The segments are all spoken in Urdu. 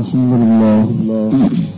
الحمد لله.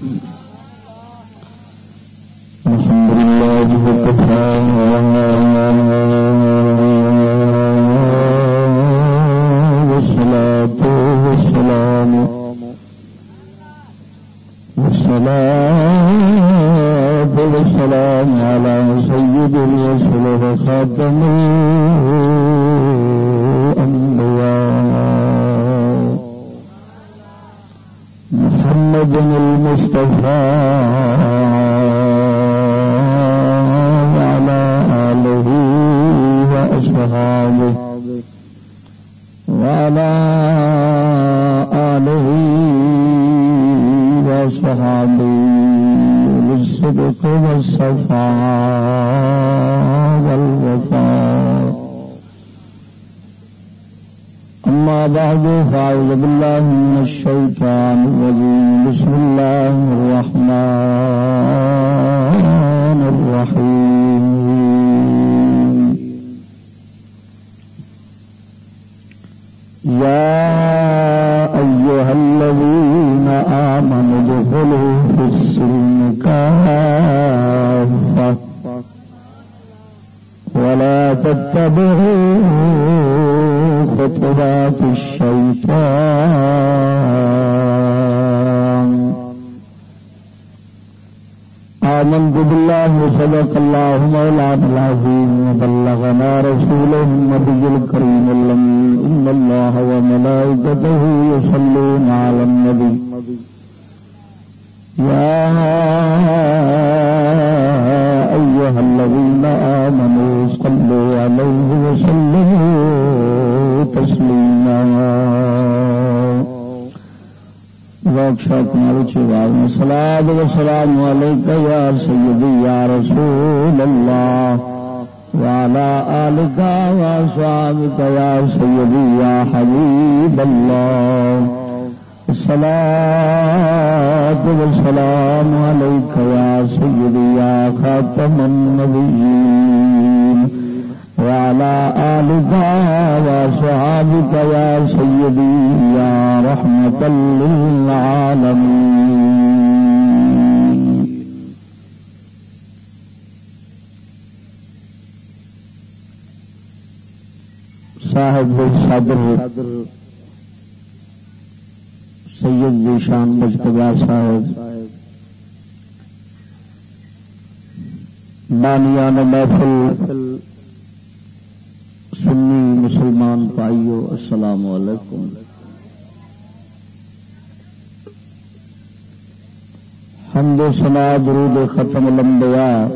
درود ختم لمبیا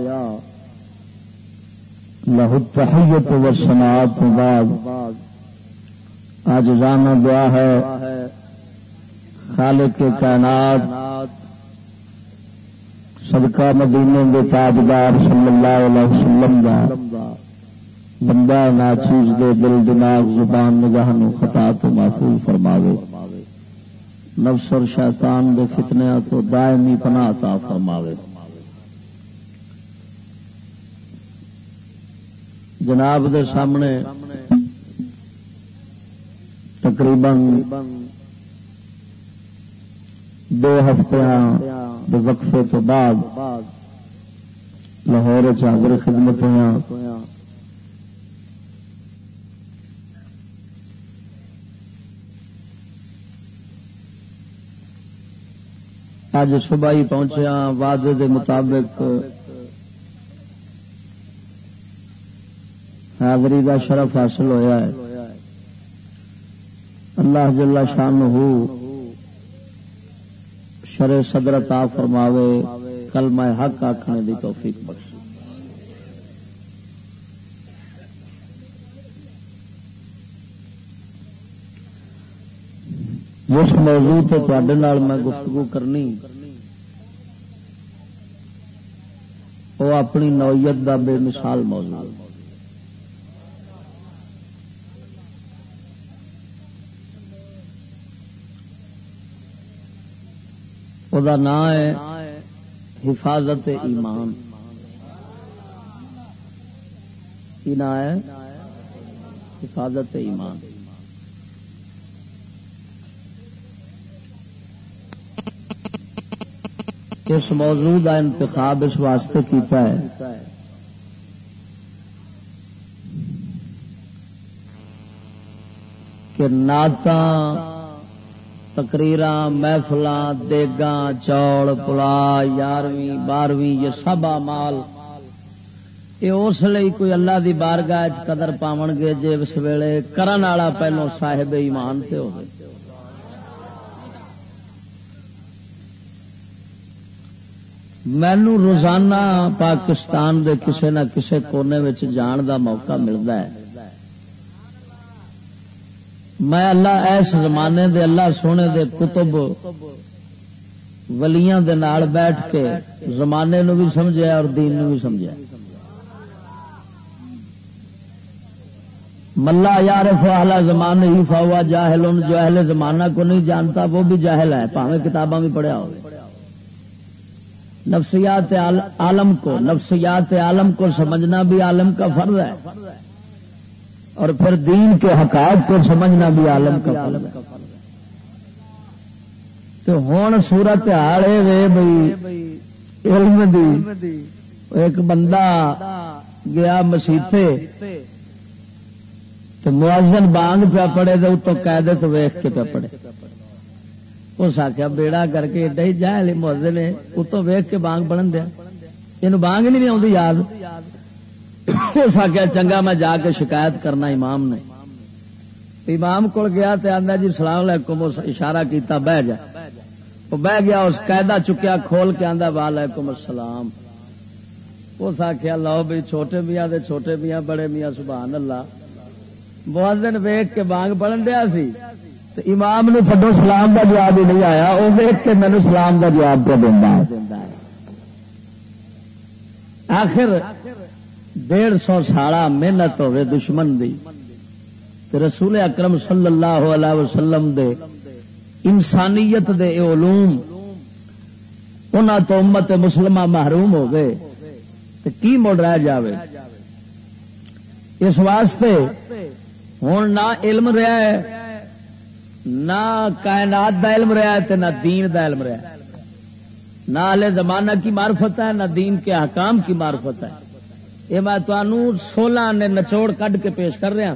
لہو تحیت و سنات بعد. آج جانا دعا ہے. خالق کے کائنات. صدقہ مدینے دے تاجدار صلی اللہ علیہ وسلم دا. بندہ نا چیز دے دل دماغ زبان نگاہ نو خطا تو محفوظ فرماوے. نفس اور شیطان دے فتنے تو دائمی پناہ عطا فرماوے۔ جناب دے سامنے تقریباً دو ہفتے دے وقفے تو بعد لاہور چادر خدمت ہویا اج صبح ہی پہنچیا وعدے دے مطابق۔ حاضری دا شرف حاصل ہویا ہے۔ اللہ جل شان ہو شر صدرت آ فرماوے کل حق آخنے دی توفیق بخش جس موضوع تے تے میں گفتگو کرنی وہ اپنی نوعیت دا بے مثال موضوع۔ وہ نام ہے حفاظت ایمان۔ کی نام ہے؟ حفاظت ایمان۔ اس موضوع کا انتخاب اس واسطے کیتا ہے۔ کہ نعت تقریر محفل دیگا چوڑ پلا یارویں بارہویں یہ سب مال یہ اس لیے کوئی اللہ دی بارگاہ قدر پاؤ گے جی اس ویلے کرن والا پہلو صاحب ایمان تے ہو مینو روزانہ پاکستان دے کسے نہ کسے کونے جان دا موقع ملتا ہے۔ میں اللہ ایس زمانے دے اللہ سونے دے کتب ولیاں دے نال بیٹھ کے زمانے نو بھی سمجھا اور دین نو بھی سمجھا ملا یار فہلا زمانے ہی فاوا جاہل ان جو اہل زمانہ کو نہیں جانتا وہ بھی جاہل ہے پاوے کتاباں بھی پڑھیا ہو نفسیات عالم کو، نفسیات عالم کو سمجھنا بھی عالم کا فرض ہے۔ اور پھر دین کے حقائق کو سمجھنا بھی عالم کا فرض ہے۔ تو ہوں سورت حال ہے بھائی علم دی، ایک بندہ گیا مسیطے تو موازن بانگ پیا پڑے تو اتو قیدے تو ویخ کے پیا پڑے۔ اس آخیا بیڑا کر کے ایڈا ہی جائے موزن اتو ویخ کے بانگ بڑھن دیا۔ یہ بانگ نہیں آتی یاد۔ اس آخیا چنگا میں جا کے شکایت کرنا امام نے۔ امام کو گیا تو آدھا جی سلام علیکم، اس اشارہ کیتا، بہ جا۔ وہ بہ گیا، اس قاعدہ چکیا، کھول کے آدھا وعلیکم السلام۔ اس آخیا لو بھی چھوٹے میاں دے چھوٹے میاں، بڑے میاں، سبحان اللہ۔ بہت دن ویگ کے بانگ پڑھن دیا سی۔ امام نے تھڈو سلام کا جواب ہی نہیں آیا وہ ویگ کے مینو سلام کا جواب پہ دینا آخر ڈیڑھ سو سالہ محنت ہوے دشمن دی۔ رسول اکرم صلی اللہ علیہ وسلم دے انسانیت دے علوم ان تو امت مسلمہ محروم ہو گئے تو کی مڑ رہ جاوے؟ اس واسطے ہوں نہ علم رہا ہے۔ نہ کائنات دا علم رہا ہے نہ دین دا علم رہا ہے۔ نہ آلے زمانہ کی معرفت ہے، نہ دین کے حکام کی معرفت ہے۔ یہ میں تمہوں سولہ نے نچوڑ کڈ کے پیش کر رہا ہاں۔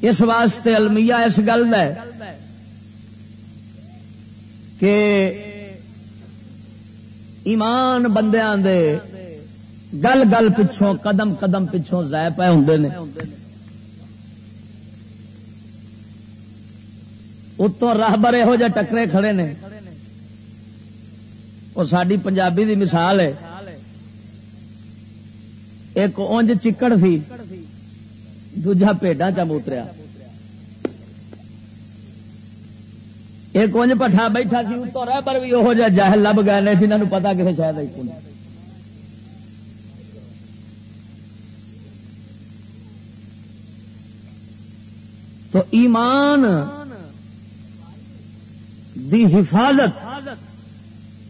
اس واسطے المیہ اس گل ہے کہ ایمان بندیاں دے گل گل پچھوں، قدم قدم پچھوں ضائع پے ہوں اتوں راہ بر یہو جہ ٹکرے کھڑے نے۔ وہ ساری پنجابی دی مثال ہے۔ ایک اونج چکڑ سی، دوجا پیڈا چا موتریا۔ ایک اونج پٹھا بیٹھا سی، اتوں رہ پر بھی وہ جہل لب گئے جنہوں پتا کسی شاید ایک تو ایمان دی حفاظت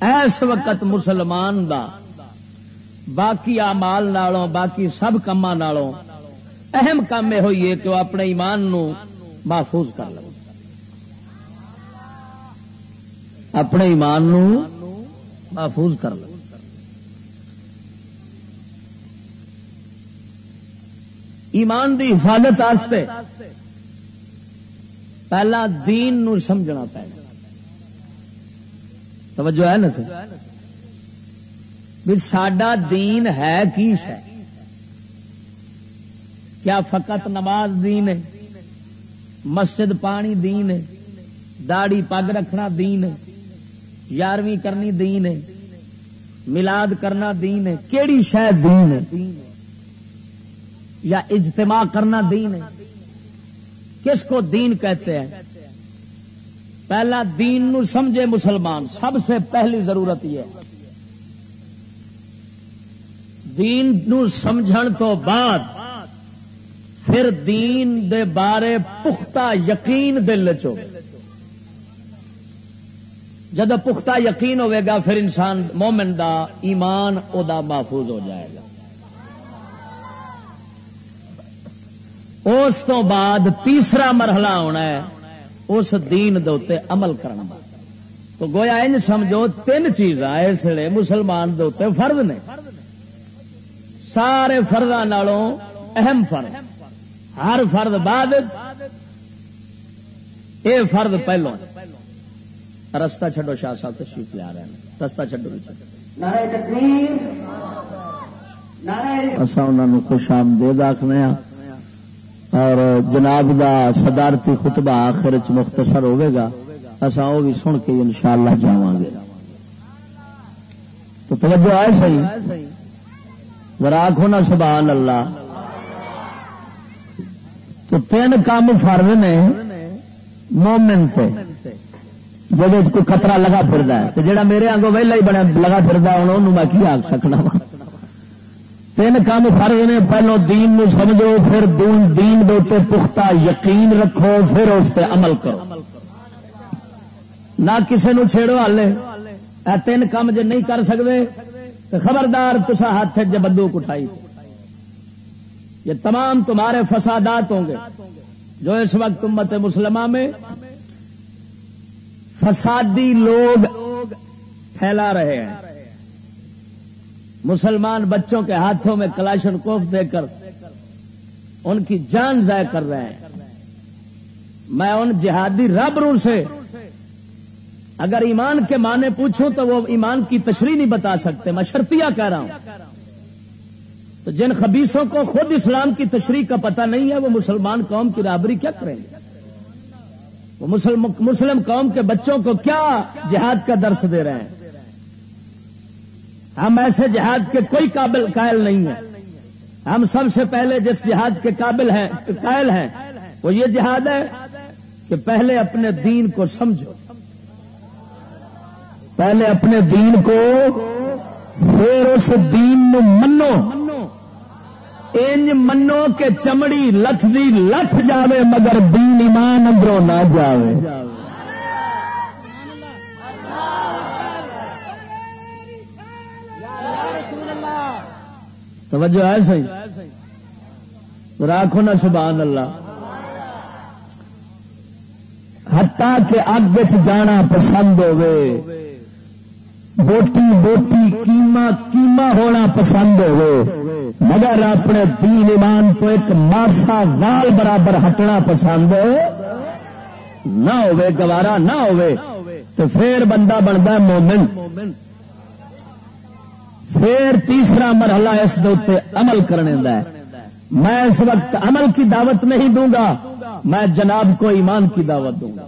ایس وقت مسلمان دا، باقی آمال نالوں، باقی سب کما نالوں اہم کام یہ ہوئی ہے کہ وہ اپنے ایمان نو محفوظ کر لو۔ اپنے ایمان نو محفوظ کر لو۔ ایمان دی حفاظت پہلا دین نو سمجھنا پہنا۔ توجہ ہے نا سر؟ بھی سڈا دین ہے کی شہ کیا فقط نماز دین ہے؟ مسجد پانی دین ہے؟ داڑی پگ رکھنا دین ہے؟ یارویں کرنی دین ہے؟ ملاد کرنا دین ہے؟ کیڑی شہ دین ہے؟ یا اجتماع کرنا دین ہے؟ کس کو دین کہتے ہیں؟ پہلا دین نو سمجھے مسلمان، سب سے پہلی ضرورت یہ ہے۔ دین نو سمجھن تو بعد پھر دین دے بارے پختہ یقین دل چو جب پختہ یقین ہوئے گا، پھر انسان مومن دا ایمان او دا محفوظ ہو جائے گا۔ اس تو بعد تیسرا مرحلہ ہونا ہے۔ اس دین دے عمل کرنا۔ تو گویا ان سمجھو تین چیزاں اس لیے مسلمان دے فرد نے۔ سارے فردوں اہم فرد ہر فرد بعد اے فرد پہلو۔ رستہ چھڈو شاہ صاحب تشریف لے رہے ہیں۔ رستہ چھڈو۔ اصا انہوں خوش آمدید آخنے ہاں اور جناب دا صدارتی خطبہ آخر چ مختصر ہوئے گا اصا وہ بھی سن کے ان شاء اللہ جا گے تو توجہ آئے صحیح ذرا ہونا سبحان اللہ تو تین کام فرض نے مومن سے جب کوئی خطرہ لگا پھر ہے میرے آگوں ویلا ہی بڑا لگا پھر انہوں میں کی آخ سکنا وا؟ تین کام فرض نے، پہلو دین نو سمجھو، پھر دین دے پختہ یقین رکھو، پھر اس سے عمل کرو۔ نہ کسی نو چھیڑو ہالے اے تین کام جے نہیں کر سکتے تو خبردار تسا ہاتھ جب بندوق اٹھائی۔ یہ تمام تمہارے فسادات ہوں گے۔ جو اس وقت امت مسلمہ میں فسادی لوگ پھیلا رہے ہیں۔ مسلمان بچوں کے ہاتھوں میں کلاشن کوف دے کر ان کی جان ضائع کر رہے ہیں۔ میں ان جہادی ربروں سے اگر ایمان کے معنی پوچھوں تو وہ ایمان کی تشریح نہیں بتا سکتے، میں شرطیا کہہ رہا ہوں۔ تو جن خبیصوں کو خود اسلام کی تشریح کا پتہ نہیں ہے، وہ مسلمان قوم کی رابری کیا کریں گے؟ وہ مسلم مسلم قوم کے بچوں کو کیا جہاد کا درس دے رہے ہیں؟ ہم ایسے جہاد کے کوئی قابل قائل نہیں ہیں۔ ہم سب سے پہلے جس جہاد کے قابل ہیں، قائل ہیں، وہ یہ جہاد ہے کہ پہلے اپنے دین کو سمجھو۔ پہلے اپنے دین کو پھر اس دین منو۔ انج منو کہ چمڑی لت دی لت جاوے مگر دین ایمان اندروں نہ جاوے۔ توجہ ہے صحیح؟ راکھو نا سبحان اللہ۔ ہتا کہ اگ جانا پسند ہوے بوٹی بوٹی کیما کیما ہونا پسند ہوے مگر اپنے دین ایمان تو ایک مارسا وال برابر ہٹنا پسند نہ ہوے گوارا نہ ہوے تو پھر بندہ بنتا مومن۔ پھر تیسرا مرحلہ اس عمل کرنے دا ہے۔ میں اس وقت عمل کی دعوت نہیں دوں گا، میں جناب کو ایمان کی دعوت دوں گا۔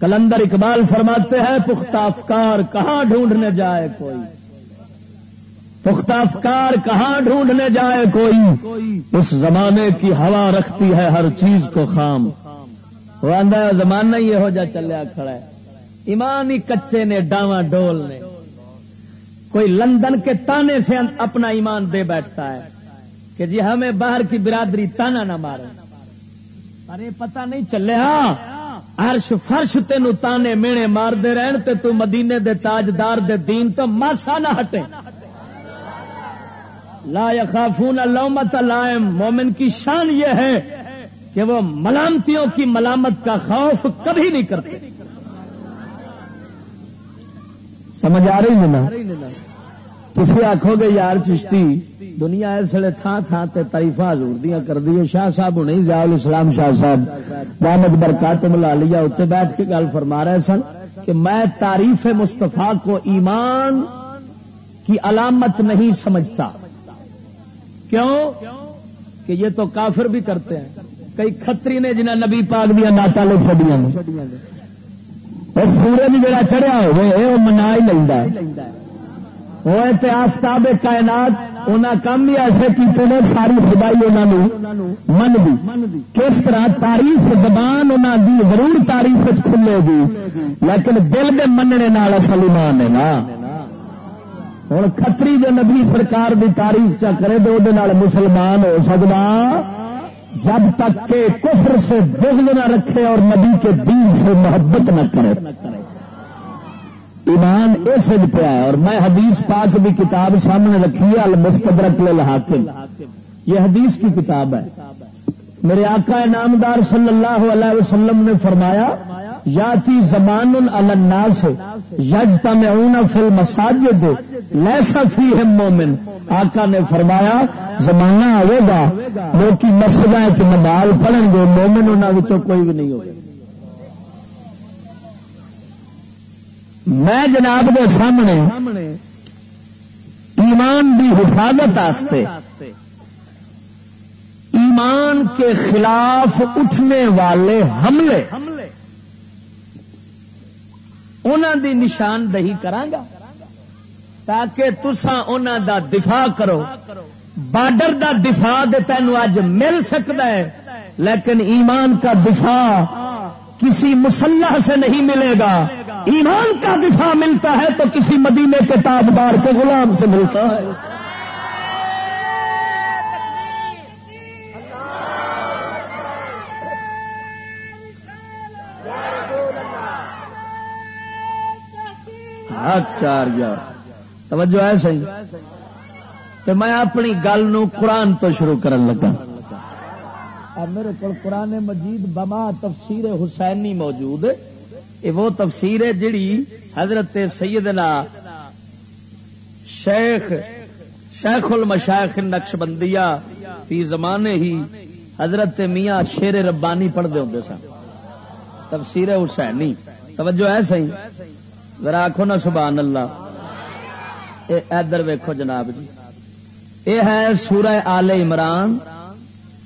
کلندر اقبال فرماتے ہیں، پختہ افکار کہاں ڈھونڈنے جائے کوئی؟ پختہ افکار کہاں ڈھونڈنے جائے کوئی؟ اس زمانے کی ہوا رکھتی ہے ہر چیز کو خام۔ وہ آدھا زمانہ ہی یہ جا چلیا کھڑا ہے۔ ایمان ہی کچے نے، ڈاواں ڈول نے۔ کوئی لندن کے تانے سے اپنا ایمان دے بیٹھتا ہے کہ جی ہمیں باہر کی برادری تانا نہ مارے۔ ارے پتہ نہیں چلے ہاں ارش فرش تین تانے مینے مار دے رہن تے تو مدینے دے تاجدار دے دین تو ماسا نہ ہٹے۔ لا یخافون لومت لائم مومن کی شان یہ ہے کہ وہ ملامتیوں کی ملامت کا خوف کبھی نہیں کرتے۔ سمجھ آ رہی نا؟ تھی آخو گے یار چشتی، دنیا اس لیے تھان تھان سے تاریفا ہزور دیا کر دی شاہ صاحب نہیں زیال اسلام شاہ صاحب محمد برکات ملا لیا۔ اتنے بیٹھ کے گل فرما رہے سن کہ میں تعریف مستفا کو ایمان کی علامت نہیں سمجھتا۔ کیوں؟ کہ یہ تو کافر بھی کرتے ہیں۔ کئی کتری نے جنہیں نبی پاک دیا ناتا لوگ چڑیا سورج جڑا چڑھیا ہوئے وہ منا ہی لینا وہ آفتاب کائنات انہیں کام بھی ایسے کیتے ہیں ساری خدائی انہوں من دی کس طرح تعریف زبان انہوں دی ضرور تعریف کھلے گی، لیکن دل کے مننے اصل ایمان ہے نا۔ ہوں کتری جو نبی سرکار دی تعریف چا کرے تو وہ مسلمان ہو سکتا جب تک کہ کفر سے بغل نہ رکھے اور نبی کے دین سے محبت نہ کرے۔ ایمان اس پیا ہے اور میں حدیث پاک بھی کتاب سامنے رکھی ہے، المستدرک للحاکم۔ یہ حدیث کی کتاب ہے۔ میرے آقا نامدار صلی اللہ علیہ وسلم نے فرمایا یاتی زمان الناس یجتمعون فی المساجد لیسا فیہم مومن۔ آقا نے فرمایا، زمانہ آئے گا، لوگ مسجد نمال پڑھن گے، مومن انہوں کوئی بھی نہیں ہوگا۔ میں جناب کے سامنے ایمان کی حفاظت ایمان کے خلاف اٹھنے والے حملے انہوں دی نشاندہی کرانگا، تاکہ تسا انہوں دا دفاع کرو، بارڈر دا دفاع دے تینوں اج مل سکتا ہے، لیکن ایمان کا دفاع کسی مسلح سے نہیں ملے گا۔ ایمان کا دفاع ملتا ہے تو کسی مدینے کے تابدار کے غلام سے ملتا ہے۔ چار توجہ ہے صحیح؟ تو میں اپنی گل نو قرآن تو شروع کرن لگا۔ میرے کو قرآن مجید بما تفسیر حسینی موجود یہ وہ تفسیر ہے جڑی حضرت سیدنا شیخ شیخ المشائخ نقش بندیا فی زمانے ہی حضرت میاں شیر ربانی پڑھتے ہوں سن۔ تفسیر حسینی۔ توجہ ہے صحیح ذرا آخو نا سبحان اللہ۔ ادھر ویکو جناب جی۔ یہ ہے سورہ آل عمران۔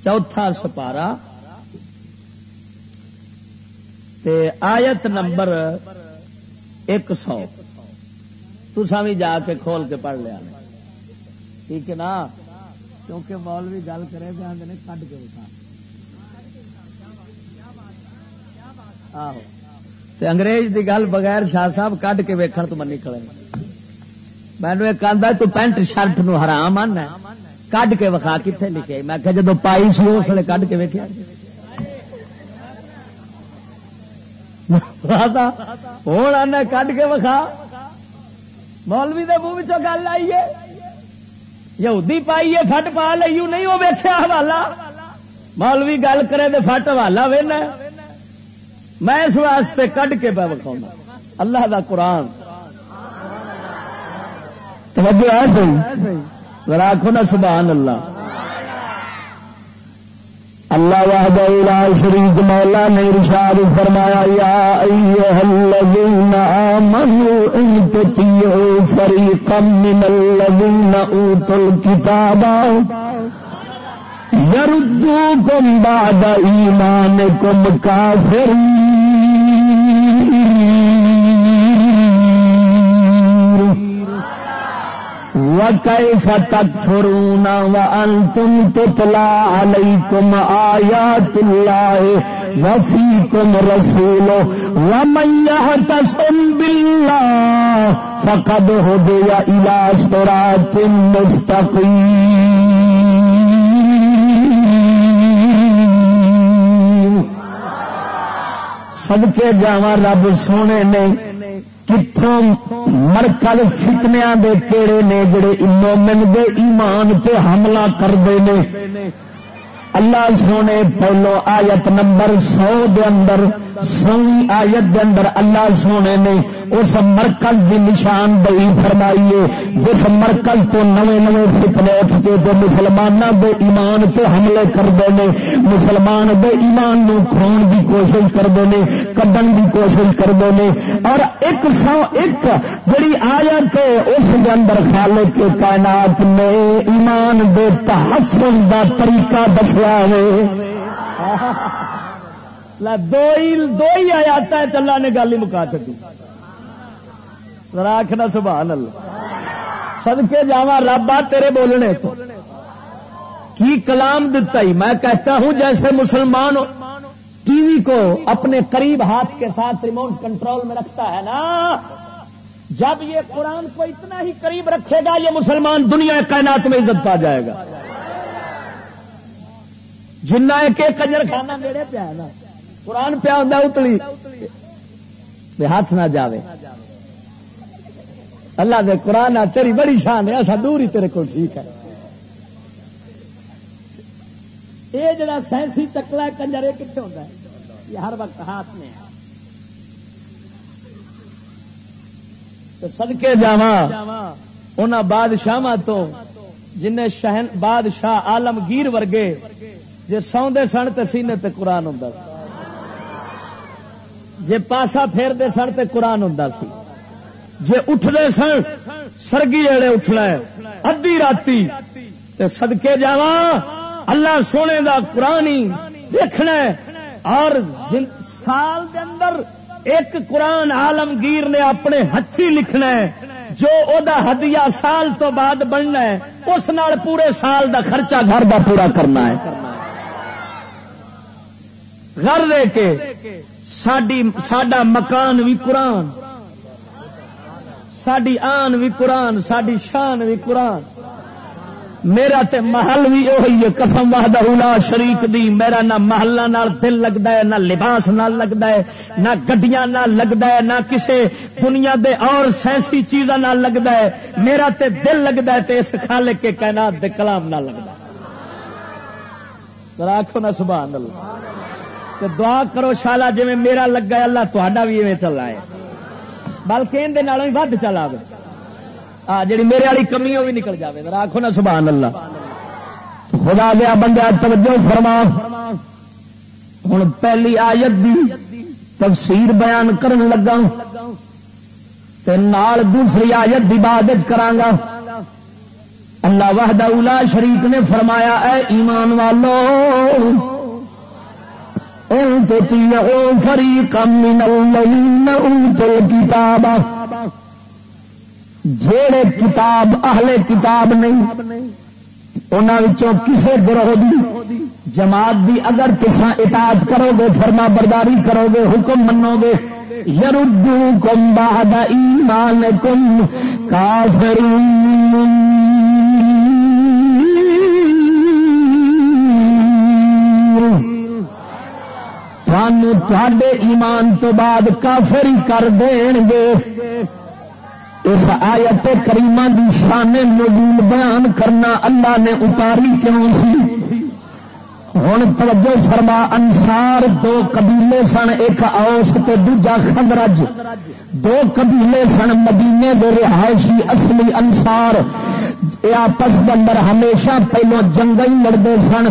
چوتھا سپارا تے آیت نمبر ایک سو۔ تسا بھی جا کے کھول کے پڑھ لیا ٹھیک ہے نا؟ کیونکہ مولوی گل کرے تو آدھے کھ کے بتا۔ تے انگریز دی گل بغیر شاہ صاحب کھ کے ویکھن تو منی کھڑے مینو ایک آدھا تو پینٹ شرٹ نو حرام آنا ہے۔ کھ کے وکھا کتنے لکھے؟ میں کہ جدو پائی سی اس لیے کھ کے ویکیا ہوں آنا کھ کے وکھا۔ مولوی دے منہ گل آئی ہے۔ یہودی پائی ہے، فٹ پا لئی نہیں وہ ویخیا حوالہ۔ مولوی گل کرے تو فٹ حوالہ وہنا میں اس واسطے کھ کے پہ وکھاؤں اللہ دا قرآن۔ توجہ ہے صحیح؟ راکھو نا سبحان اللہ۔ اللہ وحدہ لا شریک مولا نے ارشاد فرمایا، یا ایھا الذین آمنوا ان تطیعوا فریقا من الذین اوتوا الكتاب۔ یردوکم بعد ایمانکم کافرین۔ وكيف تكفرون وأنتم تتلى عليكم آيات الله وفيكم رسوله ومن يهتسم بالله فقد هدي إلى صراط مستقيم۔ سب کے رب سونے نے کتوں مرکل فتنیا دے کیڑے نے جڑے مومن دے ایمان تے حملہ کرتے ہیں اللہ سونے، پہلو آیت نمبر سو دے اندر سوئی آیت دے اندر اللہ سونے نے اس مرکز کی نشاندہی فرمائیے جس مرکز تو نوے نوے فتنے اٹھ کے تو مسلمانوں کے ایمان تے حملے کرتے ہیں مسلمان دے ایمان نو کھون کی کوشش کرتے ہیں کڈن کی کوشش کرتے ہیں اور ایک سو ایک جڑی آیت ہے، اس کے اندر خالق کے کائنات نے ایمان دے تحفظ دا طریقہ دسیا ہے۔ دو ہی دو ہی آیات چلا نے گل ہی مکا چکی راکھنا سبحان اللہ۔ سدکے جاوا رابا تیرے بولنے تو۔ کی کلام دتا ہی؟ میں کہتا ہوں جیسے مسلمان ٹی وی کو اپنے قریب ہاتھ کے ساتھ ریموٹ کنٹرول میں رکھتا ہے نا، جب یہ قرآن کو اتنا ہی قریب رکھے گا، یہ مسلمان دنیا کائنات میں عزت پا جائے گا۔ جنا ایک کنجر خانہ میرے پیا نا۔ قرآن پیا ہوں اتلی۔ ہاتھ نہ جاوے۔ اللہ دے قرآن تیری بڑی شان ہے ایسا دور ہی تیرے کو ٹھیک ہے۔ یہ جڑا سائنسی چکلا ہے، کنجر یہ کتنے ہوتا ہے؟ یہ ہر وقت ہاتھ میں ہے۔ سدکے جا ان بادشاہ تو جن شہن، بادشاہ آلمگیر ورگے جی سوندے سن تو سینے تے قرآن ہوں جے پاسا پھیرتے سن تے قرآن ہوں سی۔ جے اٹھتے سن، سرگی والے اٹھنا ادی راتی سدکے جا اللہ سونے دا قرآن ہی دیکھنا اور سال دے اندر ایک قرآن آلمگیر نے اپنے ہاتھی لکھنا ہے، جو او دا ہدیہ سال تو بعد بننا ہے، اس نال پورے سال دا خرچہ گھر دا پورا کرنا ہے۔ گھر دے کے ساڈا مکان بھی قرآن۔ ساری آن بھی قرآن ساری شان بھی قرآن۔ میرا تے محل بھی وہی ہے، قسم وحدہ لا شریک دی۔ میرا نہ محلہ نال دل لگتا ہے، نہ لباس نال لگتا ہے، نہ گڈیاں نال لگتا ہے، نہ کسے دنیا دے اور سائنسی چیزاں نال لگتا ہے۔ میرا تے دل لگتا ہے تے اس خالق کے کائنات دے کلام نال لگتا ہے۔ آخو نا سبحان اللہ۔ تے دعا کرو شالا جی میرا لگا اللہ تا بھی ایویں چل ہے بلکہ اندر بھی ود چلا گیا جی میرے والی کمی وہ بھی نکل جائے آخو نا سبحان اللہ خدا دیا بندہ توجہ فرما ہوں پہلی آیت دی تفسیر بیان کرن لگا تے نال دوسری آیت دی بعد کرانگا اللہ وحدہ اولا شریف نے فرمایا اے ایمان والو ان تو فریقا من الذین اوتوا الکتاب جڑے کتاب اہل کتاب نہیں انہوں کسے گروہ دی جماعت دی اگر کسا اطاعت کرو گے فرما برداری کرو گے، حکم منو گے یردو کم باد ایمان ایمان تو بعد کافری کر دین گے۔ اس آیت کریمہ دی شان نزول بیان کرنا اللہ نے اتاری کیوں سی؟ ہوں توجہ فرما انسار دو قبیلے سن، ایک اوس تے دوجا خدرج دو قبیلے سن مدینے دے رہائشی اصلی انسار آپس اندر ہمیشہ پہلو جنگ ہی لڑتے سن،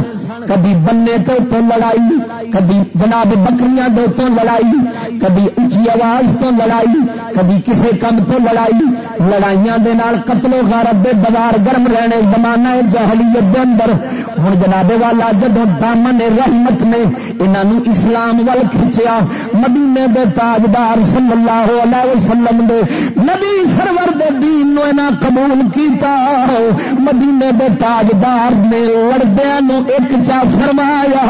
کبھی بننے تو تو لڑائی کبھی جناب بکریاں دے تو لڑائی، کبھی اچھی آواز تو لڑائی، کبھی کسی کم تو لڑائی۔ لڑائیاں دے نال قتل و غارت دے بازار گرم رہنے زمانہ جہلیت دے اندر۔ ہوں جناب والا جدو دامن رحمت نے انہوں اسلام وال کھچیا، مدینے دے تاجدار صلی اللہ علیہ وسلم دے نبی سرور دے دین نو انہاں قبول کیتا۔ مدینے دے تاجدار نے لڑدیا ایک چا فرمایا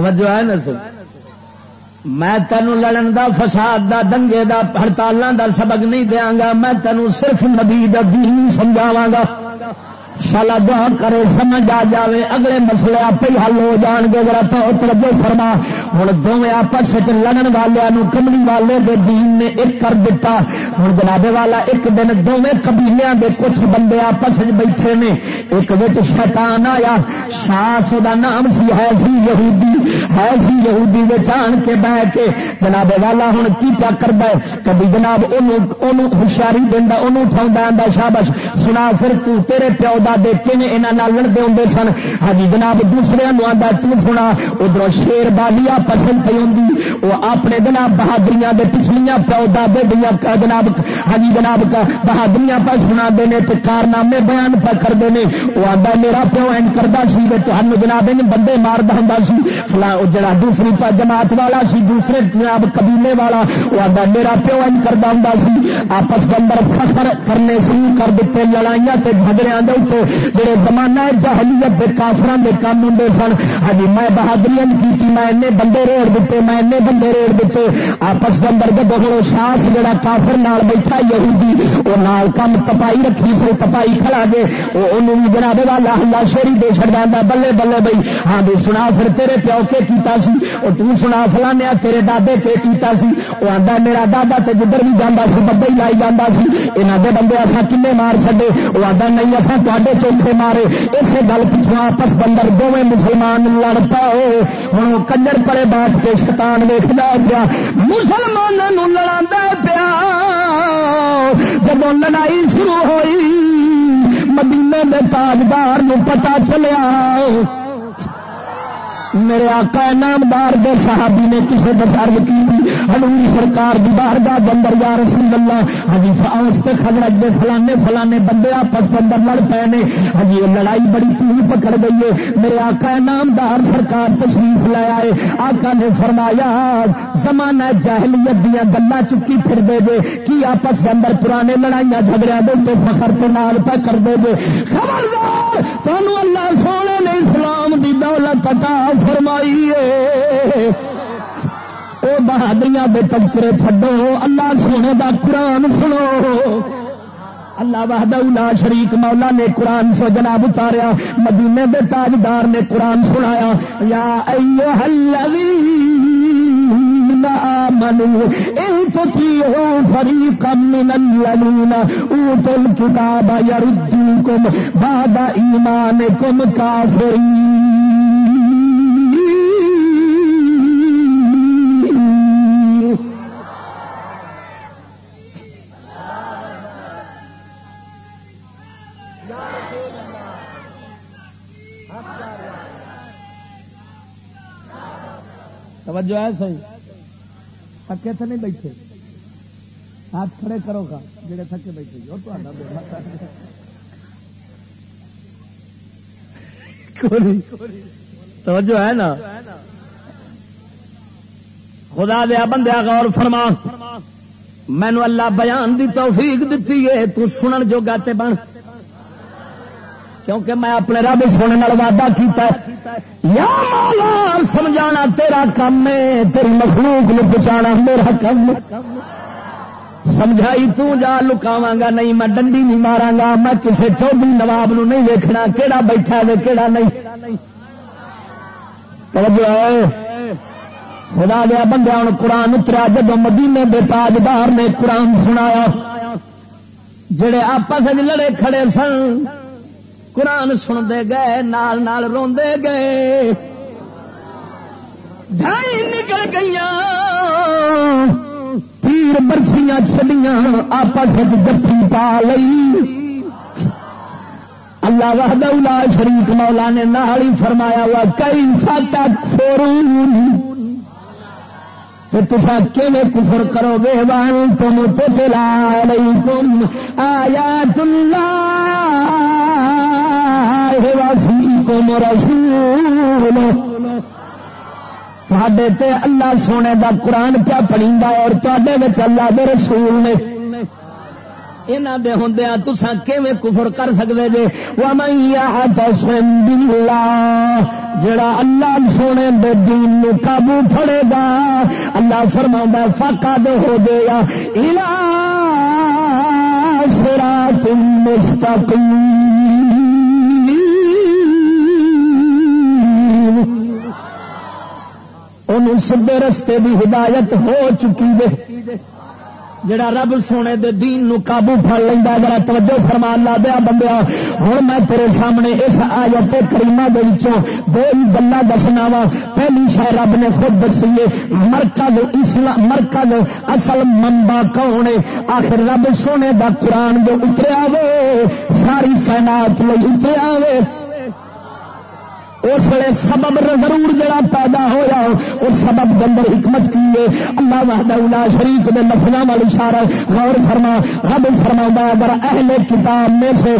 توجہ ہے نا سر؟ میں تینوں لڑن دا، فساد دا، دنگے دا ہڑتال دا سبق نہیں دیا گا، میں تینوں صرف نبی دا دین سمجھاوا گا۔ شالا دعا کرے سمجھ آ جائے اگلے مسئلے آپ ہی حل ہو جان گے، ذرا تو توجہ فرما۔ ہوں دونوں آپس لڑن والوں کملی والے دے دین نے ایک کر دیتا ہوں جناب والا ایک دن دونوں قبیلے دے کچھ بندے آپس بیٹھے نے۔ ایک بچ شیطان آیا۔ شاس وہ نام سی، ہے سی یہودی، ہے سی یہودی آن کے بہ کے۔ جناب والا ہوں کی پیا کرتا ہے؟ کبھی جناب ہوشیاری دینا انہوں اٹھا شابش، سنا پھر تو تیرے پیو دا دے کن یہاں لڑتے ہوں سن۔ ہاں جی، جناب دوسرے آتا تم سنا ادھر شیر بالی پسند پی ہوں وہ اپنے جناب بہادری دے پچھلیاں پیو دے دیا جناب ہاں جی، جناب بہادری پہ سنا تو کارنامے بیان پہ کرتے ہیں وہ آتا میرا پیو این کرتا سی تمہیں جناب ان بندے مارتا ہوں سی۔ فلاں جڑا دوسری جماعت والا سی، دوسرے جناب قبیلے والا، وہ آتا میرا پیو این کرتا ہوں سی۔ آپس کے اندر فخر کرنے شروع کر دیتے، لڑائیاں جھگڑیاں دے جڑے زمانہ جہلیت کے کافران کے کام ہوں سن۔ ہاں جی، میں بہادری کی میں بندے روڑ دیتے، میں بندے ریڑ دیتے۔ آپس کے اندر جب ہوں ساس جڑا کافر نال بیٹھا یہودی، وہ نال کم تپائی رکھی سو تپائی کھڑا گے وہ انہوں بھی جناب والا ہلا شیری دے چڑا بلے بلے بھائی۔ ہاں بھی سنا پھر تیرے پیو کے کیتا سی وہ تو سنا فلانے تیرے دادے کے کیتا سی۔ وہ آدھا میرا دادا تے جدھر بھی جانا سی ببے ہی لائی جانا سی۔ یہاں کے بندے اصا کن مار چڈے وہ آدھا نہیں اصا تے چوکھے مارے اسے گل پچھو آپس بندر دونوں مسلمان لڑتا ہو ہوں کنجر پڑے بیٹھ کے شیطان ویخنا پیا مسلمانوں لڑا پیا جب لڑائی شروع ہوئی مدینے میں تاجدار پتا چلیا میرے آقا نامدار دے صحابی نے کسی بزرگ کی ہلوی سرکار دی بارگاہ بندر یا رسول اللہ ہجی فاؤس سے خبرت دے فلانے فلانے بندے آپس بندر لڑ پے نے۔ ہجی لڑائی بڑی تھی پکڑ گئی ہے۔ میرے آقا نامدار سرکار تشریف لے آئے۔ آقا نے فرمایا، زمانہ جاہلیت دیا گلا چکی پھر دے دے۔ کی آپس بندر پرانے لڑائیاں جھگڑے دے فخر تو نال پہ کر دے دے۔ خبردار تمہوں اللہ سونے نے اسلام دی دولت عطا فرمائی وہ بہادریاں بے تبکرے چڈو اللہ سونے دا قرآن سنو۔ اللہ وحدہ لا شریک مولا نے قرآن سے جناب اتاریا۔ مدینے دے تاجدار نے قرآن سنایا۔ یا ایوہ الذین آمنوا ان فریقا من الذین اوتوا الکتاب یردوکم بعد ایمانکم کافرین۔ ہے صحیح۔ تھکے تھے نہیں بیٹھے۔ ہاتھ کھڑے کرو گا۔ جڑے تھکے بیٹھے اور توجہ ہے نا۔ خدا دیا بندیا غور فرما۔ مینو اللہ بیان دی توفیق دیتی ہے، تو سنن جو گاتے بن۔ کیونکہ میں اپنے رب سونے وعدہ کیتا ہے۔ یا مولا، سمجھانا تیرا کم ہے، تیری مخلوق نو بچانا میرا کم سمجھائی تو جا لکاواں گا نہیں، میں ڈنڈی نہیں مارا گا میں کسی چوبی نواب نو نہیں ویکھنا، کیڑا بیٹھا ہے کیڑا نہیں۔ توجہ خدا دیا بندہ ہوں قرآن اتریا جب مدینے دے تاجدار نے قرآن سنایا، جڑے آپس لڑے کھڑے سن قرآن سنتے گئے، نال نال روندے گئے۔ ڈھائی نکل گئی تیر برفیاں چڑیاں آپس جپی پا لئی۔ اللہ وحدہ لا شریک مولا نے نال ہی فرمایا ہوا کئی فاتک فورون تو تصا کیویں کفر کرو گے وان تم تو چلا علیکم آیات اللہ اللہ کم رسول تے اللہ سونے دا قرآن پیا پڑی اور تے اللہ دے رسول نے۔ یہاں دے ہوں تسان کیویں کفر کر سکتے جی جڑا اللہ سونے دے دین نو قابو پھڑے گا، اللہ فرما فاقا دے ہو دے گا الا صراط مستقیم ان سبے رستے بھی ہدایت ہو چکی دے جڑا رب سونے دے دین نو قابو پڑ لینا جا توجہ فرمان لا دیا بندیا ہوں میں تیرے سامنے اس آیت کریمہ دے وچوں دو ہی گلا دسنا وا۔ پہلی شاید رب نے خود دسی مرکز اسلام، مرکز اصل منبا کون ہے؟ آخر رب سونے دا قرآن جو اتریا وے ساری کائنات لئی اتریا وے اس ویلے سبب ضرور جڑا پیدا ہوا اس سبب دندر حکمت کی ہے۔ اللہ وحدہ اللہ شریف نے لفظوں والی اشارہ غور فرما، رب فرما اگر اہل کتاب میں سے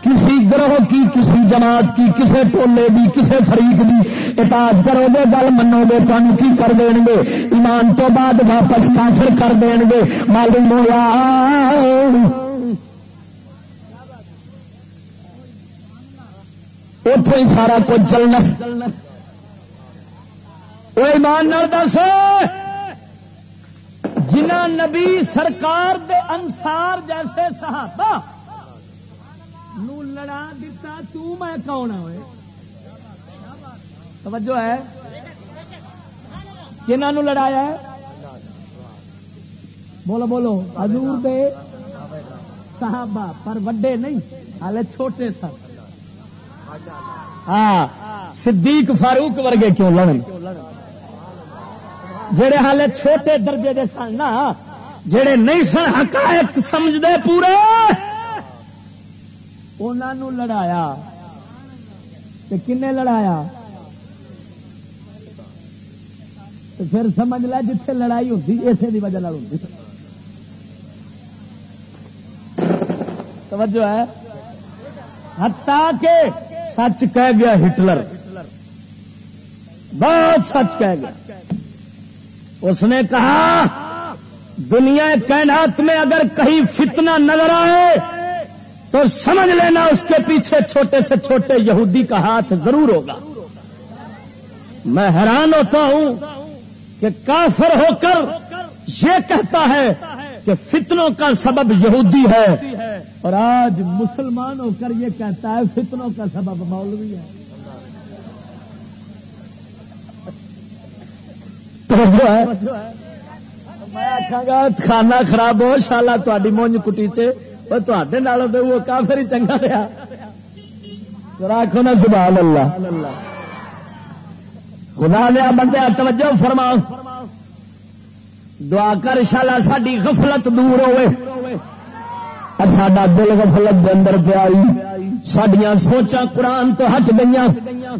کسی گروہ کی، کسی جماعت کی، کسی ٹولے کی کسی فریق کی اطاعت کرو گے گل منو گے تمہیں کی کر دیں گے ایمان تو بعد واپس کافر کر دیں گے معلوم ہوا۔ اتو ہی سارا کچھ چلنا۔ وہ ایمان دس۔ جنہ نبی سرکار دے انسار جیسے صحابہ نو لڑا دیتا تو میں کون ہوئے توجہ ہے۔ کنہوں لڑایا ہے؟ بولو بولو۔ حضور دے صحابہ، پر وڈے نہیں ہالے چھوٹے سن۔ ہاں صدیق فاروق ورگے کیوں لڑن؟ جڑے حالے چھوٹے درجے دے سن نا، جڑے نہیں سن، حقائق سمجھتے پورے۔ انہوں لڑایا۔ کنے لڑایا؟ پھر سمجھ لیا جتھے لڑائی ہوتی اسی کی وجہ ہوتی توجہ ہے۔ ہتا کے سچ کہہ گیا ہٹلر۔ بہت سچ کہہ گیا۔ اس نے کہا، دنیا کائنات میں اگر کہیں فتنہ نظر آئے، تو سمجھ لینا اس کے پیچھے چھوٹے سے چھوٹے یہودی کا ہاتھ ضرور ہوگا۔ میں حیران ہوتا ہوں کہ کافر ہو کر یہ کہتا ہے کہ فتنوں کا سبب یہودی ہے۔ اور آج مسلمان ہو کر یہ کہتا ہے، فتنوں کا سبب مولوی ہے۔ میں آخا گا، کھانا خراب ہو، شالا تاری مونج کٹی تے نال وہ کافر ہی چنگا رہا راکھو نا سبحان اللہ خدا دیا بندے، توجہ فرما دعا کر، شالا ساری غفلت دور ہوئے۔ ساڈا دل غفلت دے اندر پیا سڈیا سوچا قرآن تو ہٹ گئی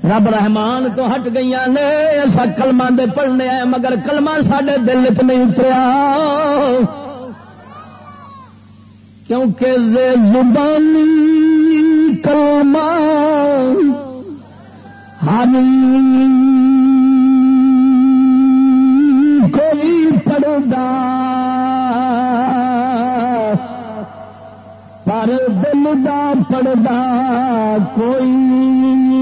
رب رحمان تو ہٹ گئی نے۔ ایسا کلما دے پڑھنے آئے، مگر کلمہ سڈے دل چ نہیں اتریا۔ کیونکہ زے زبانی کلمہ ہانی کوئی پڑھتا پر دل دا پڑدا کوئی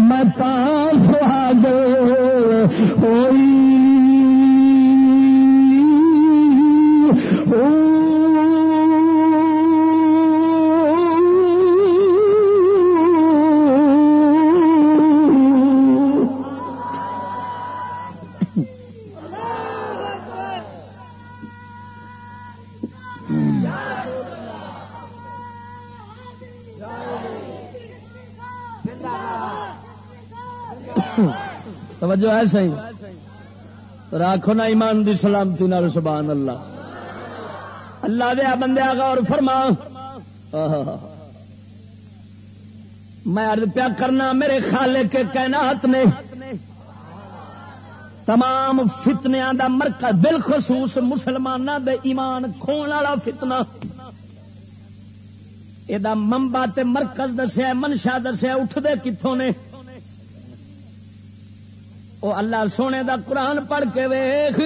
میں تا سہاگ ہوئی توجہ ہے راکھو نا ایمان دی سلامتی نال، سبحان اللہ۔ اللہ دیا بندے غور فرما۔ میں عرض پیا کرنا، میرے خالے کے کائنات نے تمام فتنیا دا مرکز، بالخصوص مسلمانوں دے ایمان کھون والا فتنہ۔ یہ ممبا تے مرکز دسیا، منشا دسیا اٹھتے کتوں نے؟ اللہ سونے دا قرآن پڑھ کے ویخ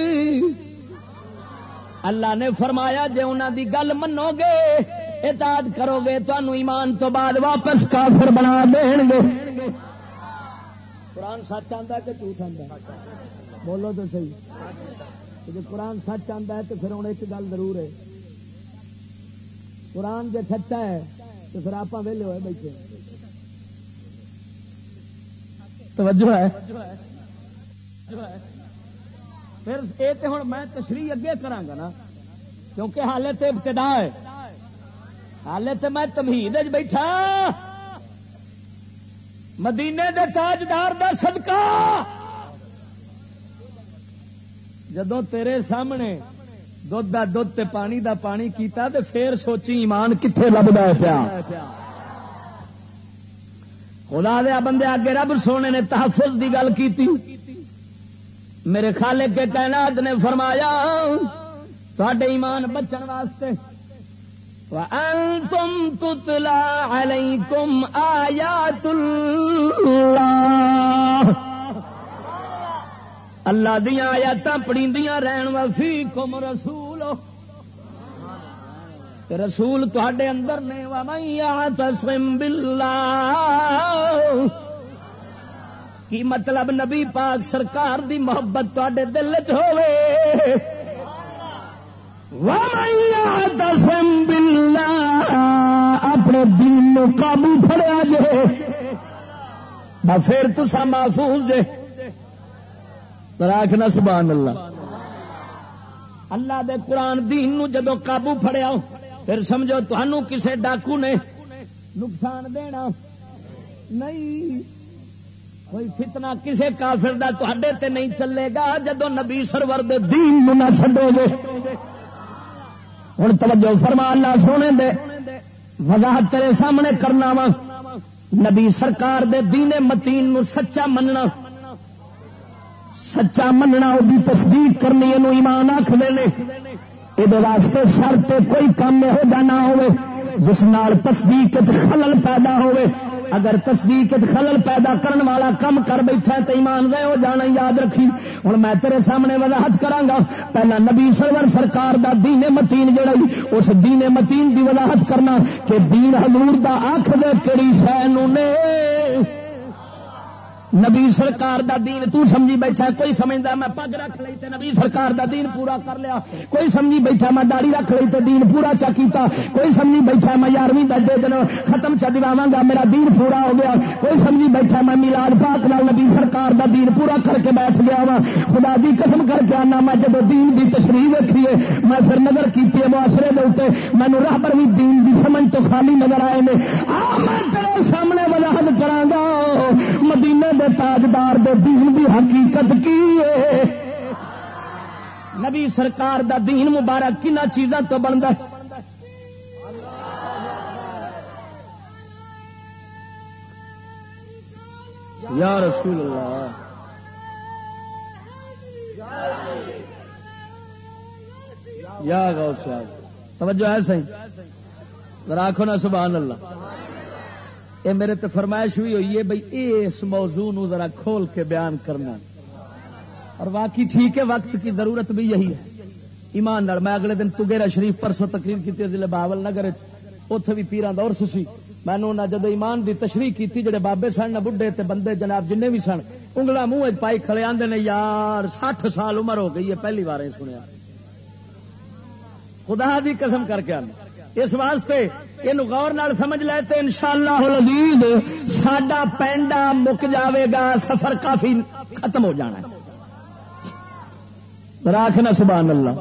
اللہ نے فرمایا، جے انہوں دی گل منو گے اطاعت کرو گے تو ایمان تو بعد واپس کافر بنا دین گے قرآن سچ آتا کہ جھوٹ آتا بولو تو صحیح۔ جی قرآن سچ آتا ہے تو پھر ہوں ایک گل ضرور ہے۔ قرآن جی سچا ہے تو پھر آپ ویلے ہوئے بیٹھے۔ توجہ ہے۔ پھر یہ تو ہوں میں تشریح اگے کرا نا، کیونکہ حالے تو ابتدا ہے۔ حالے تو میں تمہید بیٹھا۔ مدینے دے تاجدار دا صدقہ۔ جدو تیرے سامنے دھد کا دھد تے پانی دا پانی کیتا تے پھر سوچی ایمان کتنے لبدا ہے پیا۔ خدا دیا بندے آگے رب سونے نے تحفظ دی گل کی میرے خالے کے کائنات نے فرمایا تھے ایمان بچن واسطے۔ وَأَنتُمْ تُتْلَى عَلَيْكُمْ آيَاتُ اللَّهِ۔ اللہ دیا آیات پڑی رہن وفی کم رسول رسول تے اندر نے تسم بلا کی مطلب نبی پاک سرکار دی محبت تے دل چ اپنے دل قابو پڑیا جے۔ پھر تسا محفوظ جے۔ راکھنا سبحان اللہ اللہ دے قرآن دین نو جدو قابو پھڑیا، پھر سمجھو تہنوں کسے ڈاکو نے نقصان دینا۔ نہیں۔ کوئی فتنہ کسے کافر دا تہاڈے تے نہیں چلے گا جدو نبی سرور دے دین نو نہ چھڈو گے۔ ہن توجہ فرما اللہ سونے دے۔ وضاحت تیرے سامنے کرنا وا۔ نبی سرکار دے دین متین نو سچا مننا۔ سچا مننا وہ تصدیق کرنی یہ ایمان آخر یہ واسطے شرط کوئی کام یہو جہ نہ ہو جس نال تصدیق خلل پیدا ہوئے اگر تصدیق خلل پیدا کرن والا کم کر بیٹھا تو ایمان رہے ہو جانا یاد رکھی۔ ہوں میں تیرے سامنے وضاحت کرا پہلا نبی سرور سرکار دا دین متین جڑا اس دین متین دی وضاحت کرنا کہ دین حضور دا آنکھ دے کہڑی شہ نے نبی سرکار دا دین تو سمجھی بیٹھا کوئی سمجھتا میں پگ رکھ لی تے نبی سرکار دا دین پورا کر لیا، کوئی سمجھی بیٹھا میں داڑی رکھ لی تے دین پورا چا کیتا، کوئی سمجھی بیٹھا میں یارویں دے دن ختم چا دوا گا، میرا دین پورا ہو گیا۔ کوئی سمجھی بیٹھا میں میلاد پاک نال نبی سرکار دا دین پورا کر کے بیٹھ گیا وا خدا دی قسم کر کے آنا، میں جب دین دی تشریح ویکھی ہے، میں پھر نظر کی معاشرے دے اتنے مینو راہ پر بھی دین دی سمجھ تو خالی نظر آئے نے۔ آ، میں تیرے سامنے وضاحت کرا گا۔ مدینے دے تاجدار دے دین دی حقیقت کی ہے؟ نبی سرکار دا دین مبارک کن چیزاں تو بنتا ہے؟ یا رسول اللہ۔ یا گو صاحب توجہ ہے صحیح؟ راکھو نا سبحان اللہ۔ یہ میرے تو فرمائش ہوئی ہوئی ہے بھائی اس موضوع نو ذرا کھول کے بیان کرنا۔ اور واقعی ٹھیک ہے، وقت کی ضرورت بھی یہی ہے۔ ایمان نال میں اگلے دن تگیرا شریف پرسوں تقریر کی ضلع باول نگر اتے بھی پیران دور سی۔ میں نے جدو ایمان دی تشریح کی جڑے بابے سن، نہ بڈھے تے بندے جناب جن بھی سن انگلا منہ پائی کھڑے آدھے نے، یار سٹھ سال عمر ہو گئی ہے، پہلی بار سنیا۔ خدا دی قسم کر کے آنا اس واسطے یہ غور نال سمجھ لے تو ان شاء اللہ ساڈا پینڈا مک جاوے گا، سفر کافی ختم ہو جانا راکھنا سبحان اللہ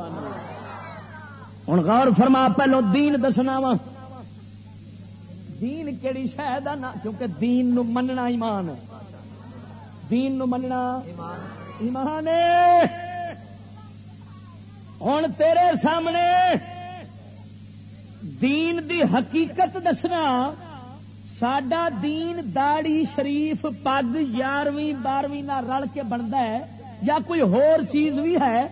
ہوں غور فرما، پہلو دین دسنا وا۔ دین کہڑی شاید کیونکہ دین نو مننا ایمان ہے۔ دین نو مننا ایمان ہے۔ ہوں تیرے سامنے دین دی حقیقت دسنا سڈا دین داڑی شریف پگ یارویں بارہویں رل کے بنتا ہے، یا کوئی ہور چیز بھی ہے؟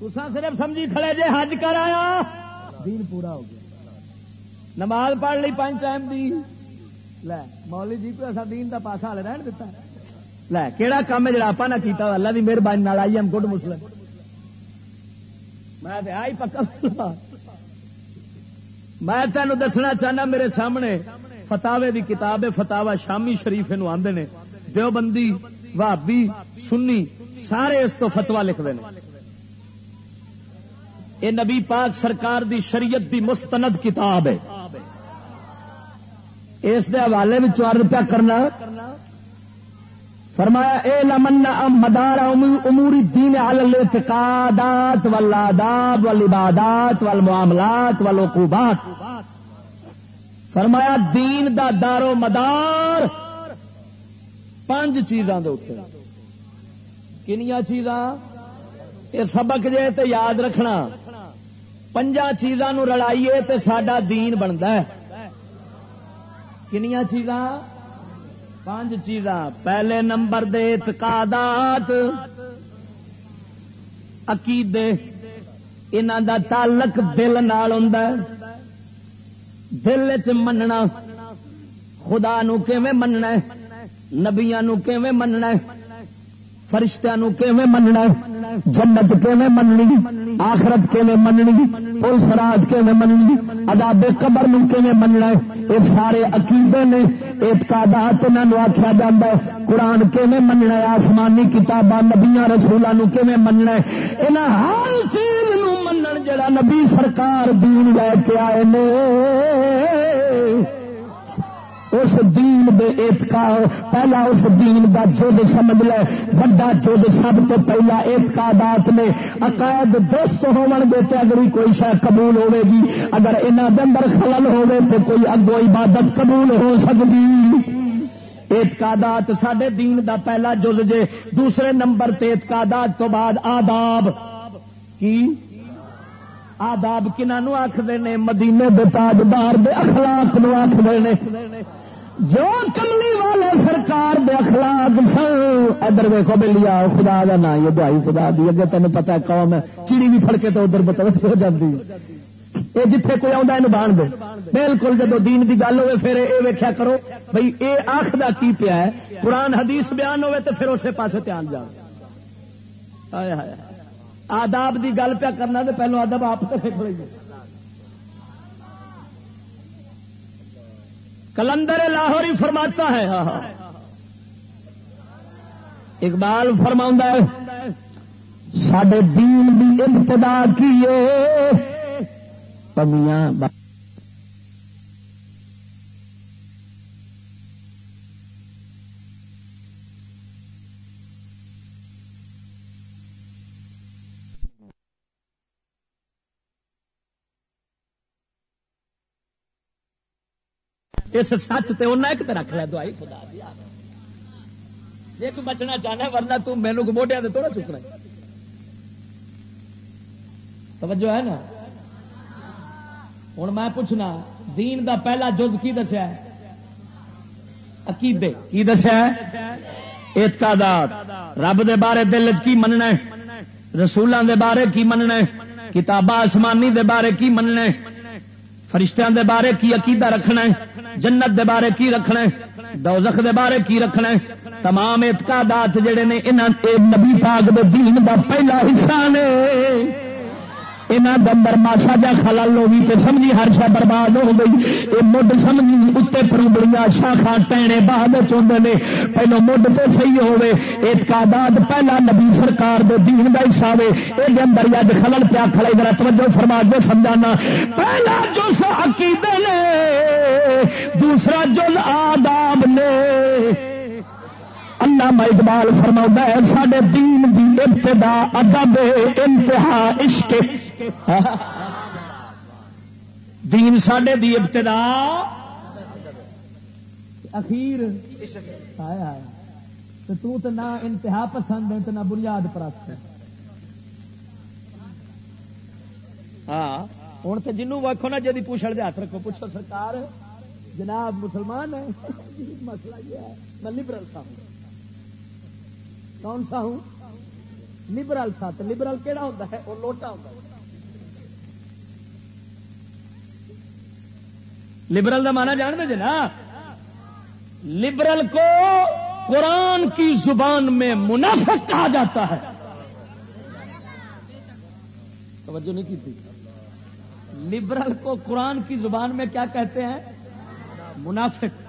تسا صرف سمجھی کھڑے جے حج کر آیا۔ دین پورا ہو گیا۔ نماز پڑھ لی پانچ ٹائم دی۔ لے مولی جی کو ایسا دین کا پاسا ہال رہن دیتا؟ لے کہڑا کام ہے جڑا آپ نہ کیتا اللہ کی مہربانی نال آئی ایم گڈ مسلم۔ میں پکا میں تینوں دسنا چاہنا میرے سامنے، فتاوے دی کتاب ہے فتاوا شامی شریف آدھے نے۔ دیوبندی بھابی سنی، سارے اس تو فتوا لکھتے ہیں۔ یہ نبی پاک سرکار دی شریعت دی مستند کتاب ہے۔ اس دے حوالے میں چار روپیہ کرنا فرمایا، اے لمن مدار اموری دین الاعتقادات والآداب والعبادات والمعاملات والعقوبات۔ فرمایا، دین دا دارو مدار پانچ چیزاں دے اوپر۔ کنیا چیزاں؟ یہ سبق جے تے یاد رکھنا۔ پنجا چیزاں نو رلائیے تے ساڈا دین بنتا ہے۔ کنیا چیزاں؟ پانچ چیزاں۔ پہلے نمبر دے اعتقادات، عقیدے، انہاں دا تعلق دل نال ہوندا ہے۔ دل وچ مننا، خدا نو کیویں مننا ہے؟ نبیاں نو کیویں مننا ہے؟ فرشتیاں نو کیویں مننا جنت کیویں مننی؟ آخرت کیویں مننی؟ پل فراد کیویں مننی؟ عذاب قبر نو کیویں مننا ہے؟ یہ سارے عقیدے نے اعتقادات انہاں آکھیا جاندا ہے۔ قرآن کیویں مننا ہے؟ آسمانی کتاباں، نبیاں، رسولاں نو کیویں مننا ہے؟ انہاں ہر چیز نو منن جڑا نبی سرکار دین لے کے آئے نے۔ اس دین دے اعتقاد، پہلا اس دین دا جز سمجھ لے، بڑا جز سب تو پہلا اعتقادات نے۔ عقائد دوست ہون گے تے اگر کوئی شاید قبول ہوے گی، اگر انہاں دے اندر خلل ہوے تے کوئی اگو عبادت قبول ہو سکتی اعتقادات سڈے دین دا پہلا جز جے، دوسرے نمبر تے اعتقادات تو بعد آداب۔ کی؟ آداب کنہوں آخر نے؟ مدینے دے تاجدار دے اخلاق نو آخر نے۔ جو کملی والے سرکار دے اخلاق سن، ادھر ویکو بلیا خدا کا نا یہ دعائی خدا دی۔ اگے تین پتا قوم ہے، چیڑی بھی پڑ کے تو ادھر بتوجہ ہو جاتی یہ جتھے کوئی آتا ہے بان دے۔ بالکل جب دین دی گل ہوئے، پھر یہ ویکیا کرو بھائی اے آخ کی پیا ہے؟ قرآن حدیث بیان ہوئے تو پھر اسے پاسے دھیان جاؤ۔ آداب دی گل پیا کرنا تو پہلو ادب آپ تو سیکھ لیجیے کلندر لاہور ہی فرماتا ہے۔ اقبال فرما ہے سڈے دین کی ابتدا کیے پمیاں اس سچ تے انہیں ایک رکھ لیا دوائی خدا دیا جی کوئی بچنا چاہنا ورنہ تم مینو موڈیا تو تھوڑا چکنا توجہ ہے نا؟ ہوں میں پوچھنا، دین دا پہلا جز کی دسیا عقیدے۔ کی دسیا اعتقادات۔ رب دے بارے دل چ کی مننا ہے؟ رسولوں دے بارے کی مننا ہے؟ کتاباں آسمانی دے بارے کی مننا ہے؟ فرشتیاں دے بارے کی عقیدہ رکھنا ہے؟ جنت دے بارے کی رکھنا ہے؟ دوزخ دے بارے کی رکھنا ہے؟ تمام اعتقادات جڑے نے انہاں نبی پاک دے دین دا پہلا حصہ نے۔ یہاں دمبر ماسا جا خلل لو تو سمجھی ہر شا برباد ہو گئی۔ یہ مڈ سمجھی اتنے پروبڑیاں شاخا ٹہنے بعد چاہتے ہیں پہلو مڈ تو صحیح ہوے اعتقادات پہلا نبی سرکار دے دین کا حصہ ہوے یہ اندر اج خلل پیا کھڑائی میرا توجہ فرما دے سمجھانا۔ پہلا جو عقیدے نے، دوسرا جو آداب نے۔ اللہ اقبال فرما ہے سڈے دین دی ابتدا، ادب، انتہا، عشق دین سڈے دی ابتدا اخیر آیا تو تو نہ انتہا پسند ہے تو نہ بنیاد پرست ہے۔ ہاں ہوں تو جنوں وقو نا جی پوچھل دے ہاتھ رکھو، پوچھو سرکار، جناب مسلمان ہے مسئلہ یہ ہے، میں لبرل صاحب کون سا ہوں؟ لبرل سا تو لبرل کہڑا ہوتا ہے؟ وہ لوٹا ہوتا ہے۔ لبرل کا مانا جان دے نا لبرل کو قرآن کی زبان میں منافق کہا جاتا ہے۔ توجہ نہیں کی تھی۔ لبرل کو قرآن کی زبان میں کیا کہتے ہیں؟ منافق۔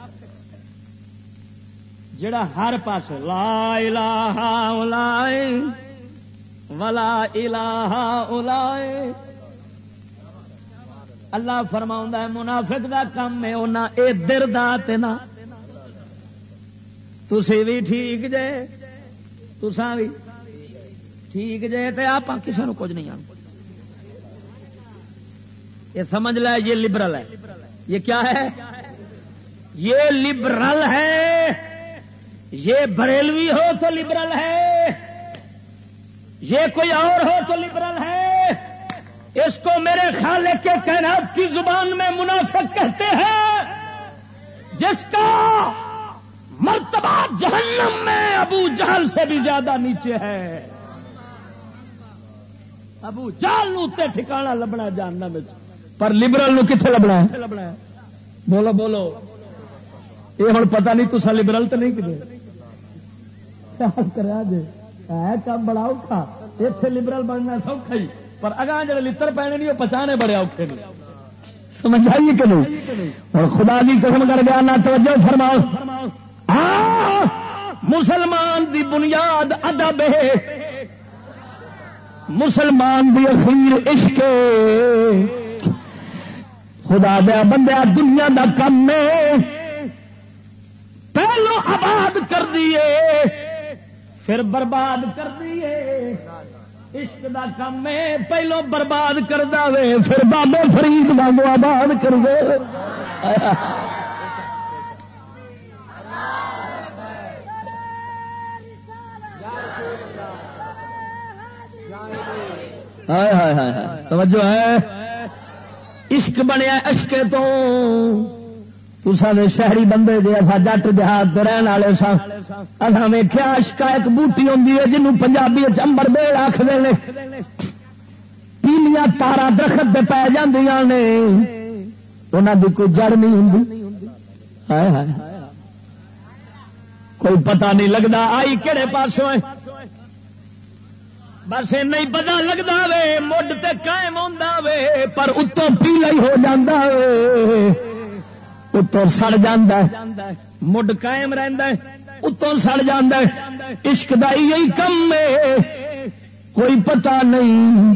جڑا ہر پاس لا الہ اولائے ولا الہ اولائے اللہ فرما ہے، منافق دا کم ہے نہ اے در دا نہ تسی بھی ٹھیک جے؟ تساں بھی ٹھیک جے تے آپ کسی کچھ نہیں آ یہ سمجھ لے، یہ لبرل ہے۔ یہ کیا ہے؟ یہ لبرل ہے۔ یہ بریلوی ہو تو لبرل ہے۔ یہ کوئی اور ہو تو لبرل ہے۔ اس کو میرے خالے کے کائنات کی زبان میں منافق کہتے ہیں، جس کا مرتبہ جہنم میں ابو جہل سے بھی زیادہ نیچے ہے۔ ابو جال نوتے ٹھکانا لبنا جاننا میں۔ پر لبرل نو کتنے لبنا ہے؟ بولو بولو۔ یہ ہوں پتا نہیں تو لبرل تو نہیں کتنے کام بڑا اوکھا۔ اتنے لبرل بننا سوکھا ہی۔ پر اگاں جڑے لڑ پینے نہیں وہ پچانے بڑے اوکھے نے۔ سمجھ آئیے کہ نہیں؟ اور خدا کی قسم کر گیا نہ توجہ فرماؤ۔ مسلمان دی بنیاد ادب ہے۔ مسلمان دی اخیر عشق خدا دیا بندیا دنیا دا کم پہلو آباد کر دیے پھر برباد کر دیے عشق دا کم ہے، پہلو برباد کر دے پھر بابے فرید وانگو آباد کر دے۔ ہائے ہائے توجہ ہے۔ عشق بنیا اشکے تو۔ تصے شہری بندے جی اصا جٹ دیہات رہن والے سن اصا ویخیا اشکا ایک بوٹی ہوتی ہے جنوب پنجابی چمبر بیڑ آخر پیلیاں تارا درخت پہ پی جاندیاں نے۔ انہوں دی کوئی جڑ نہیں ہوں کوئی پتہ نہیں لگتا آئی کہڑے پاسوں بس نہیں پتا لگتا وے، مڈ تے قائم ہوتا وے، پر اتوں پیلا ہی ہو جاتا وے۔ اتوں سڑ جا مڈ قائم رہتا ہے اتوں سڑ جا عشق دا یہی کم ہے کوئی پتا نہیں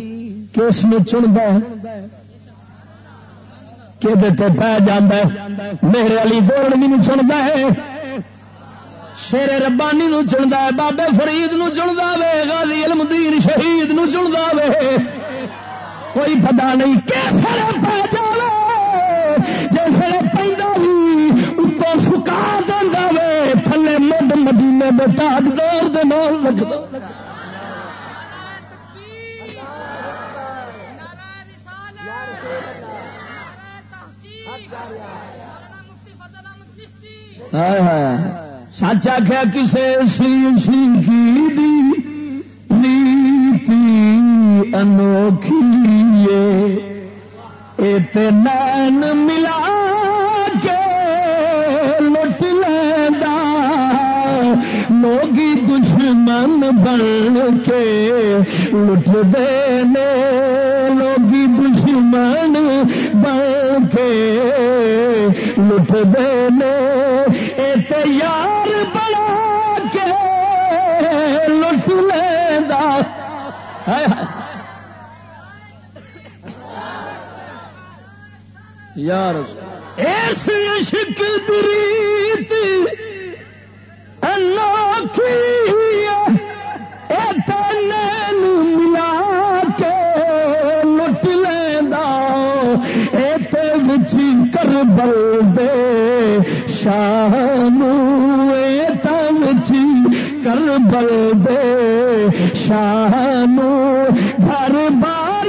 کہ اس میں چنتا کہ پہ جانا میرے والی گول بھی چنتا ہے شیر ربانی نو چنتا ہے بابے فرید نو چنتا وے غازی علم دین شہید نو چنتا وے کوئی پتا نہیں کیسے پہ اتوں سکا دینا وے، تھلے مڈ مدینے میں تاج دور دے نال رکھ سچ آخیا کسے سی سی کی نیتی انوکھی نین ملا لوگی دشمن بن کے لٹ دینے، لوگی دشمن بن کے لٹ دینے۔ اے یار یار اس عشق دریت کر بل دے شام بچ کر بل دے شام گھر بار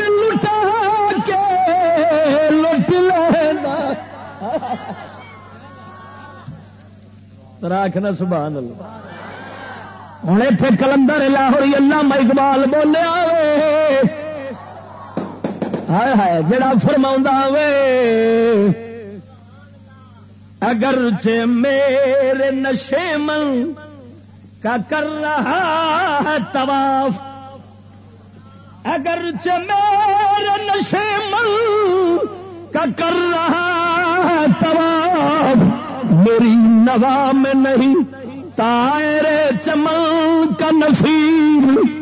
راکھنا سبحان اللہ۔ ہوں اتنے کلندر لاہور اللہ اقبال بولیا ہائے ہائے، جڑا فرما وے اگر میرے نشے من کا کر رہا ہے طواف، اگر میرے نشے من کا کر رہا ہے طواف، میری نوا میں نہیں، تائرے چمن کا نفیر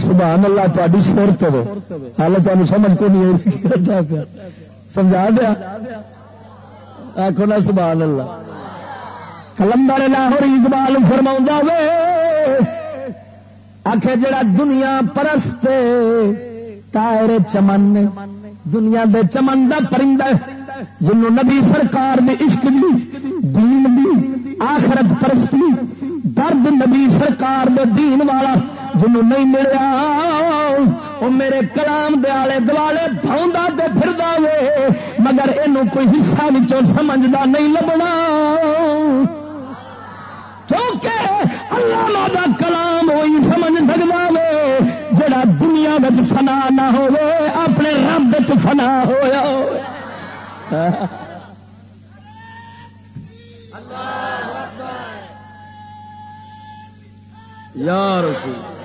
سبحان اللہ تاری سورت ہو حال تمہیں سمجھ کو نہیں آئی سمجھا دیا؟ آخو نا سبحان اللہ۔ کلمبر لاہور اقبال فرما وے آخ جڑا دنیا پرست تائر چمن، دنیا دے چمن دا پرندہ جنوں نبی سرکار نے عشق دی، دین دی، آخرت پرستی، درد نبی سرکار دے دین والا جنوں نہیں ملیا وہ میرے کلام دے آلے دوالے دھوندا تے پھردا وے، مگر اینو کوئی حصہ وچوں سمجھدا نہیں لبنا۔ کیونکہ اللہ دا کلام ہوئی سمجھ سکتا وے، جڑا دنیا بچ فنا نہ ہوے اپنے رب چ فنا ہویا۔ یا رسول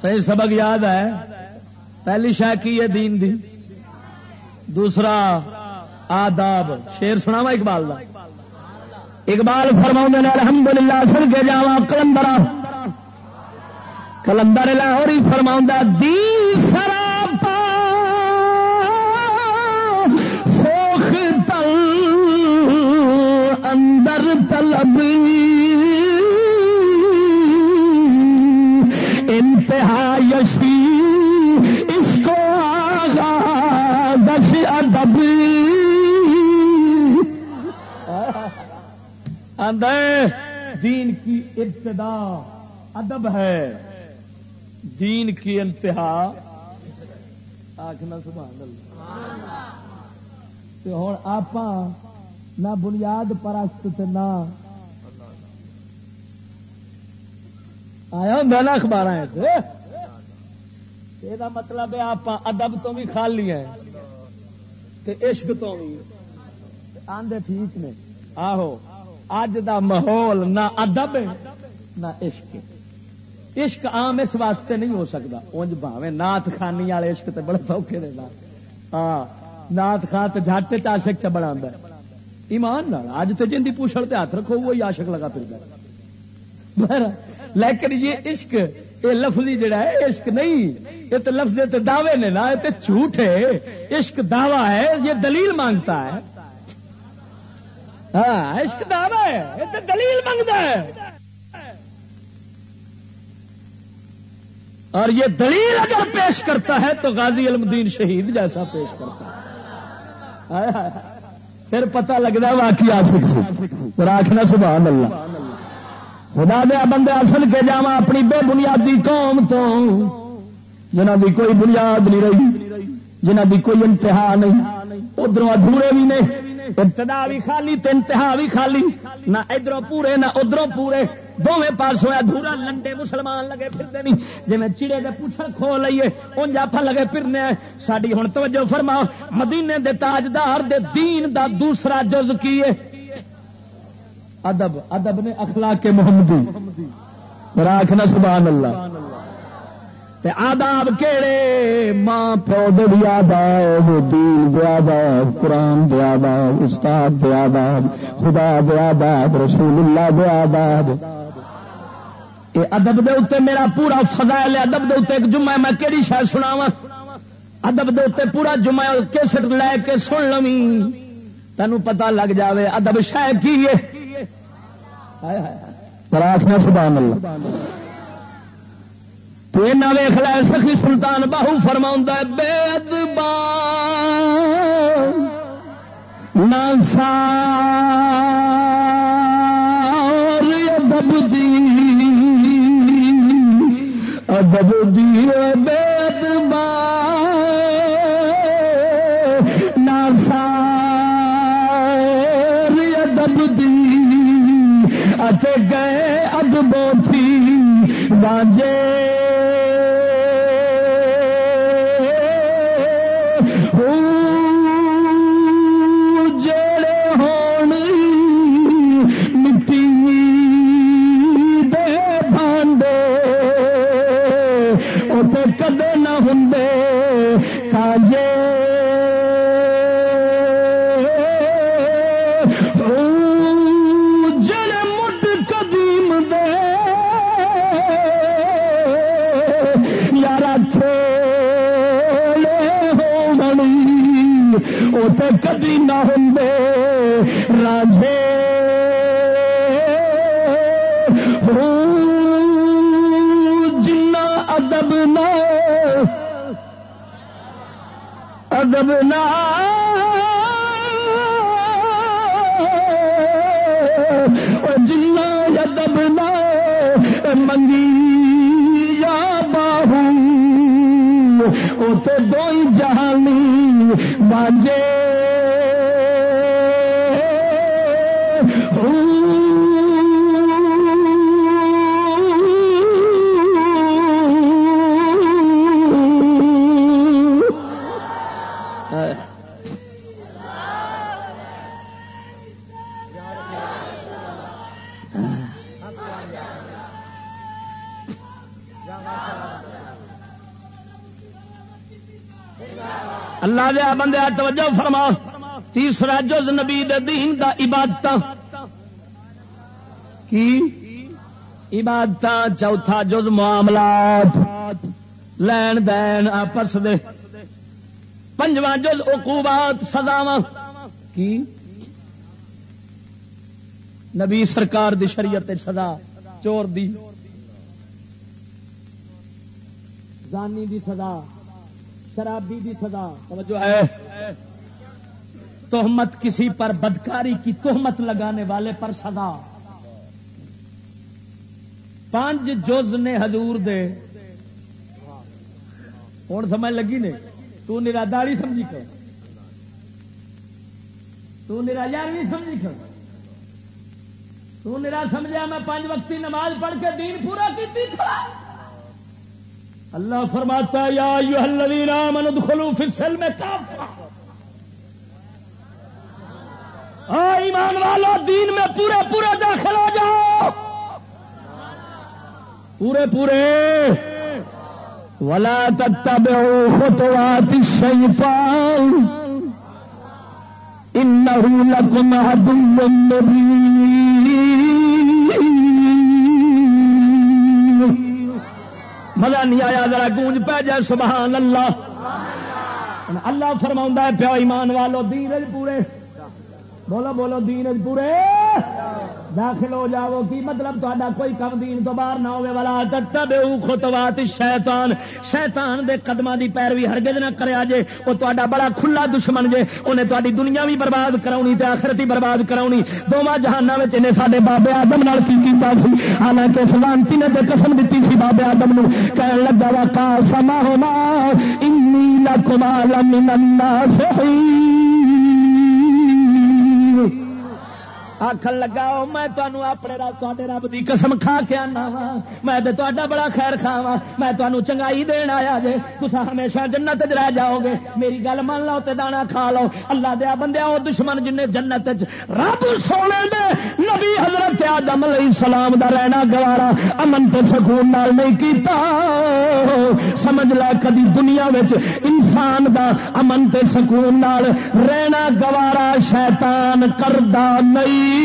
صحیح سبق یاد ہے، پہلی شاہ کی ہے دین دی؟ دوسرا آداب۔ شیر سناوا اقبال دا۔ اقبال فرما نے الحمد للہ سن کے جا کلندر کلندر لاہور فرما دی سرا اندر طلب۔ انتہا یشی، اس کو آغاز ادب۔ دین کی ابتدا ادب ہے۔ دین کی انتہا۔ آخنا سبحان اللہ۔ ہوں آپ نہ بنیاد پرست نہ آیا ہوں نا اخبار یہ مطلب ہے آپ ادب تو بھی خالی ہیں عشق تو بھی۔ آدھے ٹھیک نے۔ آہو، اج دا ماحول نہ ادب نہ عشق عشق عام اس واسطے نہیں ہو سکتا انج بھاوے نات خانی والے عشق تے بڑے سوکھے نے ہاں نات خان تو جٹ چاشک چ بنا ایمان نال، اج تو جن کی پوچھڑ تے ہاتھ رکھو، وہی عاشق لگا پھر لیکن یہ عشق، یہ لفظی جڑا ہے، عشق نہیں، یہ تو لفظ دعوے نے نا، یہ تو جھوٹ ہے، عشق دعوی ہے، یہ دلیل مانگتا ہے۔ ہاں عشق دعوی ہے، یہ تو دلیل مانگتا ہے۔ اور یہ دلیل اگر پیش کرتا ہے تو غازی المدین شہید جیسا پیش کرتا ہے۔ پھر پتا لگتا واقعی آشک راکھنا سبحان اللہ۔ خدا دیا بندے اصل کے جا اپنی بے بنیادی قوم تو جنہ دی کوئی بنیاد نہیں رہی جنہ دی کوئی انتہا نہیں۔ ادھر ادھورے بھی نے، ابتدا بھی خالی تو انتہا بھی خالی، نہ ادھر پورے نہ ادھر پورے۔ دونوں پاس ہوا دھورا لنڈے مسلمان لگے پھرتے نہیں جی میں چڑے دے پوچھل کھو لئیے ان جافا لگے پھرنے ساری ہوں توجہ فرما مدینے دے تاجدار دے دین دا دوسرا جز کی ہے؟ ادب ادب نے اخلاق محمدی۔ راکھنا سبحان اللہ تے آداب کہڑے ماں پیو دے بھی آداب، دین دے آداب، قرآن دے آداب، استاد دے آداب، خدا دے آداب رسول اللہ دے آداب۔ ادب دے اتنے میرا پورا فضائل ادب دے اتنے ایک جمعہ میں کہڑی شاید سنا وا ادب دے اتنے پورا جمعہ کیسٹ لے کے سن لوی تینوں پتا لگ جاوے ادب شہ کی ہے؟ پراٹھنا سبحان اللہ۔ تو اینا ویخ لے، سخی سلطان باہو فرما بے ادبا۔ نسا ادب دی ادب دی بید بانجے جہانی بانجے دیا بندے توجہ فرما۔ تیسرا جز نبی دین دا عبادت کی؟ عبادت چوتھا جز معاملات۔ لین دین آپس دے۔ پنجواں جز عقوبات سزاوا کی؟ نبی سرکار دی شریعت سزا، چور دی۔ زانی دی سزا۔ شرابی دی سزا۔ توجہ ہے۔ تہمت کسی پر بدکاری کی تہمت لگانے والے پر سزا۔ پانچ جز نے حضور دے۔ ہوں سمجھ لگی نے؟ تو نیرا داڑی سمجھی کر۔ تو نیرا یارویں سمجھی کر۔ تو نیرا سمجھا میں پانچ وقتی نماز پڑھ کے دین پورا کی اللہ فرماتا یا ایوہ الذین آمنوا ادخلوا فی السلم کافا ایمان والو دین میں پورے پورے داخل ہو جاؤ۔ پورے پورے۔ ولا تتبعوا خطوات الشیطان۔ انه لكم عدو مبین۔ مزہ نہیں آیا ذرا گونج پہ جائے سبحان اللہ۔ اللہ۔ فرما پیا ایمان والو دین پورے بولو بولو، دین پورے۔ داخل ہو جاؤ، کی مطلب تا کوئی کم دین تو باہر نہ ہوے والا خطوات شیطان شیطان دے قدموں دی پیروی ہرگز نہ کرے جے وہ تا بڑا کھلا دشمن جے انہیں تاری دنیا بھی برباد کراؤنی تے آخرت ہی برباد کراؤنی دونوں جہانوں میں انہیں سارے بابے آدم نال کی کیتا سی؟ حالانکہ سلامتی نے تے قسم دیتی سی بابے آدم نو کہن لگا وا کا سما ہونا انی لکمال من الناصحین آخر لگا میں تمہوں اپنے رب تے رب کی قسم کھا کے آنا وا۔ میں تا بڑا خیر کھا وا میں تمہوں چنگائی دین آیا جے۔ تصا ہمیشہ جنت رہ جاؤ گے میری گل من لو تے دانا کھا لو۔ اللہ دیا بندیا وہ دشمن جن جنت رب سونے دے۔ نبی حضرت آدم علیہ السلام دا رہنا گوارا امن تے سکون نال نہیں کیتا۔ سمجھ لے کدی دنیا انسان دا امن تے سکون نال رہنا گوارا شیطان کردا نہیں۔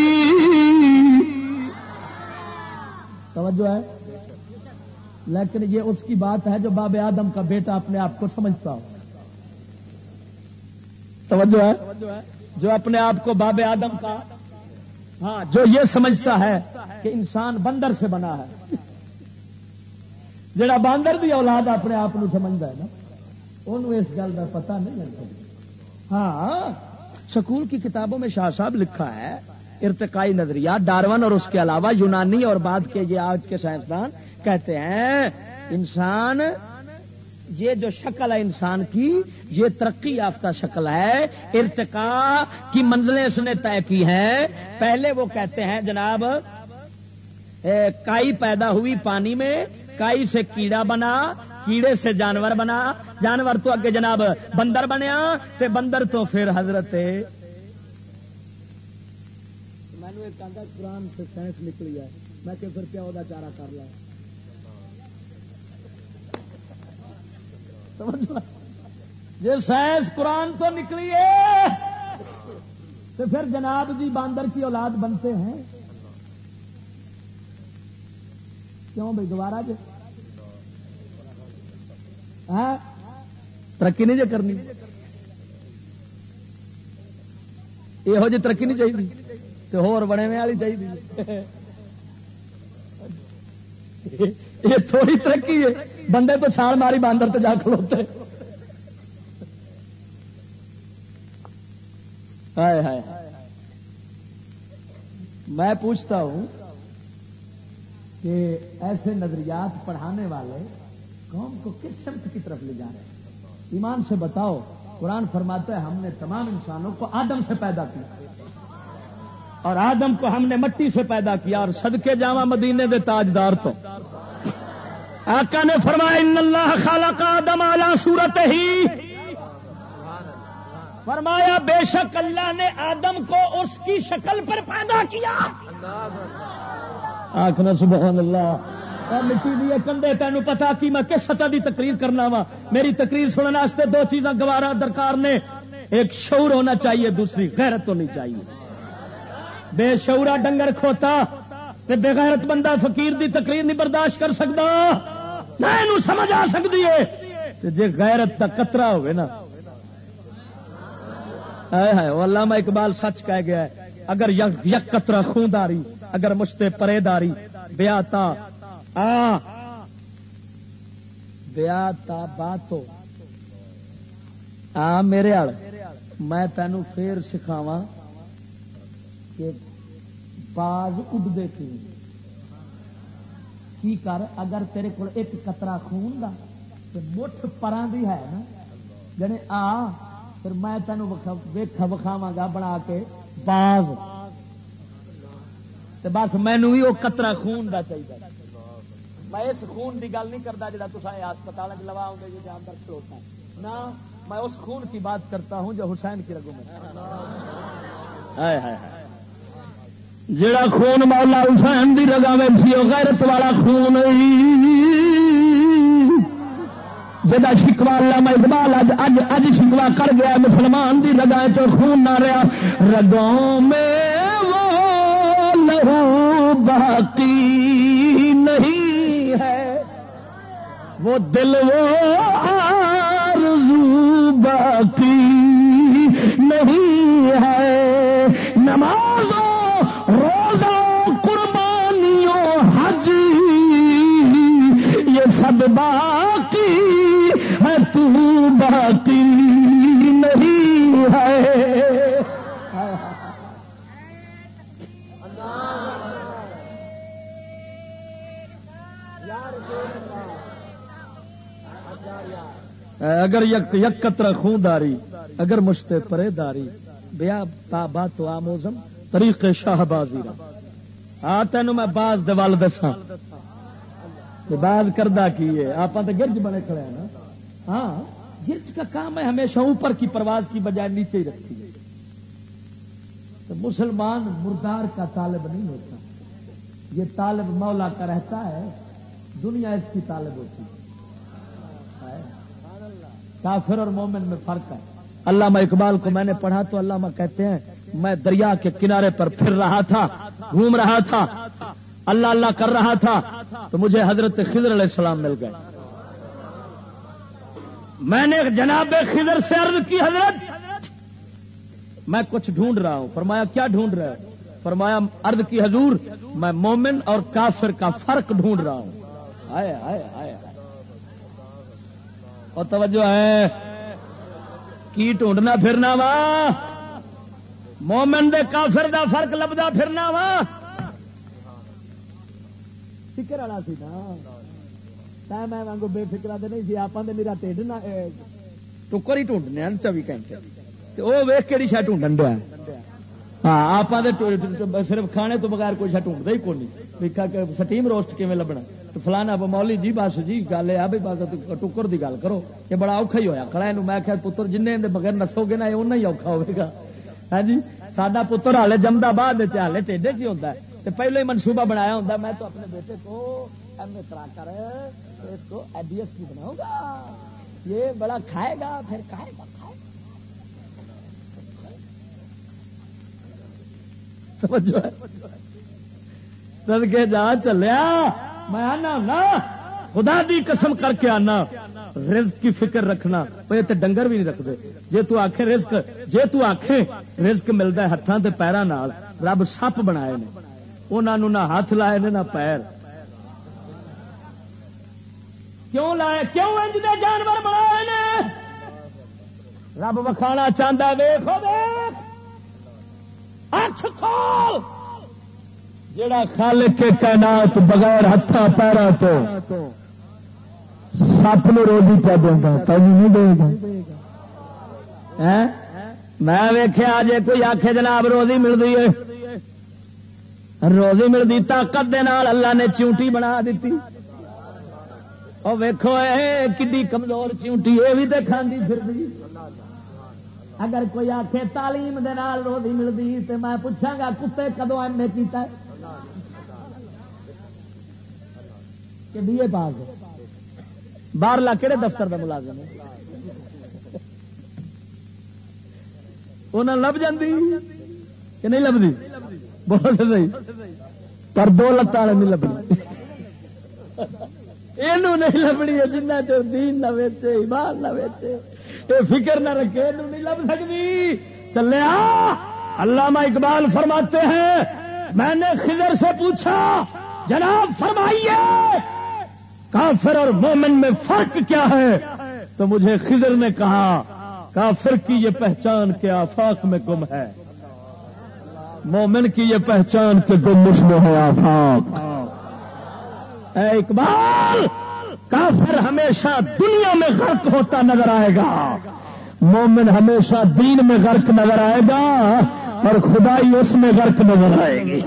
توجہ ہے؟ لیکن یہ اس کی بات ہے جو باب آدم کا بیٹا اپنے آپ کو سمجھتا ہو۔ توجہ ہے؟ جو اپنے آپ کو باب آدم کا ہاں جو یہ سمجھتا ہے کہ انسان بندر سے بنا ہے۔ جڑا باندر بھی اولاد اپنے آپ سمجھتا ہے نا انہوں اس گل کا پتا نہیں لگتا۔ ہاں سکول کی کتابوں میں شاہ صاحب لکھا ہے ارتقائی نظریات ڈارون اور اس کے علاوہ یونانی اور بعد کے یہ آج کے سائنسدان کہتے ہیں، انسان، یہ جو شکل ہے انسان کی، یہ ترقی یافتہ شکل ہے ارتقا کی منزلیں اس نے طے کی ہیں۔ پہلے وہ کہتے ہیں، جناب کائی پیدا ہوئی پانی میں، کائی سے کیڑا بنا، کیڑے سے جانور بنا۔ جانور تو اگے جناب بندر بنیا، تے بندر تو پھر حضرت قرآن سے سائنس نکلی ہے۔ میں کہ پھر کیا وہ چارہ کر لا جی سائنس قرآن تو نکلی ہے، تو پھر جناب جی باندر کی اولاد بنتے ہیں۔ کیوں بھائی دوبارہ جی ترقی نہیں جی کرنی؟ یہو جی ترقی نہیں چاہیے۔ تو ہور بنے والی چاہیے یہ تھوڑی ترقی ہے۔ بندے تو چھال ماری باندر تو جا کھلوتے۔ میں پوچھتا ہوں کہ ایسے نظریات پڑھانے والے قوم کو کس سمت کی طرف لے جا رہے ہیں؟ ایمان سے بتاؤ، قرآن فرماتا ہے ہم نے تمام انسانوں کو آدم سے پیدا کیا۔ اور آدم کو ہم نے مٹی سے پیدا کیا اور صدقے جاوا مدینے دے تاجدار تو۔ آقا نے فرمایا، ان اللہ خالق آدم اعلی صورت ہی فرمایا، بے شک اللہ نے آدم کو اس کی شکل پر پیدا کیا۔ آخنا سبحان اللہ۔ مٹی دیے کندے تین پتا کی میں کس سطح دی تقریر کرنا وا؟ میری تقریر سننے دو چیزاں گوارا درکار نے۔ ایک شعور ہونا چاہیے، دوسری غیرت ہونی چاہیے۔ بے شعورا ڈنگر کھوتا تے بے غیرت بندہ فقیر دی تقریر نہیں برداشت کر سکتا۔ نہ سمجھ آ سکتی ہے۔ جی غیرت کا کترا ہوئے نا۔ علامہ اقبال سچ کہہ گیا ہے۔ اگر یک کترا خونداری اگر مشتے پرے داری بیاتا آ بیاتا باتو۔ آ، میرے میں تینوں پھر سکھاواں۔ کہ باز اڈتے کی کر؟ اگر تیرے کو ایک قطرہ خون دا مٹھ پرا بھی ہے نا۔ جنے آ، پھر میں تینوں ویخا وکھاوا گا بنا کے باز۔ بس مینو بھی وہ قطرہ خون دا چاہیے میں اس خون دی گل نہیں کرتا جا ہسپتال لوا ہوں گے جاندر کھلوتا ہے۔ نہ، میں اس خون کی بات کرتا ہوں جو حسین کی رگوں میں۔ جڑا خون مولا حسین دی رگا میں سی غیرت والا خون جا شکوا میں اقبال اج اج اج شکوا کر گیا مسلمان دی رگا چ خون نہ رہا۔ رگوں میں وہ لہو باقی نہیں ہے۔ وہ دل وہ آرزو باقی نہیں ہے۔ نمازوں سب باقی ہے، تو باقی نہیں ہے۔ اگر یک یک قطرہ خون داری، اگر مشتے پرے داری، بیا با تو آموزم طریق شاہ بازی ہاں تینوں میں باز دیوال دساں بعد کردہ کی ہے؟ آپ تو گرج بنے کھڑے ہیں نا؟ ہاں گرج کا کام ہے ہمیشہ اوپر کی پرواز کی بجائے نیچے ہی رکھتی ہے۔ تو مسلمان مردار کا طالب نہیں ہوتا۔ یہ طالب مولا کا رہتا ہے، دنیا اس کی طالب ہوتی ہے۔ کافر اور مومن میں فرق ہے۔ علامہ اقبال کو میں نے پڑھا تو علامہ کہتے ہیں، میں دریا کے کنارے پر پھر رہا تھا، گھوم رہا تھا۔ اللہ اللہ کر رہا تھا تو مجھے حضرت خضر علیہ السلام مل گئے۔ میں نے جناب خضر سے عرض کی، حضرت، میں کچھ ڈھونڈ رہا ہوں۔ فرمایا، کیا ڈھونڈ رہا ہے فرمایا، عرض کی، حضور، میں مومن اور کافر کا فرق ڈھونڈ رہا ہوں۔ آئے آئے آئے۔ اور توجہ ہے، کی ڈھونڈنا پھرنا وا؟ مومن دے کافر دا فرق لبدا پھرنا وا؟ فکر والا سی نا میں وانگو بے فکرا تو نہیں سی آپ میرا ٹھڈ نہ ٹکر ہی ٹونڈنے چوبی گھنٹے وہ ویخ کہڑی شاید ٹونڈن دیا ہاں آپ صرف کھانے تو بغیر کوئی شاید ٹونڈتا ہی کون نہیں سٹیم روسٹ کیون لبنا فلانا مولی جی بس جی گل ہے بھی بس ٹکر کی گل کرو یہ بڑا اوکھا ہی ہوا کھڑا میں آخیا پتر جن بغیر نسو گے نا اُنہ ہی اوکھا ہوگا ہاں جی سڈا پتر ہالے جمدا بعد ہالے ٹھڈے چ ہوتا ہے تو پہلے ہی منصوبہ بنایا ہوں میں تو اپنے بیٹے کو ایم اے کرا کر اس کو ای ڈی ایس پی بناؤں گا۔ یہ بڑا کھائے گا، پھر کھائے گا سد کے جا چلیا۔ میں آنا نا، خدا دی قسم کر کے آنا۔ رزق کی فکر رکھنا۔ یہ تو ڈنگر بھی نہیں رکھتے۔ جی تو آخ رزق جی تو آخ رزق ملتا ہے ہاتھوں کے پیروں رب سپ بنائے نے۔ انہوں نہ ہاتھ لائے نے نہ پیر۔ کیوں لائے؟ کیوں انج دے جانور بنائے نے؟ رب وکھانا چاہتا ویخو اچھ کھول۔ جڑا خالق کے کائنات بغیر ہاتھ پیروں تو سپ نو روزی پہ دیں تین نہیں دے گا ہاں؟ میں ویخیا جی کوئی آخ جناب روزی ملتی ہے۔ روزی ملتی طاقت دے نال اللہ نے چونٹی بنا دیتی۔ اور ویکو کھی کمزور چونٹی یہ بھی تو کھانے پھر اگر کوئی آخ تعلیم دے نال روزی ملتی تو میں پوچھا گا کتے کدو ایم اے کیتا ہے؟ کہ بی اے پاس باہر لا کہڑے دفتر کا ملازم ہے انہیں لب جاندی کہ نہیں لبھی بہت صحیح پر دو لتان نہیں لبنی۔ یہ نہیں لبنی ہے جنہ چر دین نہ ویچے، ایمان نہ ویچے۔ یہ فکر نہ رکھے یہ نہیں لب سکتی۔ چلے علامہ اقبال فرماتے ہیں، میں نے خضر سے پوچھا، جناب فرمائیے، کافر اور مومن میں فرق کیا ہے؟ تو مجھے خضر نے کہا، کافر کی یہ پہچان کے آفاق میں گم ہے۔ مومن کی یہ پہچان کے گم اس میں ہے آفاق۔ اے اقبال، کافر ہمیشہ دنیا میں غرق ہوتا نظر آئے گا۔ مومن ہمیشہ دین میں غرق نظر آئے گا اور خدائی اس میں غرق نظر آئے گی۔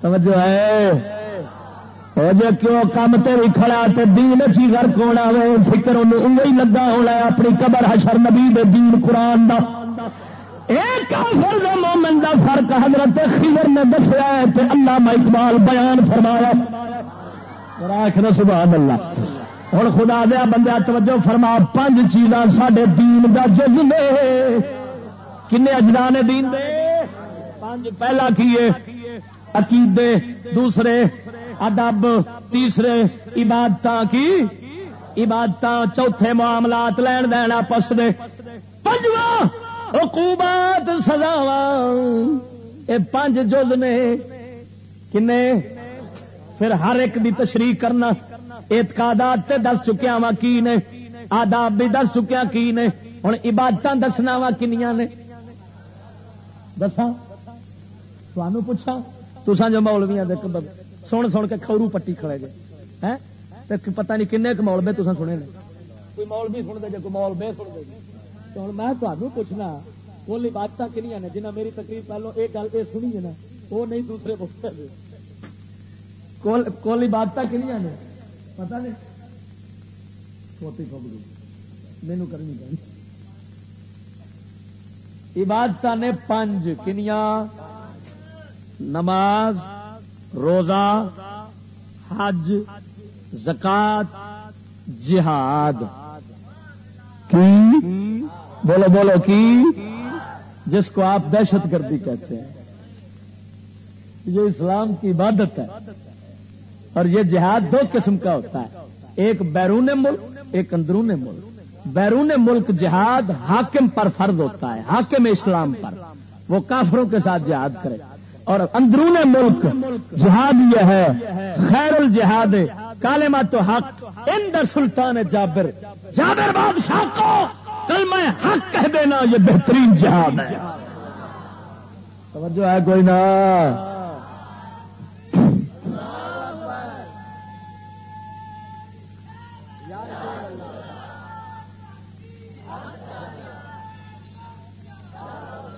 توجہ ہے۔ جی کیوں کم تیری کھڑا تے دین چی گرک ہونا وے، فکر انہی لگا ہونا ہے، اپنی قبر حشر نبی دے دین قرآن دا۔ کافر دے مومن دا فرق حضرت خضر نے دسیا ہے تے اللہ اقبال بیان فرمایا آخر سبحان اللہ۔ ہوں خدا دیا بندہ توجہ فرما پانچ چیزاں سڈے دین دا جز نے۔ کنے اجزا نے دین دے؟ پانچ پہلا کیے عقیدے۔ دوسرے، ادب۔ تیسرے عبادت کی؟ عبادت چوتھے، معاملات لین دین آپس دے۔ پنجواں حکومات سزاوا یہ پانچ جز نے کنے؟ پھر ہر ایک دی تشریح کرنا۔ اعتقادات تے دس چکیا وا کی نے؟ آداب بھی دس چکیا کی نے؟ ہوں عبادت دسنا وا کنیا نے؟ دسا پوچھا تسا جو مولویا دیکھ سن سن کے کورو پٹی کھڑے گئے۔ پتہ نہیں کن مولبے تو سنے کوئی مول بھی سن دے جی کوئی مول سن دے تو میں تمہیں پوچھنا وہ عبادت کنیا نے جنہیں میری تقریب پہلو یہ گل یہ سنی ہے نا وہ نہیں دوسرے پوچھتے کول عبادت کنیا نے پتا نہیں چھوٹی کبھی مینو کرنی چاہیے عبادت نے پانچ کنیا نماز روزہ حج زکات جہاد کی بولو بولو کی؟ جس کو آپ دہشت گردی کہتے ہیں۔ یہ اسلام کی عبادت ہے۔ اور یہ جہاد دو قسم کا ہوتا ہے۔ ایک بیرون ملک، ایک اندرون ملک۔ بیرون ملک جہاد حاکم پر فرض ہوتا ہے، حاکم اسلام پر۔ وہ کافروں کے ساتھ جہاد کرے۔ اور اندرون ملک جہاد یہ ہے، خیر الجہاد کالے مات حق ان سلطان جابر۔ جابر بادشاہ کو کل میں حق کہہ دینا یہ بہترین جہاد ہے۔ توجہ ہے کوئی نہ۔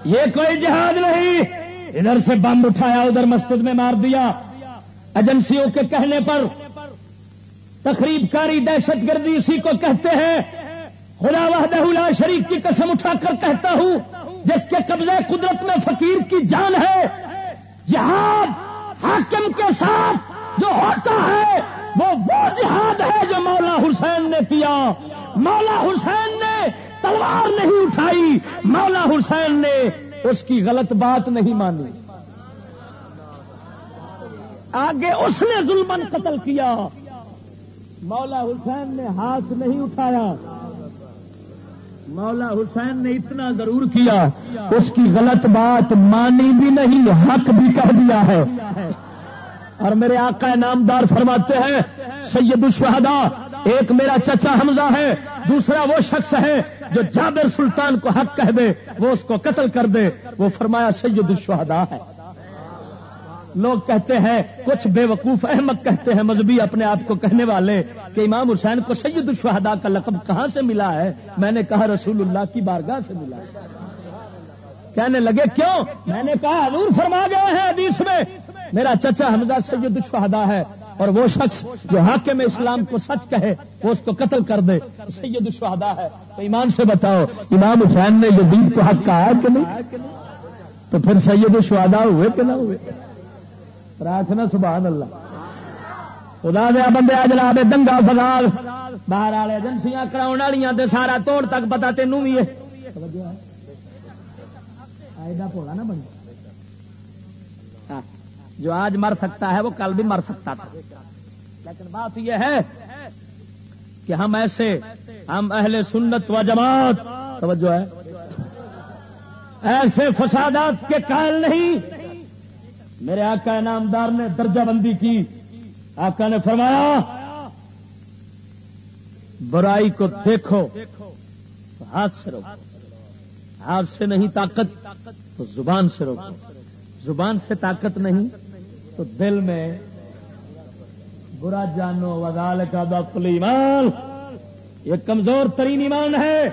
یہ کوئی جہاد نہیں۔ ادھر سے بم اٹھایا، ادھر مسجد میں مار دیا۔ ایجنسیوں کے کہنے پر تقریب کاری دہشت گردی اسی کو کہتے ہیں۔ خدا وحدہ شریف کی قسم اٹھا کر کہتا ہوں، جس کے قبضے قدرت میں فقیر کی جان ہے، جہاد حاکم کے ساتھ جو ہوتا ہے، وہ وہ جہاد ہے جو مولا حسین نے کیا۔ مولا حسین نے تلوار نہیں اٹھائی، مولا حسین نے اس کی غلط بات نہیں مانی۔ آگے اس نے ظلمن قتل کیا۔ مولا حسین نے ہاتھ نہیں اٹھایا۔ مولا حسین نے اتنا ضرور کیا، اس کی غلط بات مانی بھی نہیں، حق بھی کہہ دیا ہے۔ اور میرے آقا نامدار فرماتے ہیں، سید الشہداء، ایک میرا چچا حمزہ ہے، دوسرا وہ شخص ہے جو جابر سلطان کو حق کہہ دے، وہ اس کو قتل کر دے۔ وہ فرمایا سید الشہداء ہے۔ لوگ کہتے ہیں، کچھ بے وقوف احمد کہتے ہیں، مذہبی اپنے آپ کو کہنے والے کہ امام حسین کو سید الشہداء کا لقب کہاں سے ملا ہے؟ میں نے کہا رسول اللہ کی بارگاہ سے ملا ہے۔ کہنے لگے، کیوں؟ میں نے کہا، حضور فرما گئے ہیں حدیث میں۔ میرا چچا حمزہ سید الشہداء ہے اور وہ شخص جو حاکم اسلام کو سچ کہے، وہ اس کو قتل کر دے۔ سید الشہداء ہے۔ تو ایمان سے بتاؤ، امام حسین نے یزید کو حق کہا ہے کہ نہیں؟ تو پھر سید الشہداء ہوئے کہ نہ ہوئے؟ پراٹھنا سبحان اللہ۔ خدا دیا بندے جناب دنگا فضال۔ باہر والے ایجنسیاں کراؤ والی سارا توڑ تک پتا تینوں بھی ہے۔ پولا نا بن ہاں، جو آج مر سکتا ہے وہ کل بھی مر سکتا تھا۔ لیکن بات یہ ہے کہ ہم ایسے، ہم اہل سنت و جماعت، توجہ ہے، ایسے فسادات کے قائل نہیں۔ میرے آقا انعامدار نے درجہ بندی کی۔ آقا نے فرمایا، برائی کو دیکھو، ہاتھ سے روکو۔ ہاتھ سے نہیں، طاقت تو زبان سے روکو۔ زبان سے طاقت نہیں تو دل میں برا جانو وزال کا دفل ایمان یہ کمزور ترین ایمان ہے۔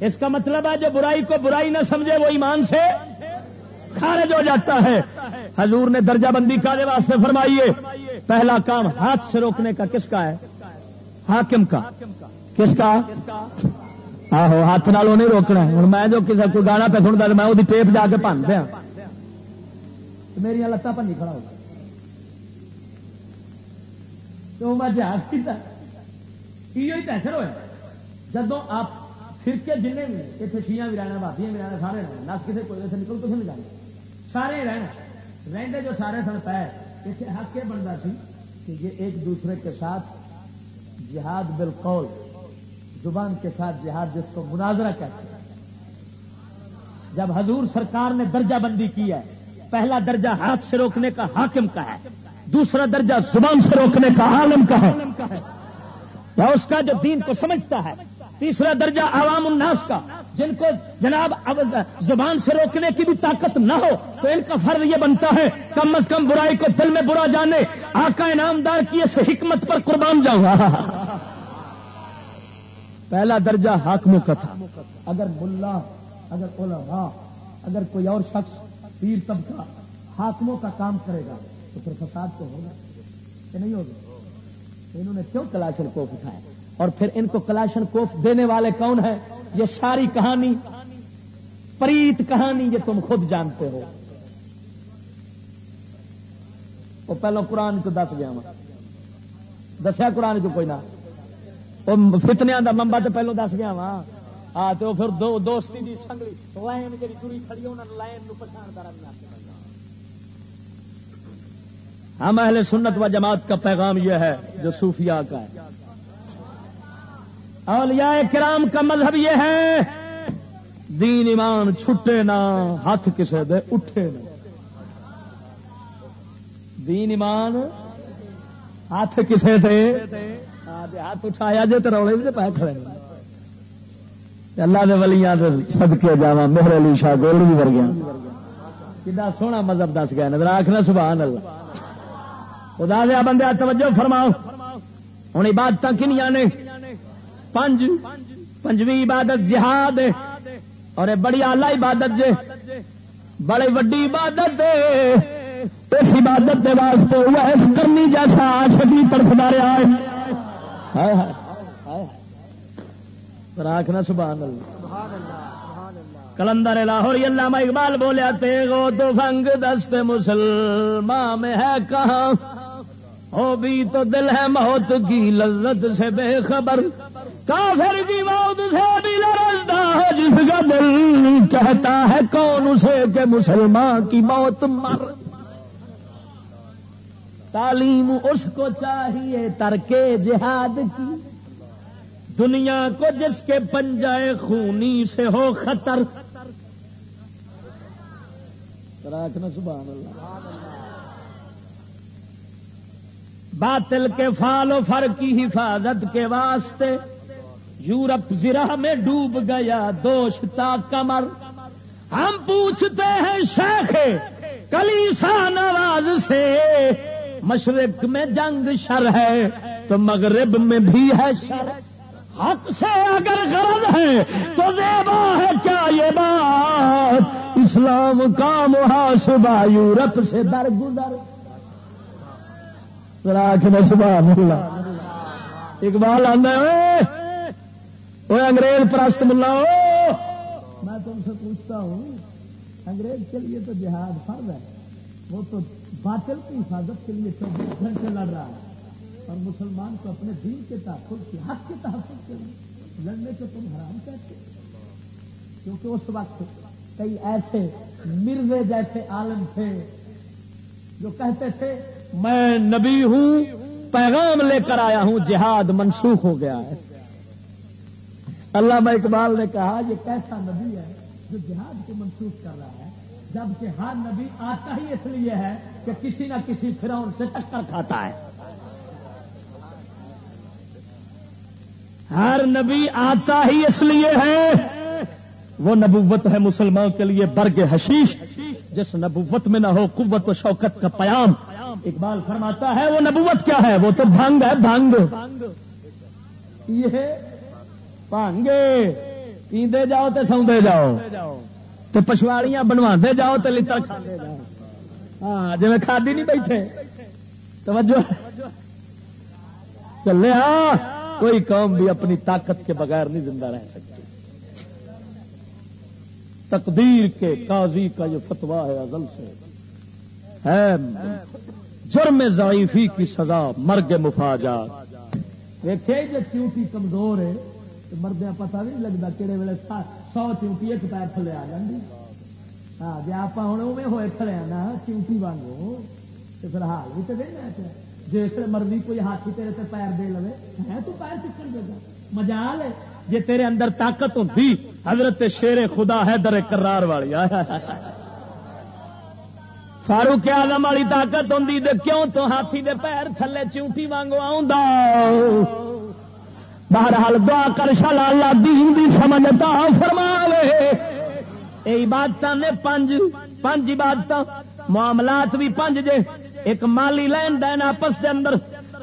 اس کا مطلب ہے، جو برائی کو برائی نہ سمجھے، وہ ایمان سے خارج ہو جاتا ہے۔ حضور نے درجہ بندی کا واسطے فرمائیے پہلا کام ہاتھ سے روکنے کا کس کا ہے؟ حاکم کا۔ کس کا؟ آہو، ہاتھ نالوں نہیں روکنا۔ ہوں میں جو کسی کو گانا پہ سنتا میں وہ ٹیپ جا کے پن دیا۔ میری لتان پنی کھڑا ہو۔ تو میں جہاز کی تحصر ہوا جدو آپ فرقے جن بھی اتنے شیاں بھی رہنا بھابیاں بھی رہنا، سارے رہنا نس کسی کوئی سے نکل کچھ نہیں جانا سارے رہنا رہتے جو سارے سن پہ اتنے حق یہ بنتا سی کہ یہ ایک دوسرے کے ساتھ جہاد بالقول، زبان کے ساتھ جہاد جس کو مناظرہ کہتے ہیں۔ جب حضور سرکار نے درجہ بندی کی ہے، پہلا درجہ ہاتھ سے روکنے کا حاکم کا ہے، دوسرا درجہ زبان سے روکنے کا عالم کا ہے۔ یا اس کا جو دین کو سمجھتا ہے تیسرا درجہ عوام الناس کا، جن کو جناب زبان سے روکنے کی بھی طاقت نہ ہو، تو ان کا فرض یہ بنتا ہے، کم از کم برائی کو دل میں برا جانے، آقا انعامدار کی اس حکمت پر قربان جاؤں۔ گا پہلا درجہ حاکموں کا تھا۔ اگر ملا، اگر علماء، اگر کوئی اور شخص پیر طبقہ حاکموں کا کام کرے گا، تو پھر فساد تو ہوگا کہ نہیں ہوگا؟ انہوں نے کیوں کلاشن کوف اٹھایا؟ اور پھر ان کو کلاشن کوف دینے والے کون ہیں؟ یہ ساری کہانی، پریت کہانی یہ تم خود جانتے ہو۔ وہ پہلو قرآن تو دس گیا دسیا قرآن تو کوئی نہ۔ وہ فتنیا کا ممبا تو پہلو دس گیا وا آ تو پھر دو دوستی دی سنگلی۔ لائن جی تری کھڑی لائن پچھان کر ہم اہل سنت و جماعت کا پیغام یہ ہے جو صوفیاء کا ہے۔ اولیاء کرام کا مذہب یہ ہے، دین ایمان چھٹے نہ، ہاتھ کسے دے اٹھے نہ۔ دین ایمان ہاتھ کسے دے ہاتھ اٹھایا جی تو روڑے بھی پہ کھڑے اللہ دے ولیاں دے صدقے جاواں، مہر علی شاہ گولڈ بھی ور گیا کدا سونا مذہب دس گیا نظر آخنا سبحان اللہ۔ خدا دیا بندے، توجہ فرماؤ۔ ہوں عبادت کنیا نے؟ پنج، پنجویں عبادت جہاد اور بڑی آلہ عبادت جے، بڑی وڈی عبادت اس عبادت دے واسطے ویس کرنی جیسا آشکی طرف دارے آئے راکھنا سبحان اللہ۔ کلندر لاہور علامہ اقبال بولیا تے تو فنگ دست مسلمان میں ہے کہاں؟ ہو بھی تو دل ہے موت کی لذت سے بے خبر۔ کافر کی موت سے بھی ہے، جس کا دل کہتا ہے کون اسے کہ مسلمان کی موت مر۔ تعلیم اس کو چاہیے ترکے جہاد کی۔ دنیا کو جس کے پنجائے خونی سے ہو خطر۔ سبحان اللہ۔ باطل کے فال و فر کی حفاظت کے واسطے یورپ زرا میں ڈوب گیا دوشتا کمر ہم پوچھتے ہیں شیخ کلیسا نواز سے، مشرق میں جنگ شر ہے تو مغرب میں بھی ہے شر۔ حق سے اگر غرض ہے تو زیبا ہے کیا یہ بات؟ اسلام کا محاسبہ یورپ سے در گزر ملا اقبال آدھا وہ انگریز پرست ملا میں تم سے پوچھتا ہوں، انگریز کے لیے تو جہاد فرض ہے، وہ تو باطل کی حفاظت کے لیے چوبیس گھنٹے لڑ رہا ہے۔ اور مسلمان کو اپنے دین کے تحفظ کے حق کے تحفظ کے لیے لڑنے کو تم حرام کہتے کیونکہ اس وقت کئی ایسے مرزے جیسے عالم تھے جو کہتے تھے، میں نبی ہوں، پیغام لے کر آیا ہوں، جہاد منسوخ ہو گیا ہے۔ علامہ اقبال نے کہا، یہ کیسا نبی ہے جو جہاد کو منسوخ کر رہا ہے، جبکہ ہر نبی آتا ہی اس لیے ہے کہ کسی نہ کسی فرعون سے ٹکر کھاتا ہے. ہر نبی آتا ہی اس لیے ہے، وہ نبوت ہے مسلمان کے لیے برگ حشیش، جس نبوت میں نہ ہو قوت و شوکت کا پیام۔ اقبال فرماتا ہے، وہ نبوت کیا ہے؟ وہ تو بھنگ ہے، بھنگ۔ یہ بھنگے پیندے جاؤ تو سوندے جاؤ تو پچھواڑیاں بنوا جاؤ تو لڑ کھانے جاؤ ہاں جی میں کھادی نہیں بیٹھے توجہ چلے ہاں کوئی قوم بھی اپنی طاقت کے بغیر نہیں زندہ رہ سکتی تقدیر کے قاضی کا جو فتوا ہے ازل سے ہے جرم ضعیفی کی سزا مرگ مفاجات। دیکھے جو چیوٹی کمزور ہے مردیا پتا بھی نہیں لگتا کہڑے ویلے سو چیوٹی ایک پیر تھلے آ جاتی ہاں جی آپ ہوں ہوئے کھڑے نا چیوٹی وانگو تو پھر حال بھی تو دینا چاہیے جس مرضی کوئی ہاتھی تیرے تے پیر دے لو ہے تو پیر چکن دے گا۔ مجال ہے جی تیرے اندر طاقت ہوتی حضرت شیر خدا ہے در کرار والی۔ فاروق آدم والی طاقت ہوں کیوں تو ہاتھی دے پیر تھلے چونٹی وانگو آؤں بہرحال دعا کر شالا اللہ دین دی سمجھتا فرما لے عبادت نے پنج پنج عبادت معاملات بھی پنج جے۔ ایک مالی لین دین آپس دے اندر،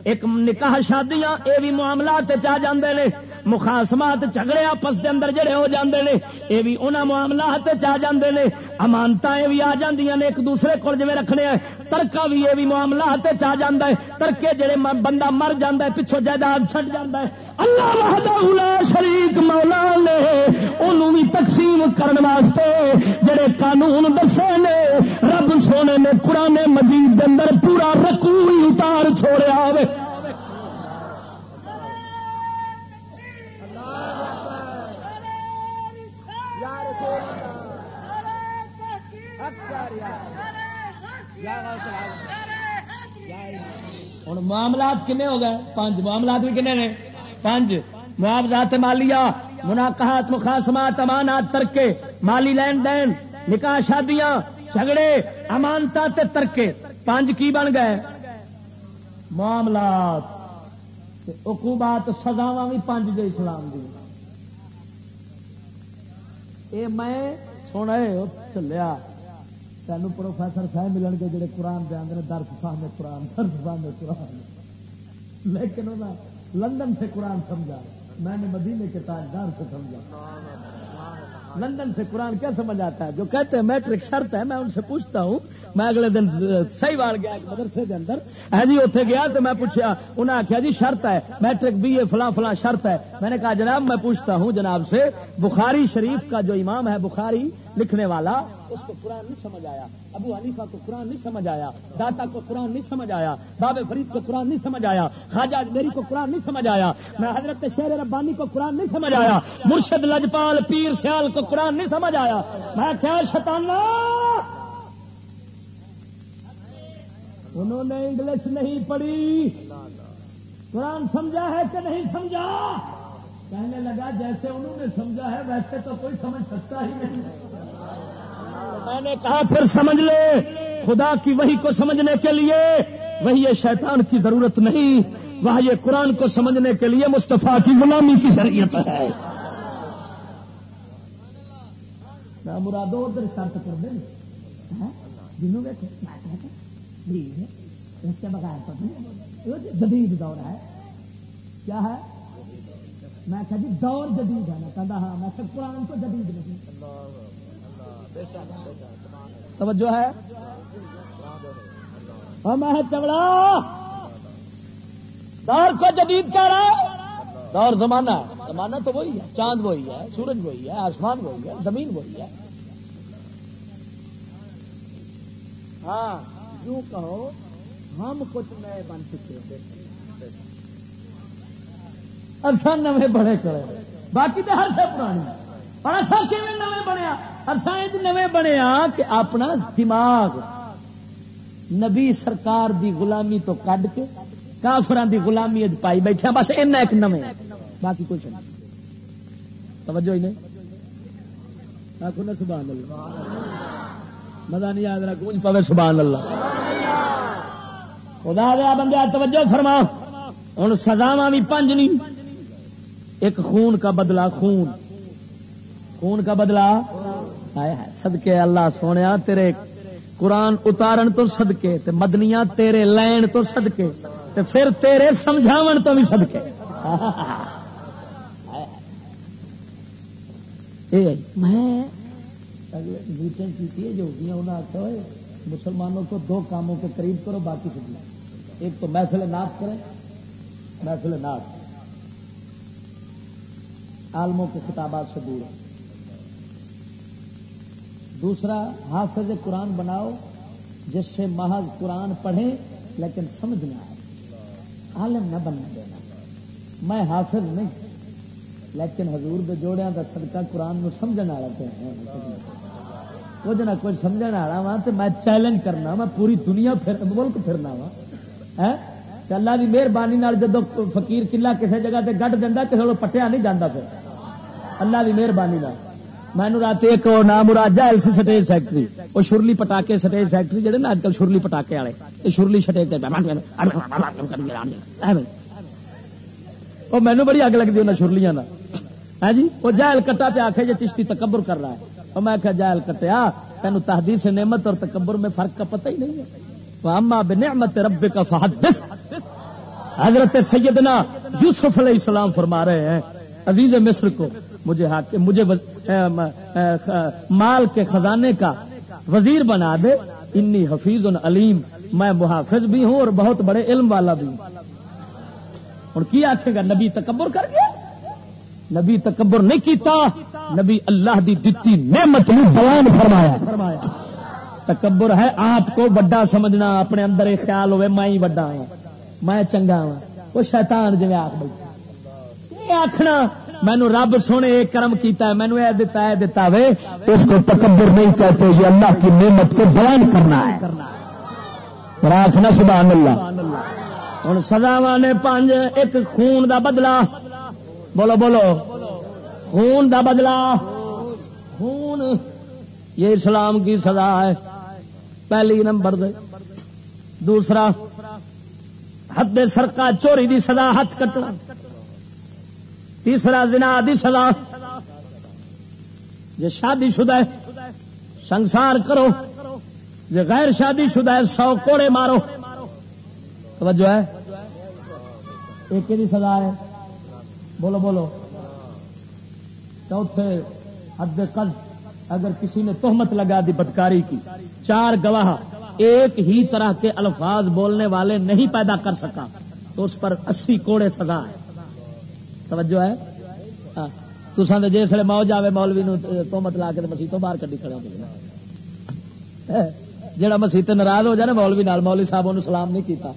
ایک نکاح شادیاں، اے بھی معاملات چاہ جاندے نے۔ مخاسمات جھگڑے آپس دے اندر جڑے ہو جاندے نے، اے بھی انہاں معاملات چاہ جاندے نے۔ امانتاں بھی آ جاندیاں نے، ایک دوسرے کول جویں رکھنے ہیں ترکا بھی اے بھی معاملات چاہ جاندا ہے۔ ترکے جڑے بندہ مر جاندا ہے پیچھے جائیداد چھڈ جاندا ہے۔ اللہ وحدہ لا شریک مولا نے انہوں بھی تقسیم کرنے واسطے جڑے قانون دسے نے، رب سونے نے قرآن مجید دے اندر پورا رکو اتار چھوڑیا ہوئے ہوں معاملات کنے ہو گئے؟ پانچ معاملات بھی کنے نے؟ پانچ معاوضات مالیا مناقحات مخاسمات امانات، ترکے، مالی لین دین، نکاح شادیاں، جھگڑے، امانتا تے ترکے۔ پانچ کی بن گئے؟ معاملات۔ اقوبات سزاوا بھی پانچ دے اسلام دی۔ اے میں سونا چلیا۔ تینوں پروفیسر صاحب ملن گے، جڑے قرآن دے آدھے درس فاہم قرآن، درس فاہم قرآن۔ لیکن لندن سے قرآن سمجھا میں نے مدینے کے تاجدار سے سمجھا۔ لندن سے قرآن کیا سمجھ آتا ہے؟ جو کہتے ہیں میٹرک شرط ہے، میں ان سے پوچھتا ہوں میں اگلے دن صحیح بار گیا مدرسے کے اندر۔ ہے جی اتنے گیا تو میں پوچھا انہیں آخیا جی شرط ہے، میٹرک بی اے فلاں فلاں شرط ہے۔ میں نے کہا جناب، میں پوچھتا ہوں جناب سے، بخاری شریف کا جو امام ہے بخاری لکھنے والا، اس کو قرآن نہیں سمجھ آیا۔ ابو حلیفہ کو قرآن نہیں سمجھ آیا۔ داتا کو قرآن نہیں سمجھ آیا۔ باب فرید کو قرآن نہیں سمجھ آیا۔ خواجہ میری کو قرآن نہیں سمجھ آیا۔ میں حضرت شیر ربانی کو قرآن نہیں سمجھ آیا۔ مرشد لجپال پیر سیال کو قرآن نہیں سمجھ آیا۔ میں کیا شتانا انہوں نے انگلش نہیں پڑھی۔ قرآن سمجھا ہے کہ نہیں سمجھا؟ کہنے لگا جیسے انہوں نے سمجھا ہے، ویسے تو کوئی سمجھ سکتا ہی نہیں۔ میں نے کہا، پھر سمجھ لے۔ خدا کی وہی کو سمجھنے کے لیے وہی شیطان کی ضرورت نہیں۔ وہاں یہ قرآن کو سمجھنے کے لیے مصطفیٰ کی غلامی کی شریعت ہے۔ مرادو ادھر شرط کر دیں۔ ہاں؟ جنوں اس کے بغیر جدید دور ہے، کیا ہے؟ میں کہ جی دور جدید ہے۔ میں کہا ہاں میں قرآن تو جدید نہیں۔ توجہ ہے؟ میں چمڑا دور کو جدید کہہ رہا ہے۔ دور زمانہ ہے۔ زمانہ تو وہی ہے، چاند وہی ہے، سورج وہی ہے، آسمان وہی ہے، زمین وہی ہے۔ ہاں۔ یوں کہو، ہم کچھ نئے بن چکے ارسا نویں بڑے کرے۔ باقی تو ہر سے پرانی۔ اور ارسا کیون نویں بنیا؟ ارسا نویں بنیا کہ اپنا دماغ نبی سرکار دی غلامی تو کڈ کے کافران دی غلامی پائی بیٹھا۔ بس اینا ایک نویں باقی کچھ نہیں۔ توجہ ہی نہیں؟ آخو نا سبحان اللہ۔ مزہ نہیں یاد رہا گونج پوے سبحان اللہ۔ خدا دیا بندے توجہ فرما ہوں سزاوا بھی پنج نہیں ایک خون کا بدلہ خون۔ خون کا بدلہ۔ سدکے اللہ سونے تیرے قرآن اتارن تو سدکے تے مدنیاں تیرے لین تو سدکے تے پھر تیرے سمجھاون تو بھی سدکے میں میٹنگ کی جو انہوں نے آخیا مسلمانوں کو دو کاموں کے قریب کرو، باقی سب ایک تو محفل ناپ کریں، محفل ناپ عالموں کے خطابات سے دور۔ دوسرا، حافظ قرآن بناؤ، جس سے محض قرآن پڑھیں لیکن سمجھ نہ آئے۔ عالم نہ بننا دینا۔ میں حافظ نہیں، لیکن حضور دے جوڑیاں دا صدقہ قرآن نو سمجھنے والا تو کچھ نہ کچھ سمجھنے والا وا تو میں چیلنج کرنا میں پوری دنیا پھر ملک پھرنا وا اللہ کی مہربانی جدو فقیر کلا کسی جگہ سے گڈ دینا کسی کو پٹیا نہیں جانا پھر۔ اللہ کی مہربانی میں رات ایک نام Murad L C stage factory وہ شرلی پٹاکے سٹیج فیکٹری جہے نا اج کل شرلی پٹاکے والے، یہ شرلی سٹیج وہ مینو بڑی اگ لگتی انہیں شرلیاں ہے ہاں جی؟ وہ جائل کٹا پہ آخے جی چشتی تکبر کر رہا ہے۔ اور میں آخیا جائل کٹیا، تینوں تحدیث نعمت اور تکبر میں فرق کا پتہ ہی نہیں ہے۔ بنعمت رب کا فحدث. حضرت سیدنا یوسف علیہ السلام فرما رہے ہیں، عزیز مصر کو، مجھے مجھے مال کے خزانے کا وزیر بنا دے، انی حفیظ علیم، میں محافظ بھی ہوں اور بہت بڑے علم والا بھی ہوں۔ اور کی آخے گا؟ نبی تکبر کر گیا؟ نبی تکبر نہیں کیتا، نبی اللہ دی دتی نعمت بیان فرمایا۔ تکبر ہے، آپ کو بڑا سمجھنا، اپنے اندر ایک خیال ہوئے، میں ہی بڑا ہوں، میں چنگا ہوں۔ وہ شیطان جی آخ بھائی آخنا مینو رب سونے ایک کرم کیتا ہے مینو یہ دتا ہے دتا وے، اس کو تکبر نہیں کہتے، یہ اللہ کی نعمت کو بیان کرنا ہے۔ راجنا سبحان اللہ۔ ہوں سزاوا نے پانچ ایک خون دا بدلا بولو بولو۔ خون دا بدلا خون، یہ اسلام کی سزا ہے۔ پہلی نمبر دے۔ دوسرا، حد سرکا چوری دی سزا، ہاتھ کٹنا۔ تیسرا، زنا دی سزا۔ جی شادی شدہ ہے، سنسار کرو۔ جی غیر شادی شدہ ہے، سو کوڑے مارو۔ توجہ ہے۔ ایک دی سزا ہے؟ بولو بولو۔ چوتھے، حد قد اگر کسی نے تہمت لگا دی بدکاری کی، چار گواہ ایک ہی طرح کے الفاظ بولنے والے نہیں پیدا کر سکا، تو اس پر اسی کوڑے سزا ہے۔ توجہ ہے؟ تو سن جس ویلے موج آئے مولوی تو لا کے مسیح تو باہر کڈی کھڑا جہاں مسیح ناراض ہو جائے نا مولوی نال، مولوی صاحب انہوں سلام نہیں کیتا۔